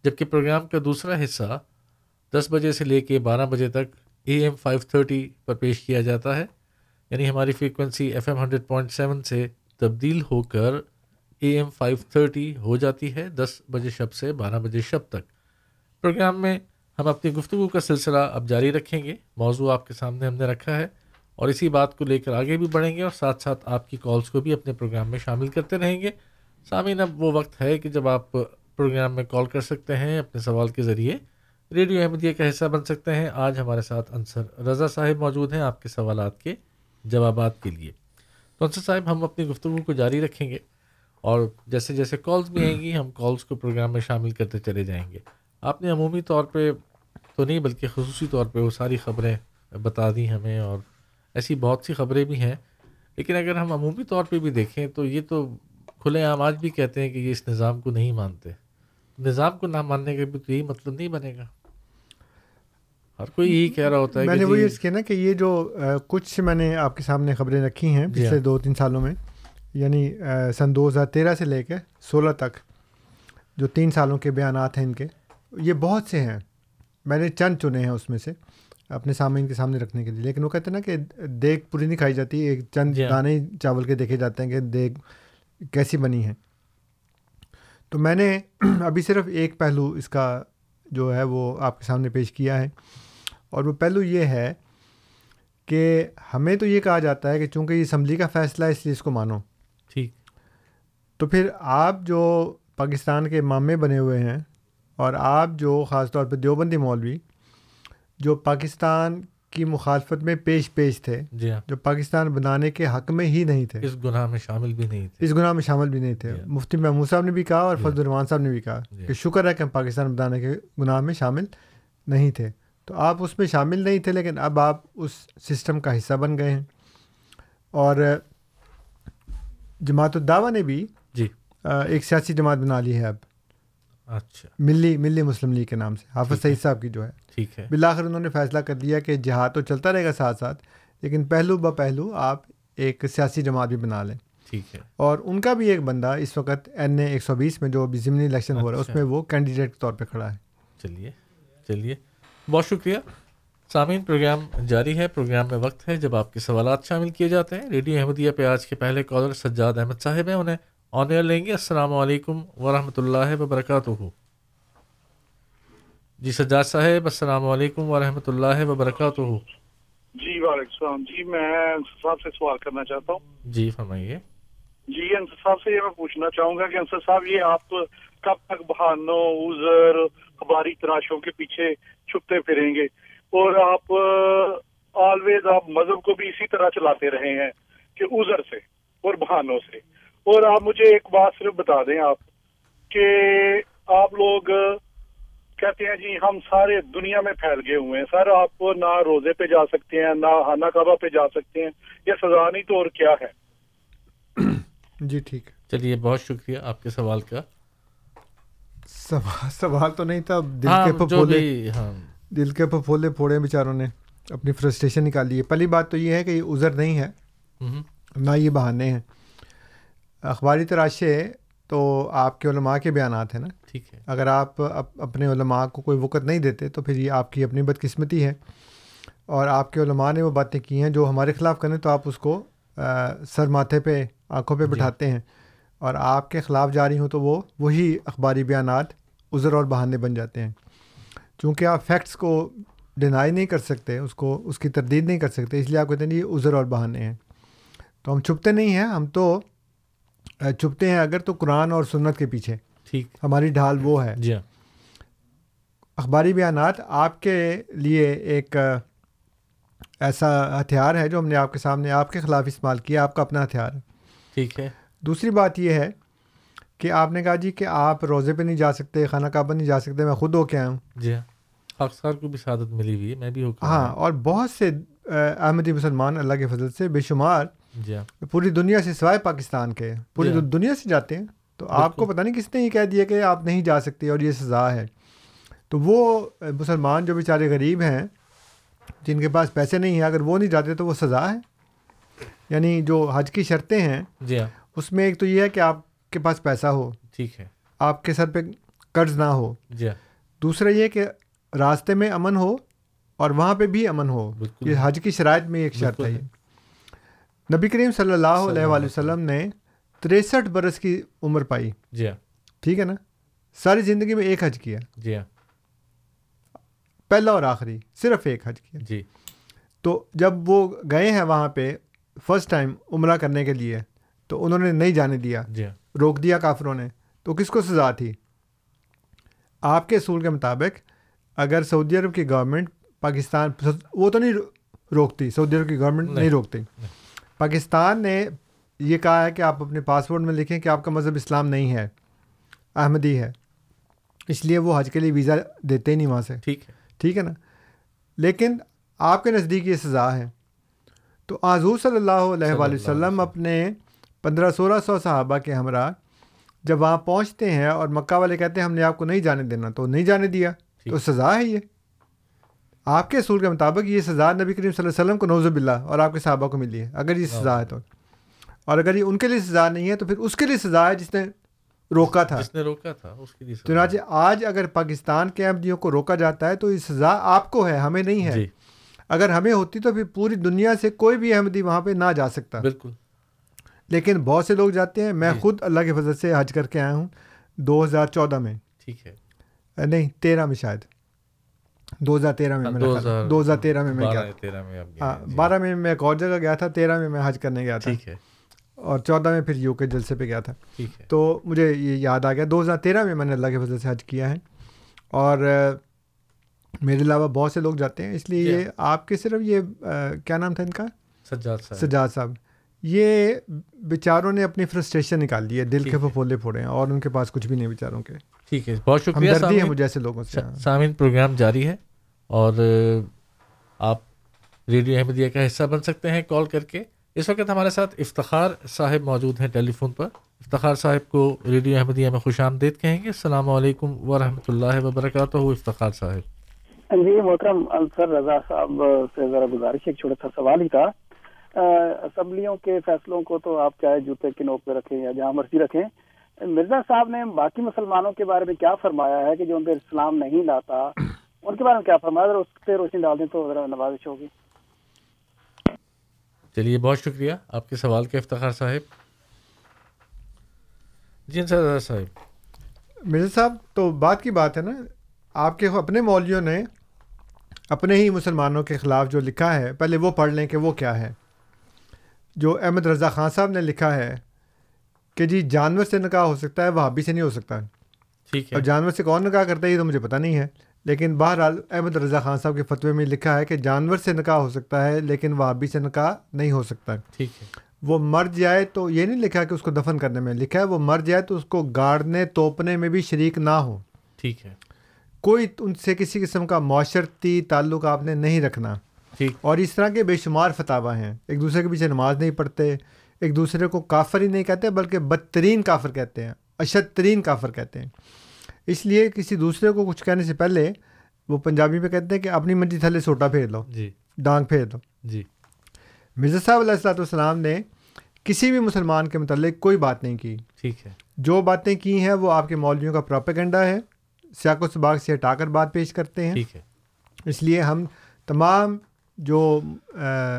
جبکہ پروگرام کا دوسرا حصہ دس بجے سے لے کے بارہ بجے تک اے ایم فائیو تھرٹی پر پیش کیا جاتا ہے۔ یعنی ہماری frequency F M hundred point seven سے تبدیل ہو کر اے ایم فائیو تھرٹی ہو جاتی ہے دس بجے شب سے بارہ بجے شب تک۔ پروگرام میں ہم اپنی گفتگو کا سلسلہ اب جاری رکھیں گے۔ موضوع آپ کے سامنے ہم نے رکھا ہے اور اسی بات کو لے کر آگے بھی بڑھیں گے اور ساتھ ساتھ آپ کی کالس کو بھی اپنے پروگرام میں شامل کرتے رہیں گے۔ سامعین، اب وہ وقت ہے کہ جب آپ پروگرام میں کال کر سکتے ہیں اپنے سوال کے ذریعے۔ ریڈیو احمدیہ کا حصہ بن سکتے ہیں۔ آج ہمارے ساتھ انصر رضا صاحب موجود ہیں آپ کے سوالات کے۔ جوابات کے لیے۔ تو انصر صاحب، ہم اپنی گفتگو کو جاری رکھیں گے اور جیسے جیسے کالز بھی آئیں گی، ہم کالز کو پروگرام میں شامل کرتے چلے جائیں گے۔ آپ نے عمومی طور پہ تو نہیں، بلکہ خصوصی طور پہ وہ ساری خبریں بتا دی ہمیں اور ایسی بہت سی خبریں بھی ہیں۔ لیکن اگر ہم عمومی طور پہ بھی دیکھیں تو یہ تو کھلے عام آج بھی کہتے ہیں کہ یہ اس نظام کو نہیں مانتے۔ نظام کو نہ ماننے کا بھی تو یہی مطلب نہیں بنے گا۔ ہر کوئی یہی کہہ رہا ہوتا ہے میں نے وہی جی- عرض کیا نا کہ یہ جو کچھ میں نے آپ کے سامنے خبریں رکھی ہیں جی پچھلے ہاں۔ دو تین سالوں میں یعنی سن دو ہزار تیرہ سے لے کے سولہ تک جو تین سالوں کے بیانات ہیں ان کے یہ بہت سے ہیں۔ میں نے چند چنے ہیں اس میں سے اپنے سامعین کے سامنے رکھنے کے لیے۔ لیکن وہ کہتے ہیں نا کہ دیگ پوری نہیں کھائی جاتی ایک چند جی ہاں۔ دانے چاول کے دیکھے جاتے ہیں کہ دیگ کیسی بنی ہے تو میں نے ابھی صرف ایک پہلو اس کا جو ہے وہ آپ کے سامنے پیش کیا ہے۔ اور وہ پہلو یہ ہے کہ ہمیں تو یہ کہا جاتا ہے کہ چونکہ یہ اسمبلی کا فیصلہ ہے اس لیے اس کو مانو۔ ٹھیک۔ تو پھر آپ جو پاکستان کے مامے بنے ہوئے ہیں اور آپ جو خاص طور پہ دیوبندی مولوی جو پاکستان کی مخالفت میں پیش پیش تھے جی ہاں۔ جو پاکستان بنانے کے حق میں ہی نہیں تھے۔ اس گناہ میں شامل بھی نہیں تھے۔ اس گناہ میں شامل بھی نہیں تھے۔ جی ہاں۔ مفتی محمود صاحب نے بھی کہا اور جی فضل الرحمان صاحب نے بھی کہا جی۔ کہ شکر ہے کہ ہم پاکستان بنانے کے گناہ میں شامل نہیں تھے۔ تو آپ اس میں شامل نہیں تھے لیکن اب آپ اس سسٹم کا حصہ بن گئے ہیں۔ اور جماعت الدعوہ نے بھی جی۔ ایک سیاسی جماعت بنا لی ہے اب۔ اچھا۔ ملی ملی مسلم لیگ کے نام سے۔ حافظ۔ سعید صاحب کی جو ہے۔ ٹھیک ہے۔ بالآخر انہوں نے فیصلہ کر لیا کہ جہاد تو چلتا رہے گا ساتھ ساتھ لیکن پہلو بہ پہلو آپ ایک سیاسی جماعت بھی بنا لیں۔ ٹھیک ہے۔ اور ان کا بھی ایک بندہ اس وقت این اے ایک سو بیس میں جو ابھی ضمنی الیکشن ہو رہا ہے اس اچھا۔ میں وہ کینڈیڈیٹ کے طور پہ کھڑا ہے۔ چلیے چلیے۔ بہت شکریہ۔ سامعین پروگرام جاری ہے۔ پروگرام میں وقت ہے۔ جب آپ کے سوالات شامل کیے جاتے ہیں ریڈیو احمدیہ پہ آج کے پہلے کالر سجاد احمد صاحب ہیں۔ انہیں آن ایئر لیں گے۔ السلام علیکم ورحمۃ اللہ وبرکاتہ۔ جی سجاد صاحب السلام علیکم ورحمۃ اللہ وبرکاتہ۔ جی وعلیکم السلام۔ جی میں انصر صاحب سے سوال کرنا چاہتا ہوں۔ جی فرمائیے۔ جی انصر صاحب سے یہ میں پوچھنا چاہوں گا کہ انصر صاحب یہ آپ کب تک بہانوں عذر ہماری تراشوں کے پیچھے چھپتے پھریں گے اور آپ آلویز آپ مذہب کو بھی اسی طرح چلاتے رہے ہیں کہ عذر سے اور بہانوں سے۔ اور آپ مجھے ایک بات صرف بتا دیں آپ کہ آپ لوگ کہتے ہیں جی ہم سارے دنیا میں پھیل گئے ہوئے ہیں۔ سر آپ کو نہ روزے پہ جا سکتے ہیں نہ خانہ کعبہ پہ جا سکتے ہیں یہ سزا نہیں تو اور کیا ہے؟ جی ٹھیک ہے۔ چلیے بہت شکریہ آپ کے سوال کا۔ سوال سوال تو نہیں تھا دل ہاں کے پھپھولے ہاں۔ دل کے پھپھولے پھوڑے بیچاروں نے اپنی فرسٹریشن نکالی ہے۔ پہلی بات تو یہ ہے کہ یہ عذر نہیں ہے نہ یہ بہانے ہیں۔ اخباری تراشے تو آپ کے علماء کے بیانات ہیں نا؟ ٹھیک ہے۔ اگر آپ اپ- اپنے علماء کو کوئی وقت نہیں دیتے تو پھر یہ آپ کی اپنی بدقسمتی ہے۔ اور آپ کے علماء نے وہ باتیں کی ہیں جو ہمارے خلاف کریں تو آپ اس کو سر ماتھے پہ آنکھوں پہ بٹھاتے ہیں۔ اور آپ کے خلاف جاری ہوں تو وہ وہی اخباری بیانات عذر اور بہانے بن جاتے ہیں۔ چونکہ آپ فیکٹس کو ڈینائی نہیں کر سکتے اس کو اس کی تردید نہیں کر سکتے اس لیے آپ کہتے ہیں یہ عذر اور بہانے ہیں۔ تو ہم چھپتے نہیں ہیں ہم تو چھپتے ہیں اگر تو قرآن اور سنت کے پیچھے۔ ٹھیک۔ ہماری ڈھال وہ ہے۔ جی ہاں۔ اخباری بیانات آپ کے لیے ایک ایسا ہتھیار ہے جو ہم نے آپ کے سامنے آپ کے خلاف استعمال کیا آپ کا اپنا ہتھیار۔ ہے ٹھیک ہے۔ دوسری بات یہ ہے کہ آپ نے کہا جی کہ آپ روزے پہ نہیں جا سکتے خانہ کعبہ نہیں جا سکتے میں خود ہو کے آیا ہوں۔ جی ہاں۔ خاک صاحب کو بھی سعادت ملی ہوئی ہے میں بھی ہو کے ہاں اور بہت سے احمدی مسلمان اللہ کے فضل سے بے شمار۔ جی ہاں۔ پوری دنیا سے سوائے پاکستان کے پوری جی ہاں۔ دنیا سے جاتے ہیں۔ تو آپ کو پتہ نہیں کس نے یہ کہہ دیا کہ آپ نہیں جا سکتے اور یہ سزا ہے۔ تو وہ مسلمان جو بیچارے غریب ہیں جن کے پاس پیسے نہیں ہیں اگر وہ نہیں جاتے تو وہ سزا ہے۔ یعنی جو حج کی شرطیں ہیں جی ہاں۔ اس میں ایک تو یہ ہے کہ آپ کے پاس پیسہ ہو ٹھیک ہے۔ آپ کے سر پہ قرض نہ ہو۔ جی۔ دوسرا یہ کہ راستے میں امن ہو اور وہاں پہ بھی امن ہو۔ یہ حج کی شرائط میں ایک شرط ہے۔ یہ نبی کریم صلی اللہ علیہ وآلہ وسلم نے تریسٹھ برس کی عمر پائی۔ جی۔ ہاں ٹھیک ہے نا؟ ساری زندگی میں ایک حج کیا۔ جی۔ ہاں پہلا اور آخری صرف ایک حج کیا۔ جی۔ تو جب وہ گئے ہیں وہاں پہ فرسٹ ٹائم عمرہ کرنے کے لیے تو انہوں نے نہیں جانے دیا۔ جی ہاں۔ روک دیا کافروں نے۔ تو کس کو سزا تھی؟ آپ کے اصول کے مطابق اگر سعودی عرب کی گورنمنٹ پاکستان وہ تو نہیں روکتی سعودی عرب کی گورنمنٹ نہیں روکتی۔ پاکستان نے یہ کہا ہے کہ آپ اپنے پاسپورٹ میں لکھیں کہ آپ کا مذہب اسلام نہیں ہے احمدی ہے۔ اس لیے وہ حج کے لیے ویزا دیتے ہی نہیں وہاں سے۔ ٹھیک ہے۔ ٹھیک ہے نا؟ لیکن آپ کے نزدیک یہ سزا ہے۔ تو حضور صلی اللہ علیہ صلی وآلہ اللہ علیہ وسلم۔ اپنے پندرہ سولہ سو صحابہ کے ہمراہ جب وہاں پہنچتے ہیں اور مکہ والے کہتے ہیں ہم نے آپ کو نہیں جانے دینا تو نہیں جانے دیا۔ تو سزا ہے یہ۔ آپ کے اصول کے مطابق یہ سزا نبی کریم صلی اللہ علیہ وسلم کو نوزب اللہ اور آپ کے صحابہ کو ملی ہے اگر یہ سزا ہے تو۔ اور اگر یہ ان کے لیے سزا نہیں ہے تو پھر اس کے لیے سزا ہے جس نے روکا تھا۔ جس نے روکا تھا اس کے لیے چنانچہ آج اگر پاکستان کے احمدیوں کو روکا جاتا ہے تو یہ سزا آپ کو ہے ہمیں نہیں ہے۔ جی۔ اگر ہمیں ہوتی تو پھر پوری دنیا سے کوئی بھی احمدی وہاں پہ نہ جا سکتا۔ بالکل۔ لیکن بہت سے لوگ جاتے ہیں میں جی۔ خود اللہ کے فضل سے حج کر کے آیا ہوں۔ دو ہزار چودہ میں۔ ٹھیک ہے۔ نہیں تیرہ میں شاید۔ دو ہزار تیرہ میں دو ہزار تیرہ میں میں گیا۔ بارہ میں ہاں جی۔ بارہ میں میں ایک اور جگہ گیا تھا تیرہ میں میں حج کرنے گیا تھا۔ ٹھیک ہے۔ اور چودہ میں پھر یو کے جلسے پہ گیا تھا۔ تو مجھے یہ یاد آ گیا دو ہزار تیرہ میں میں نے اللہ کے فضل سے حج کیا ہے۔ اور میرے علاوہ بہت سے لوگ جاتے ہیں۔ اس لیے جی۔ یہ آپ کے صرف یہ کیا نام تھا ان کا؟ سجاد صاحب۔ سجاد صاحب۔ یہ بیچاروں نے اپنی فرسٹریشن نکال لی ہے دل کے پھولے پھوڑے ہیں اور ان کے پاس کچھ بھی نہیں بیچاروں کے۔ ٹھیک ہے بہت شکریہ ہمدردی ہے سامعین۔ مجھے ایسے لوگوں سے ہاں۔ سامعین پروگرام جاری ہے اور آپ ریڈیو احمدیہ کا حصہ بن سکتے ہیں کال کر کے۔ اس وقت ہمارے ساتھ افتخار صاحب موجود ہیں ٹیلی فون پر۔ افتخار صاحب کو ریڈیو احمدیہ میں خوش آمدید کہیں گے۔ السلام علیکم ورحمۃ اللہ وبرکاتہ افتخار صاحب۔ جی محترم انصر رضا صاحب سے ذرا گزارش ایک چھوٹا سا سوال ہی تھا۔ اسمبلیوں کے فیصلوں کو تو آپ چاہے جوتے کی نوک پہ رکھیں یا جہاں مرضی رکھیں مرزا صاحب نے باقی مسلمانوں کے بارے میں کیا فرمایا ہے کہ جو ان پہ اسلام نہیں لاتا ان کے بارے میں کیا فرمایا؟ اگر اس پہ روشنی ڈال دیں تو ذرا نوازش ہوگی۔ چلیے بہت شکریہ آپ کے سوال کے افتخار صاحب۔ جی سر صاحب۔ مرزا صاحب تو بات کی بات ہے نا آپ کے اپنے مولویوں نے اپنے ہی مسلمانوں کے خلاف جو لکھا ہے پہلے وہ پڑھ لیں کہ وہ کیا ہے؟ جو احمد رضا خان صاحب نے لکھا ہے کہ جی جانور سے نکاح ہو سکتا ہے وہابی سے نہیں ہو سکتا۔ ٹھیک ہے۔ اور جانور سے کون نکاح کرتا ہے یہ تو مجھے پتہ نہیں ہے لیکن بہرحال احمد رضا خان صاحب کے فتوے میں لکھا ہے کہ جانور سے نکاح ہو سکتا ہے لیکن وہابی سے نکاح نہیں ہو سکتا۔ ٹھیک ہے۔ وہ مر جائے تو یہ نہیں لکھا کہ اس کو دفن کرنے میں لکھا ہے وہ مر جائے تو اس کو گاڑنے توپنے میں بھی شریک نہ ہو۔ ٹھیک ہے۔ کوئی ان سے کسی قسم کا معاشرتی تعلق آپ نے نہیں رکھنا۔ اور اس طرح کے بے شمار فتح ہیں۔ ایک دوسرے کے پیچھے نماز نہیں پڑھتے ایک دوسرے کو کافر ہی نہیں کہتے بلکہ بدترین کافر کہتے ہیں اشد ترین کافر کہتے ہیں۔ اس لیے کسی دوسرے کو کچھ کہنے سے پہلے وہ پنجابی میں کہتے ہیں کہ اپنی منجی تھلے سوٹا پھیر لو جی۔ ڈانگ پھیر دو جی۔ مرزا صاحب علیہ السلاۃ والسلام نے کسی بھی مسلمان کے متعلق کوئی بات نہیں کی۔ ٹھیک ہے۔ جو باتیں کی ہیں وہ آپ کے مولویوں کا پراپیگنڈا ہے سیاق و سباق سے ہٹا کر بات پیش کرتے ہیں۔ ٹھیک ہے۔ اس لیے ہم تمام جو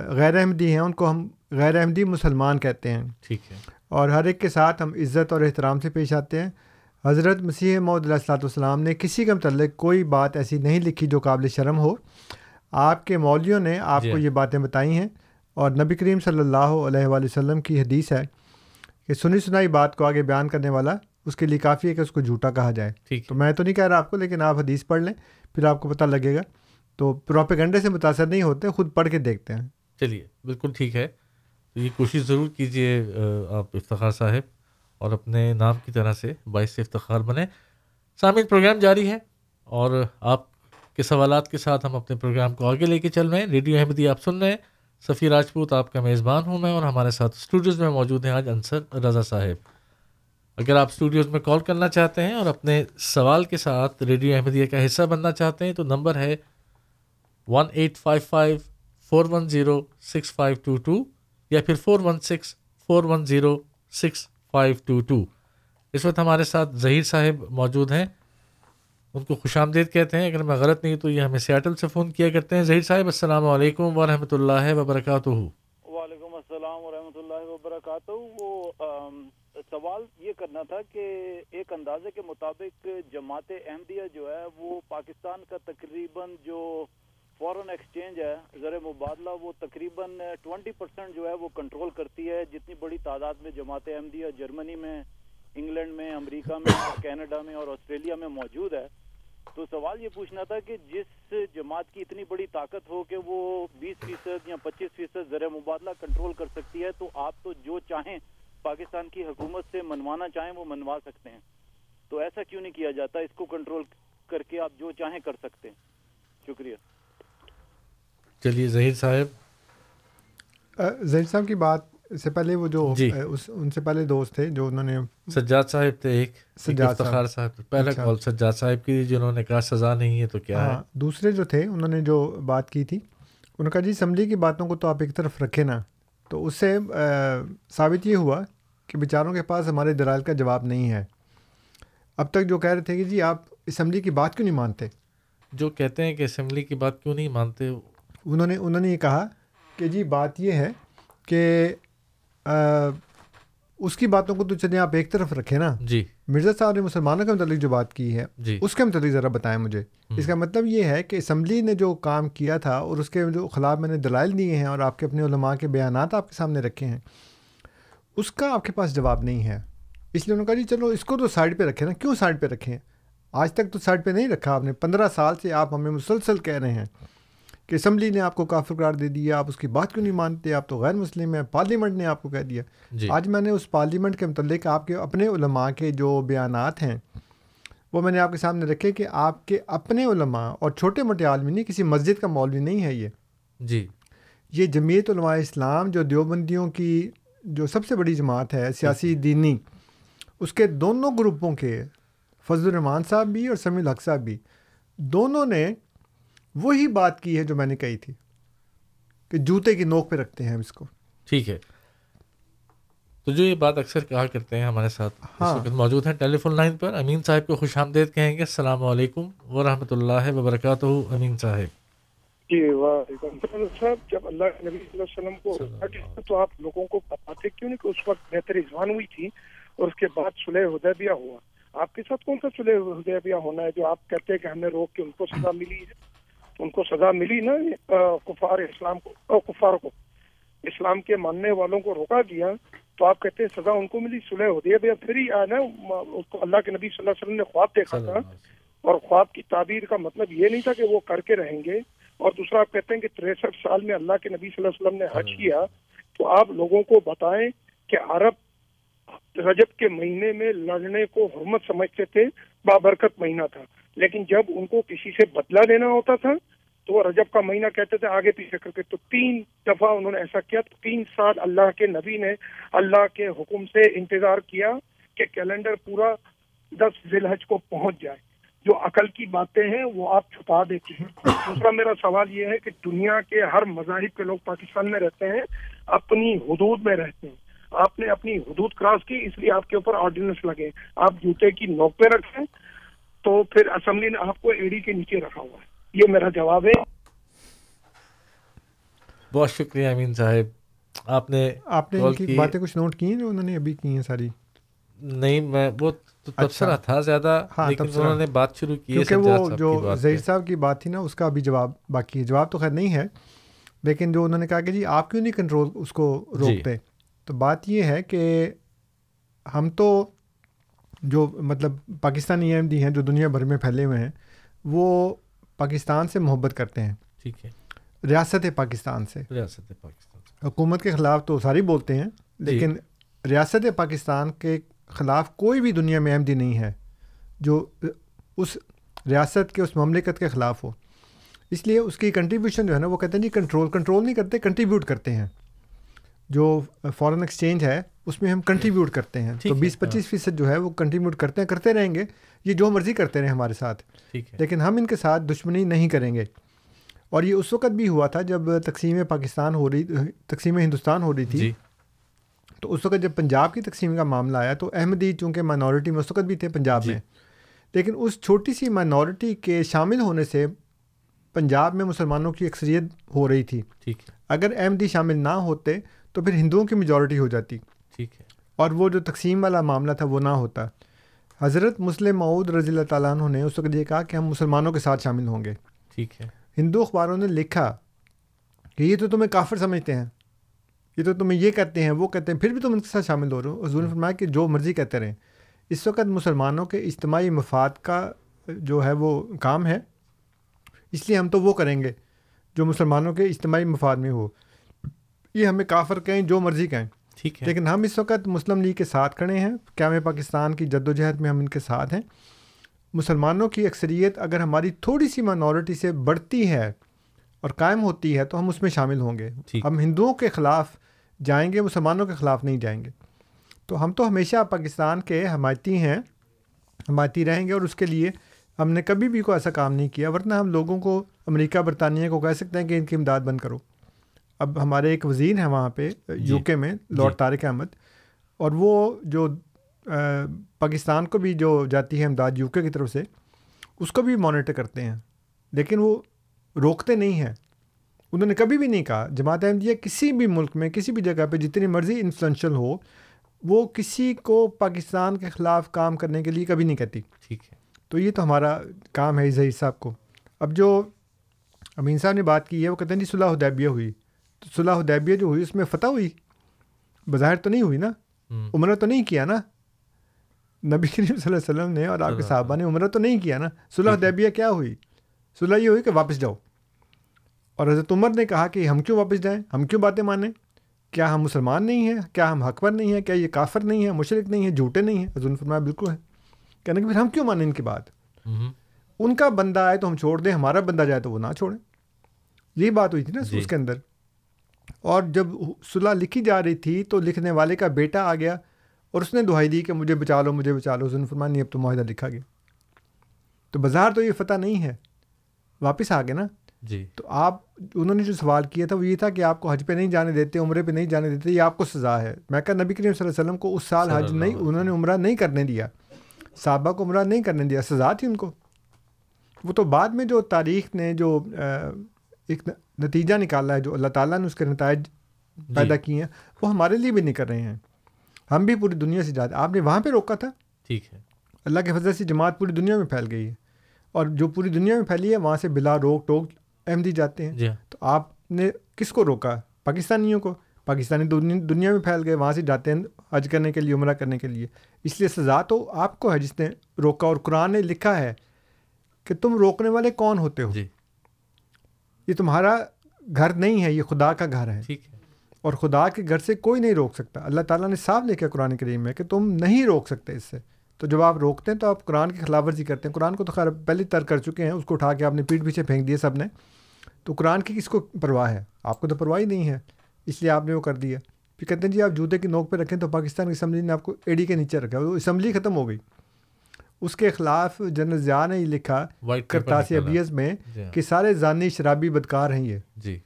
غیر احمدی ہیں ان کو ہم غیر احمدی مسلمان کہتے ہیں۔ ٹھیک ہے۔ اور ہر ایک کے ساتھ ہم عزت اور احترام سے پیش آتے ہیں۔ حضرت مسیح محدود علیہ السلاۃ والسلام نے کسی کے متعلق کوئی بات ایسی نہیں لکھی جو قابل شرم ہو۔ آپ کے مولویوں نے آپ جی کو یہ باتیں بتائی ہیں۔ اور نبی کریم صلی اللہ علیہ وآلہ وسلم کی حدیث ہے کہ سنی سنائی بات کو آگے بیان کرنے والا اس کے لیے کافی ہے کہ اس کو جھوٹا کہا جائے۔ تو میں تو نہیں کہہ رہا آپ کو لیکن آپ حدیث پڑھ لیں پھر آپ کو پتہ لگے گا۔ تو پروپیگنڈے سے متاثر نہیں ہوتے، خود پڑھ کے دیکھتے ہیں۔ چلیے، بالکل ٹھیک ہے۔ تو یہ کوشش ضرور کیجیے آپ افتخار صاحب اور اپنے نام کی طرح سے باعث سے افتخار بنے سامعین، پروگرام جاری ہے اور آپ کے سوالات کے ساتھ ہم اپنے پروگرام کو آگے لے کے چل رہے ہیں۔ ریڈیو احمدی آپ سن رہے ہیں۔ سفیر راجپوت آپ کا میزبان ہوں میں اور ہمارے ساتھ اسٹوڈیوز میں موجود ہیں آج انصر رضا صاحب۔ اگر آپ اسٹوڈیوز میں کال کرنا چاہتے ہیں اور اپنے سوال کے ساتھ ریڈیو احمدیہ کا حصہ بننا چاہتے ہیں تو نمبر ہے one eight five five four one zero six five two two یا پھر four one six four one zero six five two two اس وقت ہمارے ساتھ ظہیر صاحب موجود ہیں۔ ان کو خوش آمدید کہتے ہیں، اگر میں غلط نہیں تو یہ ہمیں سیاٹل سے فون کیا کرتے ہیں۔ ظہیر صاحب، السلام علیکم ورحمۃ اللہ وبرکاتہ۔ وعلیکم السلام ورحمۃ اللہ وبرکاتہ۔ وہ سوال یہ کرنا تھا کہ ایک اندازے کے مطابق جماعت احمدیہ جو ہے، وہ پاکستان کا تقریباً جو فورن ایکسچینج ہے، زر مبادلہ، وہ تقریباً ٹوینٹی پرسینٹ جو ہے وہ کنٹرول کرتی ہے۔ جتنی بڑی تعداد میں جماعت احمدیہ جرمنی میں، انگلینڈ میں، امریکہ میں اور کینیڈا میں اور آسٹریلیا میں موجود ہے۔ تو سوال یہ پوچھنا تھا کہ جس جماعت کی اتنی بڑی طاقت ہو کہ وہ بیس فیصد یا پچیس فیصد زر مبادلہ کنٹرول کر سکتی ہے، تو آپ تو جو چاہیں پاکستان کی حکومت سے منوانا چاہیں وہ منوا سکتے ہیں۔ تو ایسا کیوں نہیں کیا جاتا؟ اس کو کنٹرول کر کے آپ جو چاہیں کر سکتے ہیں۔ شکریہ۔ چلیے ظہیر صاحب۔ ظہیر صاحب کی بات سے پہلے وہ جو جی۔ اس ان سے پہلے دوست تھے جو انہوں نے سجاد صاحب تھے ایک سجاد افتخار صاحب۔ پہلا اچھا۔ کال سجاد صاحب کی جنہوں نے کہا سزا نہیں ہے تو کیا ہے؟ ہاں دوسرے جو تھے انہوں نے جو بات کی تھی انہوں نے کہا جی اسمبلی کی باتوں کو تو آپ ایک طرف رکھیں نا۔ تو اس سے ثابت یہ ہوا کہ بیچاروں کے پاس ہمارے دلائل کا جواب نہیں ہے۔ اب تک جو کہہ رہے تھے کہ جی آپ اسمبلی کی بات کیوں نہیں مانتے؟ جو کہتے ہیں کہ اسمبلی کی بات کیوں نہیں مانتے انہوں نے انہوں نے یہ کہا کہ جی بات یہ ہے کہ اس کی باتوں کو تو چلیں آپ ایک طرف رکھیں نا۔ جی۔ مرزا صاحب نے مسلمانوں کے متعلق جو بات کی ہے جی۔ اس کے متعلق ذرا بتائیں مجھے۔ اس کا مطلب یہ ہے کہ اسمبلی نے جو کام کیا تھا اور اس کے جو خلاف میں نے دلائل دیے ہیں اور آپ کے اپنے علماء کے بیانات آپ کے سامنے رکھے ہیں اس کا آپ کے پاس جواب نہیں ہے۔ اس لیے انہوں نے کہا جی چلو اس کو تو سائڈ پہ رکھیں نا۔ کیوں سائڈ پہ رکھیں؟ آج تک تو سائڈ پہ نہیں رکھا آپ نے۔ پندرہ سال سے آپ ہمیں مسلسل کہہ رہے ہیں۔ کہ اسمبلی نے آپ کو کافر قرار دے دیا آپ اس کی بات کیوں نہیں مانتے؟ آپ تو غیر مسلم ہیں پارلیمنٹ نے آپ کو کہہ دیا۔ جی۔ آج میں نے اس پارلیمنٹ کے متعلق آپ کے اپنے علماء کے جو بیانات ہیں وہ میں نے آپ کے سامنے رکھے کہ آپ کے اپنے علماء اور چھوٹے موٹے عالمی نہیں کسی مسجد کا مولوی نہیں ہے یہ۔ جی۔ یہ جمعیت علماء اسلام جو دیوبندیوں کی جو سب سے بڑی جماعت ہے سیاسی دینی اس کے دونوں گروپوں کے فضل الرحمان صاحب بھی اور سمیع الحق صاحب بھی دونوں نے وہی بات کی ہے جو میں نے کہی تھی کہ جوتے کی نوک پہ رکھتے ہیں ہم اس کو۔ ٹھیک ہے۔ تو جو یہ بات اکثر کہا کرتے ہیں ہمارے ساتھ ہاں۔ موجود ہیں ٹیلی فون لائن پر۔ امین صاحب کو خوش آمدید کہیں گے۔ السلام علیکم ورحمۃ اللہ وبرکاتہ۔ امین صاحب۔ جی وعلیکم صاحب۔ جب اللہ نبی صلی اللہ علیہ وسلم کو تو آپ لوگوں کو بتاتے کیوں نہیں کہ اس وقت بہتر رضوان ہوئی تھی اور اس کے بعد صلح حدیبیہ ہوا۔ آپ کے ساتھ کون سا صلح حدیبیہ ہونا ہے جو آپ کہتے ہیں کہ ہم نے روک کے ان کو سزا ملی ہے؟ ان کو سزا ملی نا کفار اسلام کو کفار کو۔ اسلام کے ماننے والوں کو روکا گیا تو آپ کہتے ہیں سزا ان کو ملی صلح حدیبیہ پھر ہی آیا نا م- اس کو اللہ کے نبی صلی اللہ علیہ وسلم نے خواب دیکھا تھا۔ اور خواب کی تعبیر کا مطلب یہ نہیں تھا کہ وہ کر کے رہیں گے۔ اور دوسرا آپ کہتے ہیں کہ تریسٹھ سال میں اللہ کے نبی صلی اللہ علیہ وسلم نے حج کیا تو آپ لوگوں کو بتائیں کہ عرب رجب کے مہینے میں لڑنے کو حرمت سمجھتے تھے بابرکت مہینہ تھا۔ لیکن جب ان کو کسی سے بدلہ لینا ہوتا تھا، تو وہ رجب کا مہینہ کہتے تھے آگے پیچھے کر کے۔ تو تین دفعہ انہوں نے ایسا کیا، تو تین سال اللہ کے نبی نے اللہ کے حکم سے انتظار کیا کہ کیلنڈر پورا دس ذی الحج کو پہنچ جائے۔ جو عقل کی باتیں ہیں، وہ آپ چھپا دیتی ہیں۔ دوسرا میرا سوال یہ ہے کہ دنیا کے ہر مذاہب کے لوگ پاکستان میں رہتے ہیں، اپنی حدود میں رہتے ہیں۔ آپ نے اپنی حدود کراس کی، اس لیے آپ کے اوپر آرڈیننس لگے۔ آپ جوتے کی نوک پہ رکھیں تو پھر اسمبلی نے آپ کو ایڈی کے نیچے رکھا ہوا ہے۔ یہ میرا جواب ہے۔ بہت شکریہ امین صاحب۔ آپ نے آپ نے ان کی باتیں کچھ نوٹ کی ہیں جو انہوں نے ابھی کی ہیں ساری؟ نہیں میں وہ تبصرہ تھا زیادہ ہاں لیکن انہوں نے بات شروع کی ہے کیونکہ وہ جو ظہیر پہ۔ صاحب کی بات تھی نا اس کا ابھی جواب باقی ہے۔ جواب تو خیر نہیں ہے لیکن جو انہوں نے کہا کہ جی آپ کیوں نہیں کنٹرول اس کو جی۔ روکتے؟ تو بات یہ ہے کہ ہم تو جو مطلب پاکستانی ایم ڈی ہیں جو دنیا بھر میں پھیلے ہوئے ہیں وہ پاکستان سے محبت کرتے ہیں۔ ٹھیک ہے۔ ریاست پاکستان سے۔ ریاست پاکستان حکومت کے خلاف تو ساری بولتے ہیں جی۔ لیکن ریاست پاکستان کے خلاف کوئی بھی دنیا میں احمدی نہیں ہے جو اس ریاست کے اس مملکت کے خلاف ہو۔ اس لیے اس کی کنٹریبیوشن جو ہے نا وہ کہتے ہیں جی کنٹرول کنٹرول نہیں کرتے کنٹریبیوٹ کرتے ہیں۔ جو فارن ایکسچینج ہے اس میں ہم کنٹریبیوٹ کرتے ہیں۔ تو بیس ہاں۔ پچیس فیصد جو ہے وہ کنٹریبیوٹ کرتے ہیں کرتے رہیں گے۔ یہ جو مرضی کرتے رہیں ہمارے ساتھ۔ لیکن ہم ان کے ساتھ دشمنی نہیں کریں گے۔ اور یہ اس وقت بھی ہوا تھا جب تقسیم پاکستان ہو رہی تقسیم ہندوستان ہو رہی تھی۔ جی۔ تو اس وقت جب پنجاب کی تقسیم کا معاملہ آیا تو احمدی چونکہ مائنورٹی میں اس وقت بھی تھے پنجاب جی۔ میں۔ لیکن اس چھوٹی سی مائنورٹی کے شامل ہونے سے پنجاب میں مسلمانوں کی اکثریت ہو رہی تھی۔ اگر احمدی شامل نہ ہوتے تو پھر ہندوؤں کی میجورٹی ہو جاتی۔ ٹھیک ہے۔ اور وہ جو تقسیم والا معاملہ تھا وہ نہ ہوتا۔ حضرت مسلم معود رضی اللہ تعالیٰ عنہ نے اس وقت یہ کہا کہ ہم مسلمانوں کے ساتھ شامل ہوں گے۔ ٹھیک ہے۔ ہندو اخباروں نے لکھا کہ یہ تو تمہیں کافر سمجھتے ہیں۔ یہ تو تمہیں یہ کہتے ہیں وہ کہتے ہیں پھر بھی تم ان کے ساتھ شامل ہو رہے ہو۔ حضور نے فرمایا کہ جو مرضی کہتے رہیں۔ اس وقت مسلمانوں کے اجتماعی مفاد کا جو ہے وہ کام ہے۔ اس لیے ہم تو وہ کریں گے جو مسلمانوں کے اجتماعی مفاد میں ہو۔ یہ ہمیں کافر کہیں جو مرضی کہیں۔ ٹھیک ہے۔ لیکن ہم اس وقت مسلم لیگ کے ساتھ کھڑے ہیں۔ قیام پاکستان کی جد و جہد میں ہم ان کے ساتھ ہیں۔ مسلمانوں کی اکثریت اگر ہماری تھوڑی سی مائنورٹی سے بڑھتی ہے اور قائم ہوتی ہے تو ہم اس میں شامل ہوں گے۔ ہم ہندوؤں کے خلاف جائیں گے مسلمانوں کے خلاف نہیں جائیں گے۔ تو ہم تو ہمیشہ پاکستان کے حمایتی ہیں حمایتی رہیں گے اور اس کے لیے ہم نے کبھی بھی کوئی ایسا کام نہیں کیا۔ ورنہ ہم لوگوں کو امریکہ برطانیہ کو کہہ سکتے ہیں کہ ان کی امداد بند کرو۔ اب ہمارے ایک وزیر ہیں وہاں پہ یو کے میں لارڈ طارق احمد۔ اور وہ جو پاکستان کو بھی جو جاتی ہے امداد یو کے کی طرف سے اس کو بھی مانیٹر کرتے ہیں۔ لیکن وہ روکتے نہیں ہیں۔ انہوں نے کبھی بھی نہیں کہا۔ جماعت احمدیہ کسی بھی ملک میں کسی بھی جگہ پہ جتنی مرضی انفلوئنشل ہو وہ کسی کو پاکستان کے خلاف کام کرنے کے لیے کبھی نہیں کہتی۔ ٹھیک ہے۔ تو یہ تو ہمارا کام ہے ظہیر صاحب کو۔ اب جو امین صاحب نے بات کی ہے وہ کہتے ہیں جی صلاح حدیبیہ ہوئی۔ صلاح حدیبیہ جو ہوئی اس میں فتح ہوئی۔ بظاہر تو نہیں ہوئی نا۔ عمرہ تو نہیں کیا نا۔ نبی کریم صلی اللہ علیہ وسلم نے اور آپ کے صحابہ نے عمرہ تو نہیں کیا نا۔ صلاح حدیبیہ کیا ہوئی؟ صلاح یہ ہوئی کہ واپس جاؤ۔ اور حضرت عمر نے کہا کہ ہم کیوں واپس جائیں؟ ہم کیوں باتیں مانیں؟ کیا ہم مسلمان نہیں ہیں؟ کیا ہم حق پر نہیں ہیں؟ کیا یہ کافر نہیں ہیں؟ مشرق نہیں ہیں؟ جھوٹے نہیں ہیں؟ حضور فرمایا بالکل ہے۔ کہنے کہ پھر ہم کیوں مانیں ان کی بات۔ ان کا بندہ آئے تو ہم چھوڑ دیں ہمارا بندہ جائے تو وہ نہ چھوڑیں۔ یہی بات ہوئی تھی نا جی۔ اس کے اندر۔ اور جب صلح لکھی جا رہی تھی تو لکھنے والے کا بیٹا آ گیا اور اس نے دہائی دی کہ مجھے بچا لو مجھے بچا لو حضور نے فرمایا نہیں اب تو معاہدہ لکھا گیا۔ تو بازار تو یہ فتح نہیں ہے۔ واپس آ گئے نا؟ جی۔ تو آپ انہوں نے جو سوال کیا تھا وہ یہ تھا کہ آپ کو حج پہ نہیں جانے دیتے عمرے پہ نہیں جانے دیتے یہ آپ کو سزا ہے۔ میں کہا نبی کریم صلی اللہ علیہ وسلم کو اس سال حج نہیں انہوں نے عمرہ نہیں کرنے دیا۔ صحابہ کو عمرہ نہیں کرنے دیا سزا تھی ان کو۔ وہ تو بعد میں جو تاریخ نے جو ایک نتیجہ نکالا ہے جو اللہ تعالیٰ نے اس کے نتائج جی۔ پیدا کیے ہیں وہ ہمارے لیے بھی کر رہے ہیں۔ ہم بھی پوری دنیا سے جاتے آپ نے وہاں پہ روکا تھا؟ ٹھیک ہے۔ اللہ کے فضل سے جماعت پوری دنیا میں پھیل گئی ہے۔ اور جو پوری دنیا میں پھیلی ہے وہاں سے بلا روک ٹوک احمدی جاتے ہیں۔ جی۔ تو آپ نے کس کو روکا؟ پاکستانیوں کو۔ پاکستانی دنیا میں پھیل گئے وہاں سے جاتے ہیں حج کرنے کے لیے عمرہ کرنے کے لیے۔ اس لیے سزا تو آپ کو ہے جس نے روکا۔ اور قرآن نے لکھا ہے کہ تم روکنے والے کون ہوتے ہو؟ جی۔ یہ تمہارا گھر نہیں ہے یہ خدا کا گھر ہے۔ ٹھیک ہے۔ اور خدا کے گھر سے کوئی نہیں روک سکتا۔ اللہ تعالیٰ نے صاف لکھا قرآن کریم میں کہ تم نہیں روک سکتے اس سے۔ تو جب آپ روکتے ہیں تو آپ قرآن کی خلاف ورزی کرتے ہیں۔ قرآن کو تو خیر پہلے تر کر چکے ہیں اس کو اٹھا کے آپ نے پیٹ پیچھے پھینک دیے سب نے۔ تو قرآن کی کس کو پرواہ ہے؟ آپ کو تو پرواہ ہی نہیں ہے اس لیے آپ نے وہ کر دیا۔ پھر کہتے ہیں جی آپ جوتے کی نوک پہ رکھیں تو پاکستان کی اسمبلی نے آپ کو ایڈی کے نیچے رکھا۔ وہ اسمبلی ختم ہو گئی۔ اس کے خلاف جنرل ضیاء نے یہ لکھا کرتاسی ابیز میں جی ہاں۔ کہ سارے ضانی شرابی بدکار ہیں یہ۔ جی۔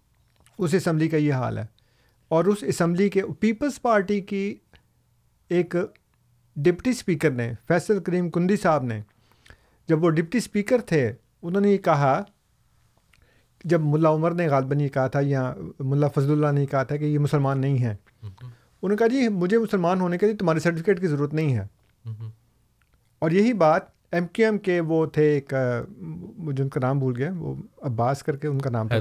اس اسمبلی کا یہ حال ہے۔ اور اس اسمبلی کے پیپلز پارٹی کی ایک ڈپٹی اسپیکر نے فیصل کریم کندی صاحب نے جب وہ ڈپٹی اسپیکر تھے انہوں نے یہ کہا جب ملا عمر نے غالباً یہ کہا تھا یا ملا فضل اللہ نے کہا تھا کہ یہ مسلمان نہیں ہیں۔ انہوں نے کہا جی مجھے مسلمان ہونے کے لیے تمہارے سرٹیفکیٹ کی ضرورت نہیں ہے۔ اور یہی بات ایم کیو ایم کے وہ تھے ایک مجھے ان کا نام بھول گیا وہ عباس کر کے ان کا نام تھا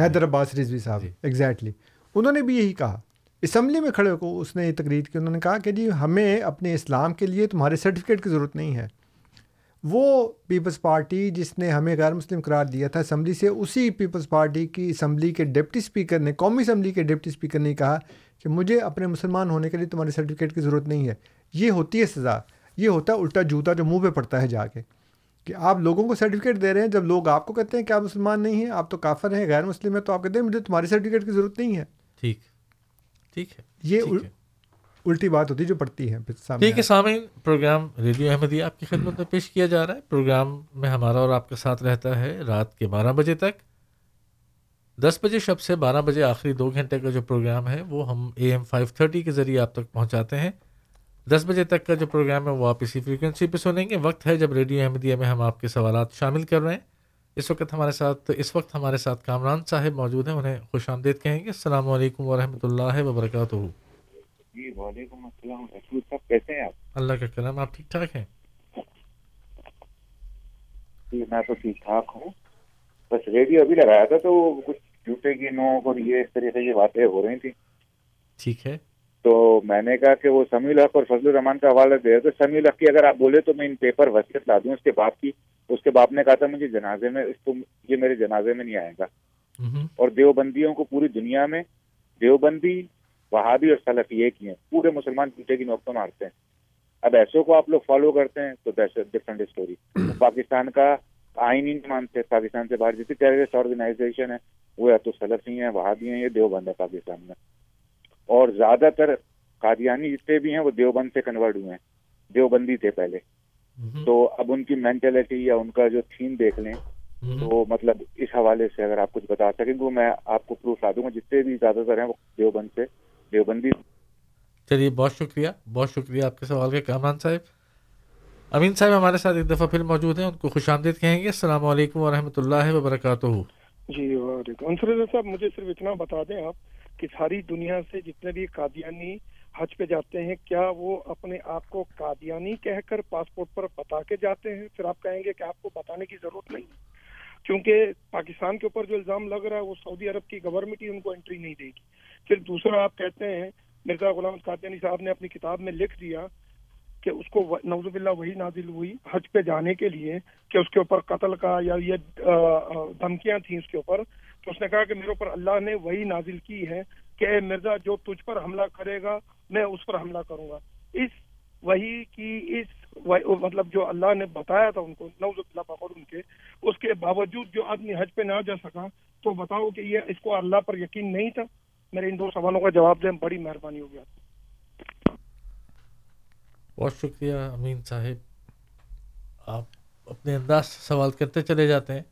حیدر عباس رضوی۔ صاحب ایگزیکٹلی جی۔ انہوں نے بھی یہی کہا۔ اسمبلی میں کھڑے ہو کو اس نے یہ تقریر کی انہوں نے کہا کہ جی ہمیں اپنے اسلام کے لیے تمہارے سرٹیفکیٹ کی ضرورت نہیں ہے۔ وہ پیپلز پارٹی جس نے ہمیں غیر مسلم قرار دیا تھا اسمبلی سے اسی پیپلز پارٹی کی اسمبلی کے ڈپٹی اسپیکر نے قومی اسمبلی کے ڈپٹی اسپیکر نے کہا کہ مجھے اپنے مسلمان ہونے کے لیے تمہارے سرٹیفکیٹ کی ضرورت نہیں ہے۔ یہ ہوتی ہے سزا۔ یہ ہوتا ہے الٹا جوتا جو منہ پہ پڑتا ہے جا کے کہ آپ لوگوں کو سرٹیفکیٹ دے رہے ہیں جب لوگ آپ کو کہتے ہیں کہ آپ مسلمان نہیں ہیں آپ تو کافر ہیں غیر مسلم ہیں تو آپ کہتے ہیں مجھے تمہاری سرٹیفکیٹ کی ضرورت نہیں ہے۔ ٹھیک ٹھیک ہے یہ الٹی بات ہوتی ہے جو پڑتی ہے ٹھیک ہے سامعین پروگرام ریڈیو احمدیہ آپ کی خدمت میں پیش کیا جا رہا ہے۔ پروگرام میں ہمارا اور آپ کا ساتھ رہتا ہے رات کے بارہ بجے تک۔ دس بجے شب سے بارہ بجے آخری دو گھنٹے کا جو پروگرام ہے وہ ہم اے ایم فائیو تھرٹی کے ذریعے آپ تک پہنچاتے ہیں۔ دس بجے تک کا جو پروگرام ہے وہ آپ اسی فریکوینسی پہ سنیں گے۔ وقت ہے جب ریڈیو احمدیہ میں ہم آپ کے سوالات شامل کر رہے ہیں۔ اس وقت ہمارے ساتھ اس وقت ہمارے ساتھ کامران صاحب موجود ہیں انہیں خوش آمدید کہیں گے۔ السلام علیکم ورحمۃ اللہ وبرکاتہ۔ جی وعلیکم السلام۔ صاحب کیسے ہیں آپ؟ اللہ کا کرم آپ ٹھیک ٹھاک ہیں؟ جی میں تو ٹھیک ٹھاک ہوں۔ بس ریڈیو ابھی لگایا تھا تو کچھ جوتے کی نوک اور یہ اس طریقے کی باتیں ہو رہی تھیں۔ ٹھیک ہے۔ تو میں نے کہا کہ وہ سمیع الحق اور فضل الرحمان کا حوالہ دے تو سمیع الحق کی اگر آپ بولے تو میں ان پیپر وصیت لا دوں اس کے باپ کی۔ اس کے باپ نے کہا تھا مجھے جنازے میں اس کو یہ میرے جنازے میں نہیں آئے گا۔ اور دیوبندیوں کو پوری دنیا میں دیوبندی وہابی اور سلف ایک ہی ہیں۔ پورے مسلمان پیچھے کی نوکتوں مارتے ہیں۔ اب ایسوں کو آپ لوگ فالو کرتے ہیں تو ڈفرنٹ اسٹوری پاکستان کا آئین ہی نہیں مانتے پاکستان سے باہر جتنی ٹیررسٹ آرگنائزیشن ہے وہ یا تو سلفی ہیں وہابی ہیں یہ دیوبند ہے پاکستان میں۔ اور زیادہ تر قادیانی جتنے بھی ہیں وہ دیوبند سے کنورٹ ہوئے ہیں۔ دیوبندی تھے پہلے۔ تو اب ان کی مینٹلٹی یا ان کا جو تھیم دیکھ لیں تو مطلب اس حوالے سے اگر آپ کچھ بتا سکیں تو میں آپ کو پروف لا دوں گا۔ جتنے بھی زیادہ تر ہیں وہ دیوبند سے دیوبندی چلیے بہت شکریہ۔ بہت شکریہ آپ کے سوال کے کامران صاحب۔ امین صاحب ہمارے ساتھ ایک دفعہ پھر موجود ہیں۔ ان کو خوش آمدید کہیں گے۔ السلام علیکم ورحمۃ اللہ وبرکاتہ۔ جی وعلیکم صاحب مجھے صرف اتنا بتا دیں آپ۔ کہ ساری دنیا سے جتنے بھی قادیانی حج پہ جاتے ہیں، کیا وہ اپنے آپ کو قادیانی کہہ کر پاسپورٹ پر بتا کے جاتے ہیں؟ پھر آپ کہیں گے کہ آپ کو بتانے کی ضرورت نہیں۔ کیونکہ پاکستان کے اوپر جو الزام لگ رہا ہے، وہ سعودی عرب کی گورنمنٹ ہی ان کو انٹری نہیں دے گی۔ پھر دوسرا آپ کہتے ہیں، مرزا غلام قادیانی صاحب نے اپنی کتاب میں لکھ دیا کہ اس کو نوزب اللہ وہی نازل ہوئی حج پہ جانے کے لیے کہ اس کے اوپر قتل کا یا یہ دھمکیاں تھیں اس کے اوپر۔ تو اس نے کہا کہ میرے اوپر اللہ نے وہی نازل کی ہے کہ اے مرزا جو تجھ پر حملہ کرے گا، میں اس پر حملہ کروں گا۔ اس وہی کی، اس مطلب جو اللہ نے بتایا تھا ان کو نوز اللہ بخور ان کے، اس کے باوجود جو آدمی حج پہ نہ جا سکا، تو بتاؤ کہ یہ اس کو اللہ پر یقین نہیں تھا؟ میرے ان دو سوالوں کا جواب دیں، بڑی مہربانی ہو گیا بہت شکریہ امین صاحب۔ آپ اپنے انداز سوال کرتے چلے جاتے ہیں۔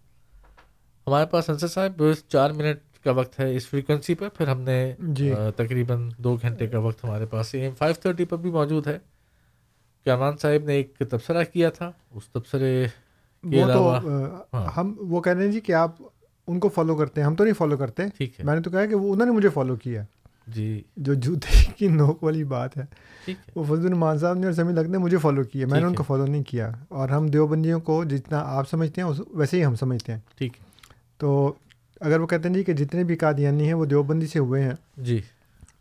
ہمارے پاس انصر صاحب چار منٹ کا وقت ہے اس فریکوینسی پر پھر ہم نے جی۔ تقریباً دو گھنٹے کا وقت ہمارے پاس ایم فائیو تھرٹی پر بھی موجود ہے۔ کیامان صاحب نے ایک تبصرہ کیا تھا۔ اس تبصرے کے علاوہ ہاں۔ ہم وہ کہہ رہے ہیں جی کہ آپ ان کو فالو کرتے ہیں۔ ہم تو نہیں فالو کرتے۔ ٹھیک ہے۔ میں نے تو کہا کہ وہ انہوں نے مجھے فالو کیا۔ جی۔ جو جوتے کی نوک والی بات ہے۔ وہ فضل الرحمان صاحب نے اور سمیع لگ نے مجھے فالو کیا۔ میں نے ان کو۔ فالو نہیں کیا۔ اور ہم دیوبندیوں کو جتنا آپ سمجھتے ہیں ویسے ہی ہم سمجھتے ہیں۔ ٹھیک ہے۔ تو اگر وہ کہتے ہیں جی کہ جتنے بھی قادیانی ہیں وہ دیوبندی سے ہوئے ہیں جی۔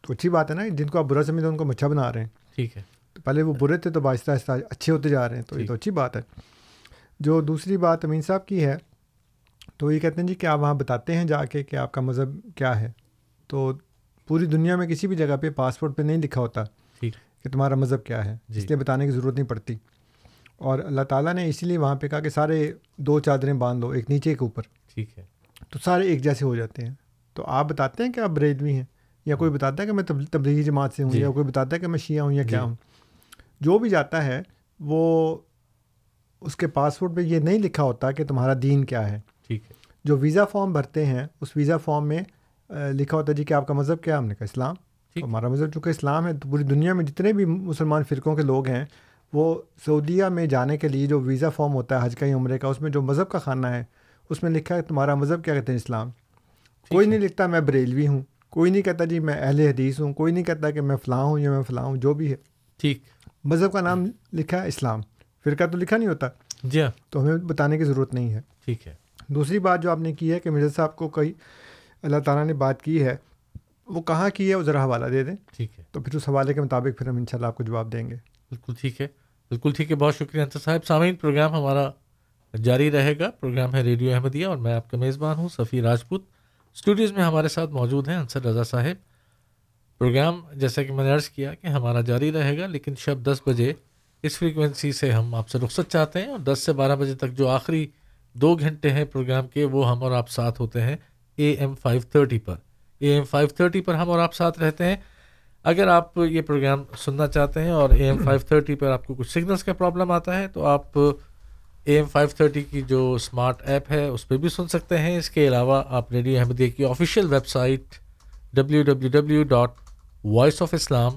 تو اچھی بات ہے نا جن کو آپ برا سمجھتے ہیں ان کو اچھا بنا رہے ہیں۔ ٹھیک ہے۔ تو پہلے وہ برے تھے تو آہستہ آہستہ اچھے ہوتے جا رہے ہیں تو یہ۔ تو اچھی بات ہے۔ جو دوسری بات امین صاحب کی ہے تو یہ کہتے ہیں جی کہ آپ وہاں بتاتے ہیں جا کے کہ آپ کا مذہب کیا ہے۔ تو پوری دنیا میں کسی بھی جگہ پہ پاسپورٹ پہ نہیں لکھا ہوتا کہ تمہارا مذہب کیا ہے جی۔ اس لیے بتانے کی ضرورت نہیں پڑتی۔ اور اللہ تعالیٰ نے اسی لیے وہاں پہ کہا کہ سارے دو چادریں باندھ لو ایک نیچے کے اوپر۔ ٹھیک ہے۔ تو سارے ایک جیسے ہو جاتے ہیں تو آپ بتاتے ہیں کہ آپ بریلوی ہیں یا کوئی بتاتا ہے کہ میں تبل- تبلیغی جماعت سے ہوں جی۔ یا کوئی بتاتا ہے کہ میں شیعہ ہوں یا کیا جی۔ ہوں جو بھی جاتا ہے وہ اس کے پاسپورٹ پہ یہ نہیں لکھا ہوتا کہ تمہارا دین کیا ہے ٹھیک ہے جو ویزا فارم بھرتے ہیں اس ویزا فارم میں لکھا ہوتا ہے جی کہ آپ کا مذہب کیا ہم نے کہا اسلام۔ ہمارا مذہب چونکہ اسلام ہے تو پوری دنیا میں جتنے بھی مسلمان فرقوں کے لوگ ہیں وہ سعودیہ میں جانے کے لیے جو ویزا فارم ہوتا ہے حج کا یا عمرے کا اس میں جو مذہب کا خانہ ہے اس میں لکھا ہے تمہارا مذہب کیا کہتے ہیں اسلام؟ کوئی نہیں لکھتا میں بریلوی ہوں کوئی نہیں کہتا جی میں اہل حدیث ہوں کوئی نہیں کہتا کہ میں فلاں ہوں یا میں فلاں ہوں جو بھی ہے۔ ٹھیک۔ مذہب کا نام لکھا ہے اسلام۔ فرقہ تو لکھا نہیں ہوتا؟ جی ہاں۔ تو ہمیں بتانے کی ضرورت نہیں ہے۔ ٹھیک ہے۔ دوسری بات جو آپ نے کی ہے کہ مرزا صاحب کو کئی اللہ تعالیٰ نے بات کی ہے وہ کہاں کی ہے؟ وہ ذرا حوالہ دے دیں۔ ٹھیک ہے۔ تو پھر اس حوالے کے مطابق پھر ہم انشاءاللہ آپ کو جواب دیں گے۔ بالکل ٹھیک ہے۔ بالکل ٹھیک ہے۔ بہت شکریہ انصر صاحب۔ سامعین پروگرام ہمارا جاری رہے گا۔ پروگرام ہے ریڈیو احمدیہ اور میں آپ کا میزبان ہوں، صفی راجپوت۔ اسٹوڈیوز میں ہمارے ساتھ موجود ہیں انصر رضا صاحب۔ پروگرام، جیسا کہ میں نے عرض کیا کہ ہمارا جاری رہے گا، لیکن شب دس بجے اس فریکوینسی سے ہم آپ سے رخصت چاہتے ہیں اور دس سے بارہ بجے تک جو آخری دو گھنٹے ہیں پروگرام کے، وہ ہم اور آپ ساتھ ہوتے ہیں اے ایم فائیو تھرٹی پر۔ اے ایم فائیو تھرٹی پر ہم اور آپ ساتھ رہتے ہیں۔ اگر آپ یہ پروگرام سننا چاہتے ہیں اور اے ایم فائیو تھرٹی پر آپ کو کچھ سگنلس کا پرابلم آتا ہے، تو آپ اے ایم فائیو تھرٹی کی جو اسمارٹ ایپ ہے، اس پہ بھی سن سکتے ہیں۔ اس کے علاوہ آپ ریڈیو احمدیہ کی official website W W W dot voice of Islam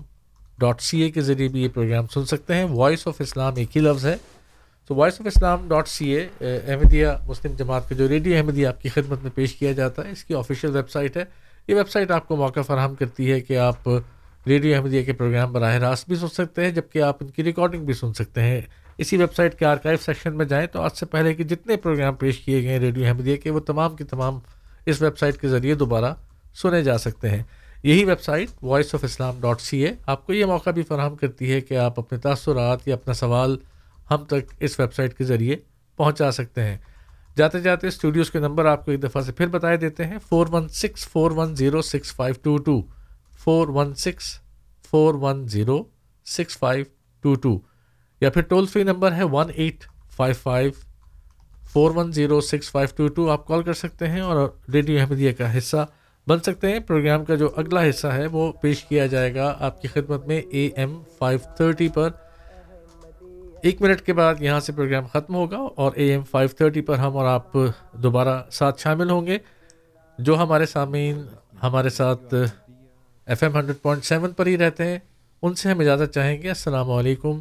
dot C A کے ذریعے بھی یہ پروگرام سن سکتے ہیں۔ وائس آف اسلام ایک ہی لفظ ہے۔ تو voice of Islam dot C A Ahmadiyya Muslim Jamaat کا جو ریڈیو احمدیہ آپ کی خدمت میں پیش کیا جاتا ہے، اس کی آفیشیل ویب سائٹ ہے۔ یہ ویب سائٹ آپ کو موقع فراہم کرتی ہے کہ آپ ریڈیو احمدیہ کے پروگرام براہ راست بھی سن سکتے ہیں، جبکہ آپ ان کی ریکارڈنگ بھی سن سکتے ہیں۔ اسی ویب سائٹ کے آرکائیو سیکشن میں جائیں تو آج سے پہلے کے جتنے پروگرام پیش کیے گئے ہیں ریڈیو احمدیہ کے، وہ تمام کے تمام اس ویب سائٹ کے ذریعے دوبارہ سنے جا سکتے ہیں۔ یہی website voice of Islam dot C A آپ کو یہ موقع بھی فراہم کرتی ہے کہ آپ اپنے تاثرات یا اپنا سوال ہم تک اس ویب سائٹ کے ذریعے پہنچا سکتے ہیں۔ جاتے جاتے اسٹوڈیوز کے نمبر آپ کو ایک دفعہ سے پھر بتائے دیتے ہیں۔ Four one six four one zero six five two two four one six four one zero six five two two یا پھر ٹول فری نمبر ہے one eight five five four one zero six five two two آپ call کر سکتے ہیں اور radio Ahmadiyya کا حصہ بن سکتے ہیں۔ پروگرام کا جو اگلا حصہ ہے، وہ پیش کیا جائے گا آپ کی خدمت میں اے ایم فائیو تھرٹی پر۔ ایک منٹ کے بعد یہاں سے پروگرام ختم ہوگا اور اے ایم فائیو تھرٹی پر ہم اور آپ دوبارہ ساتھ شامل ہوں گے۔ جو ہمارے سامعین ہمارے ساتھ F M hundred point seven پر ہی رہتے ہیں، ان سے ہم اجازت چاہیں گے۔ السلام علیکم۔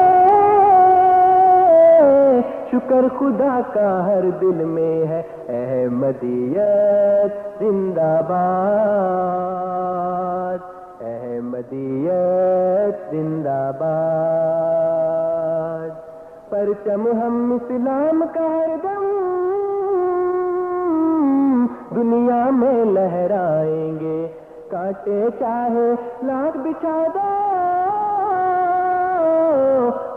شکر خدا کا ہر دل میں ہے۔ احمدیت زندہ باد۔ احمدیت زندہ باد۔ پرچم ہم اسلام کا ہر دم۔ دنیا میں لہرائیں گے۔ کاٹے چاہے لاکھ بچھا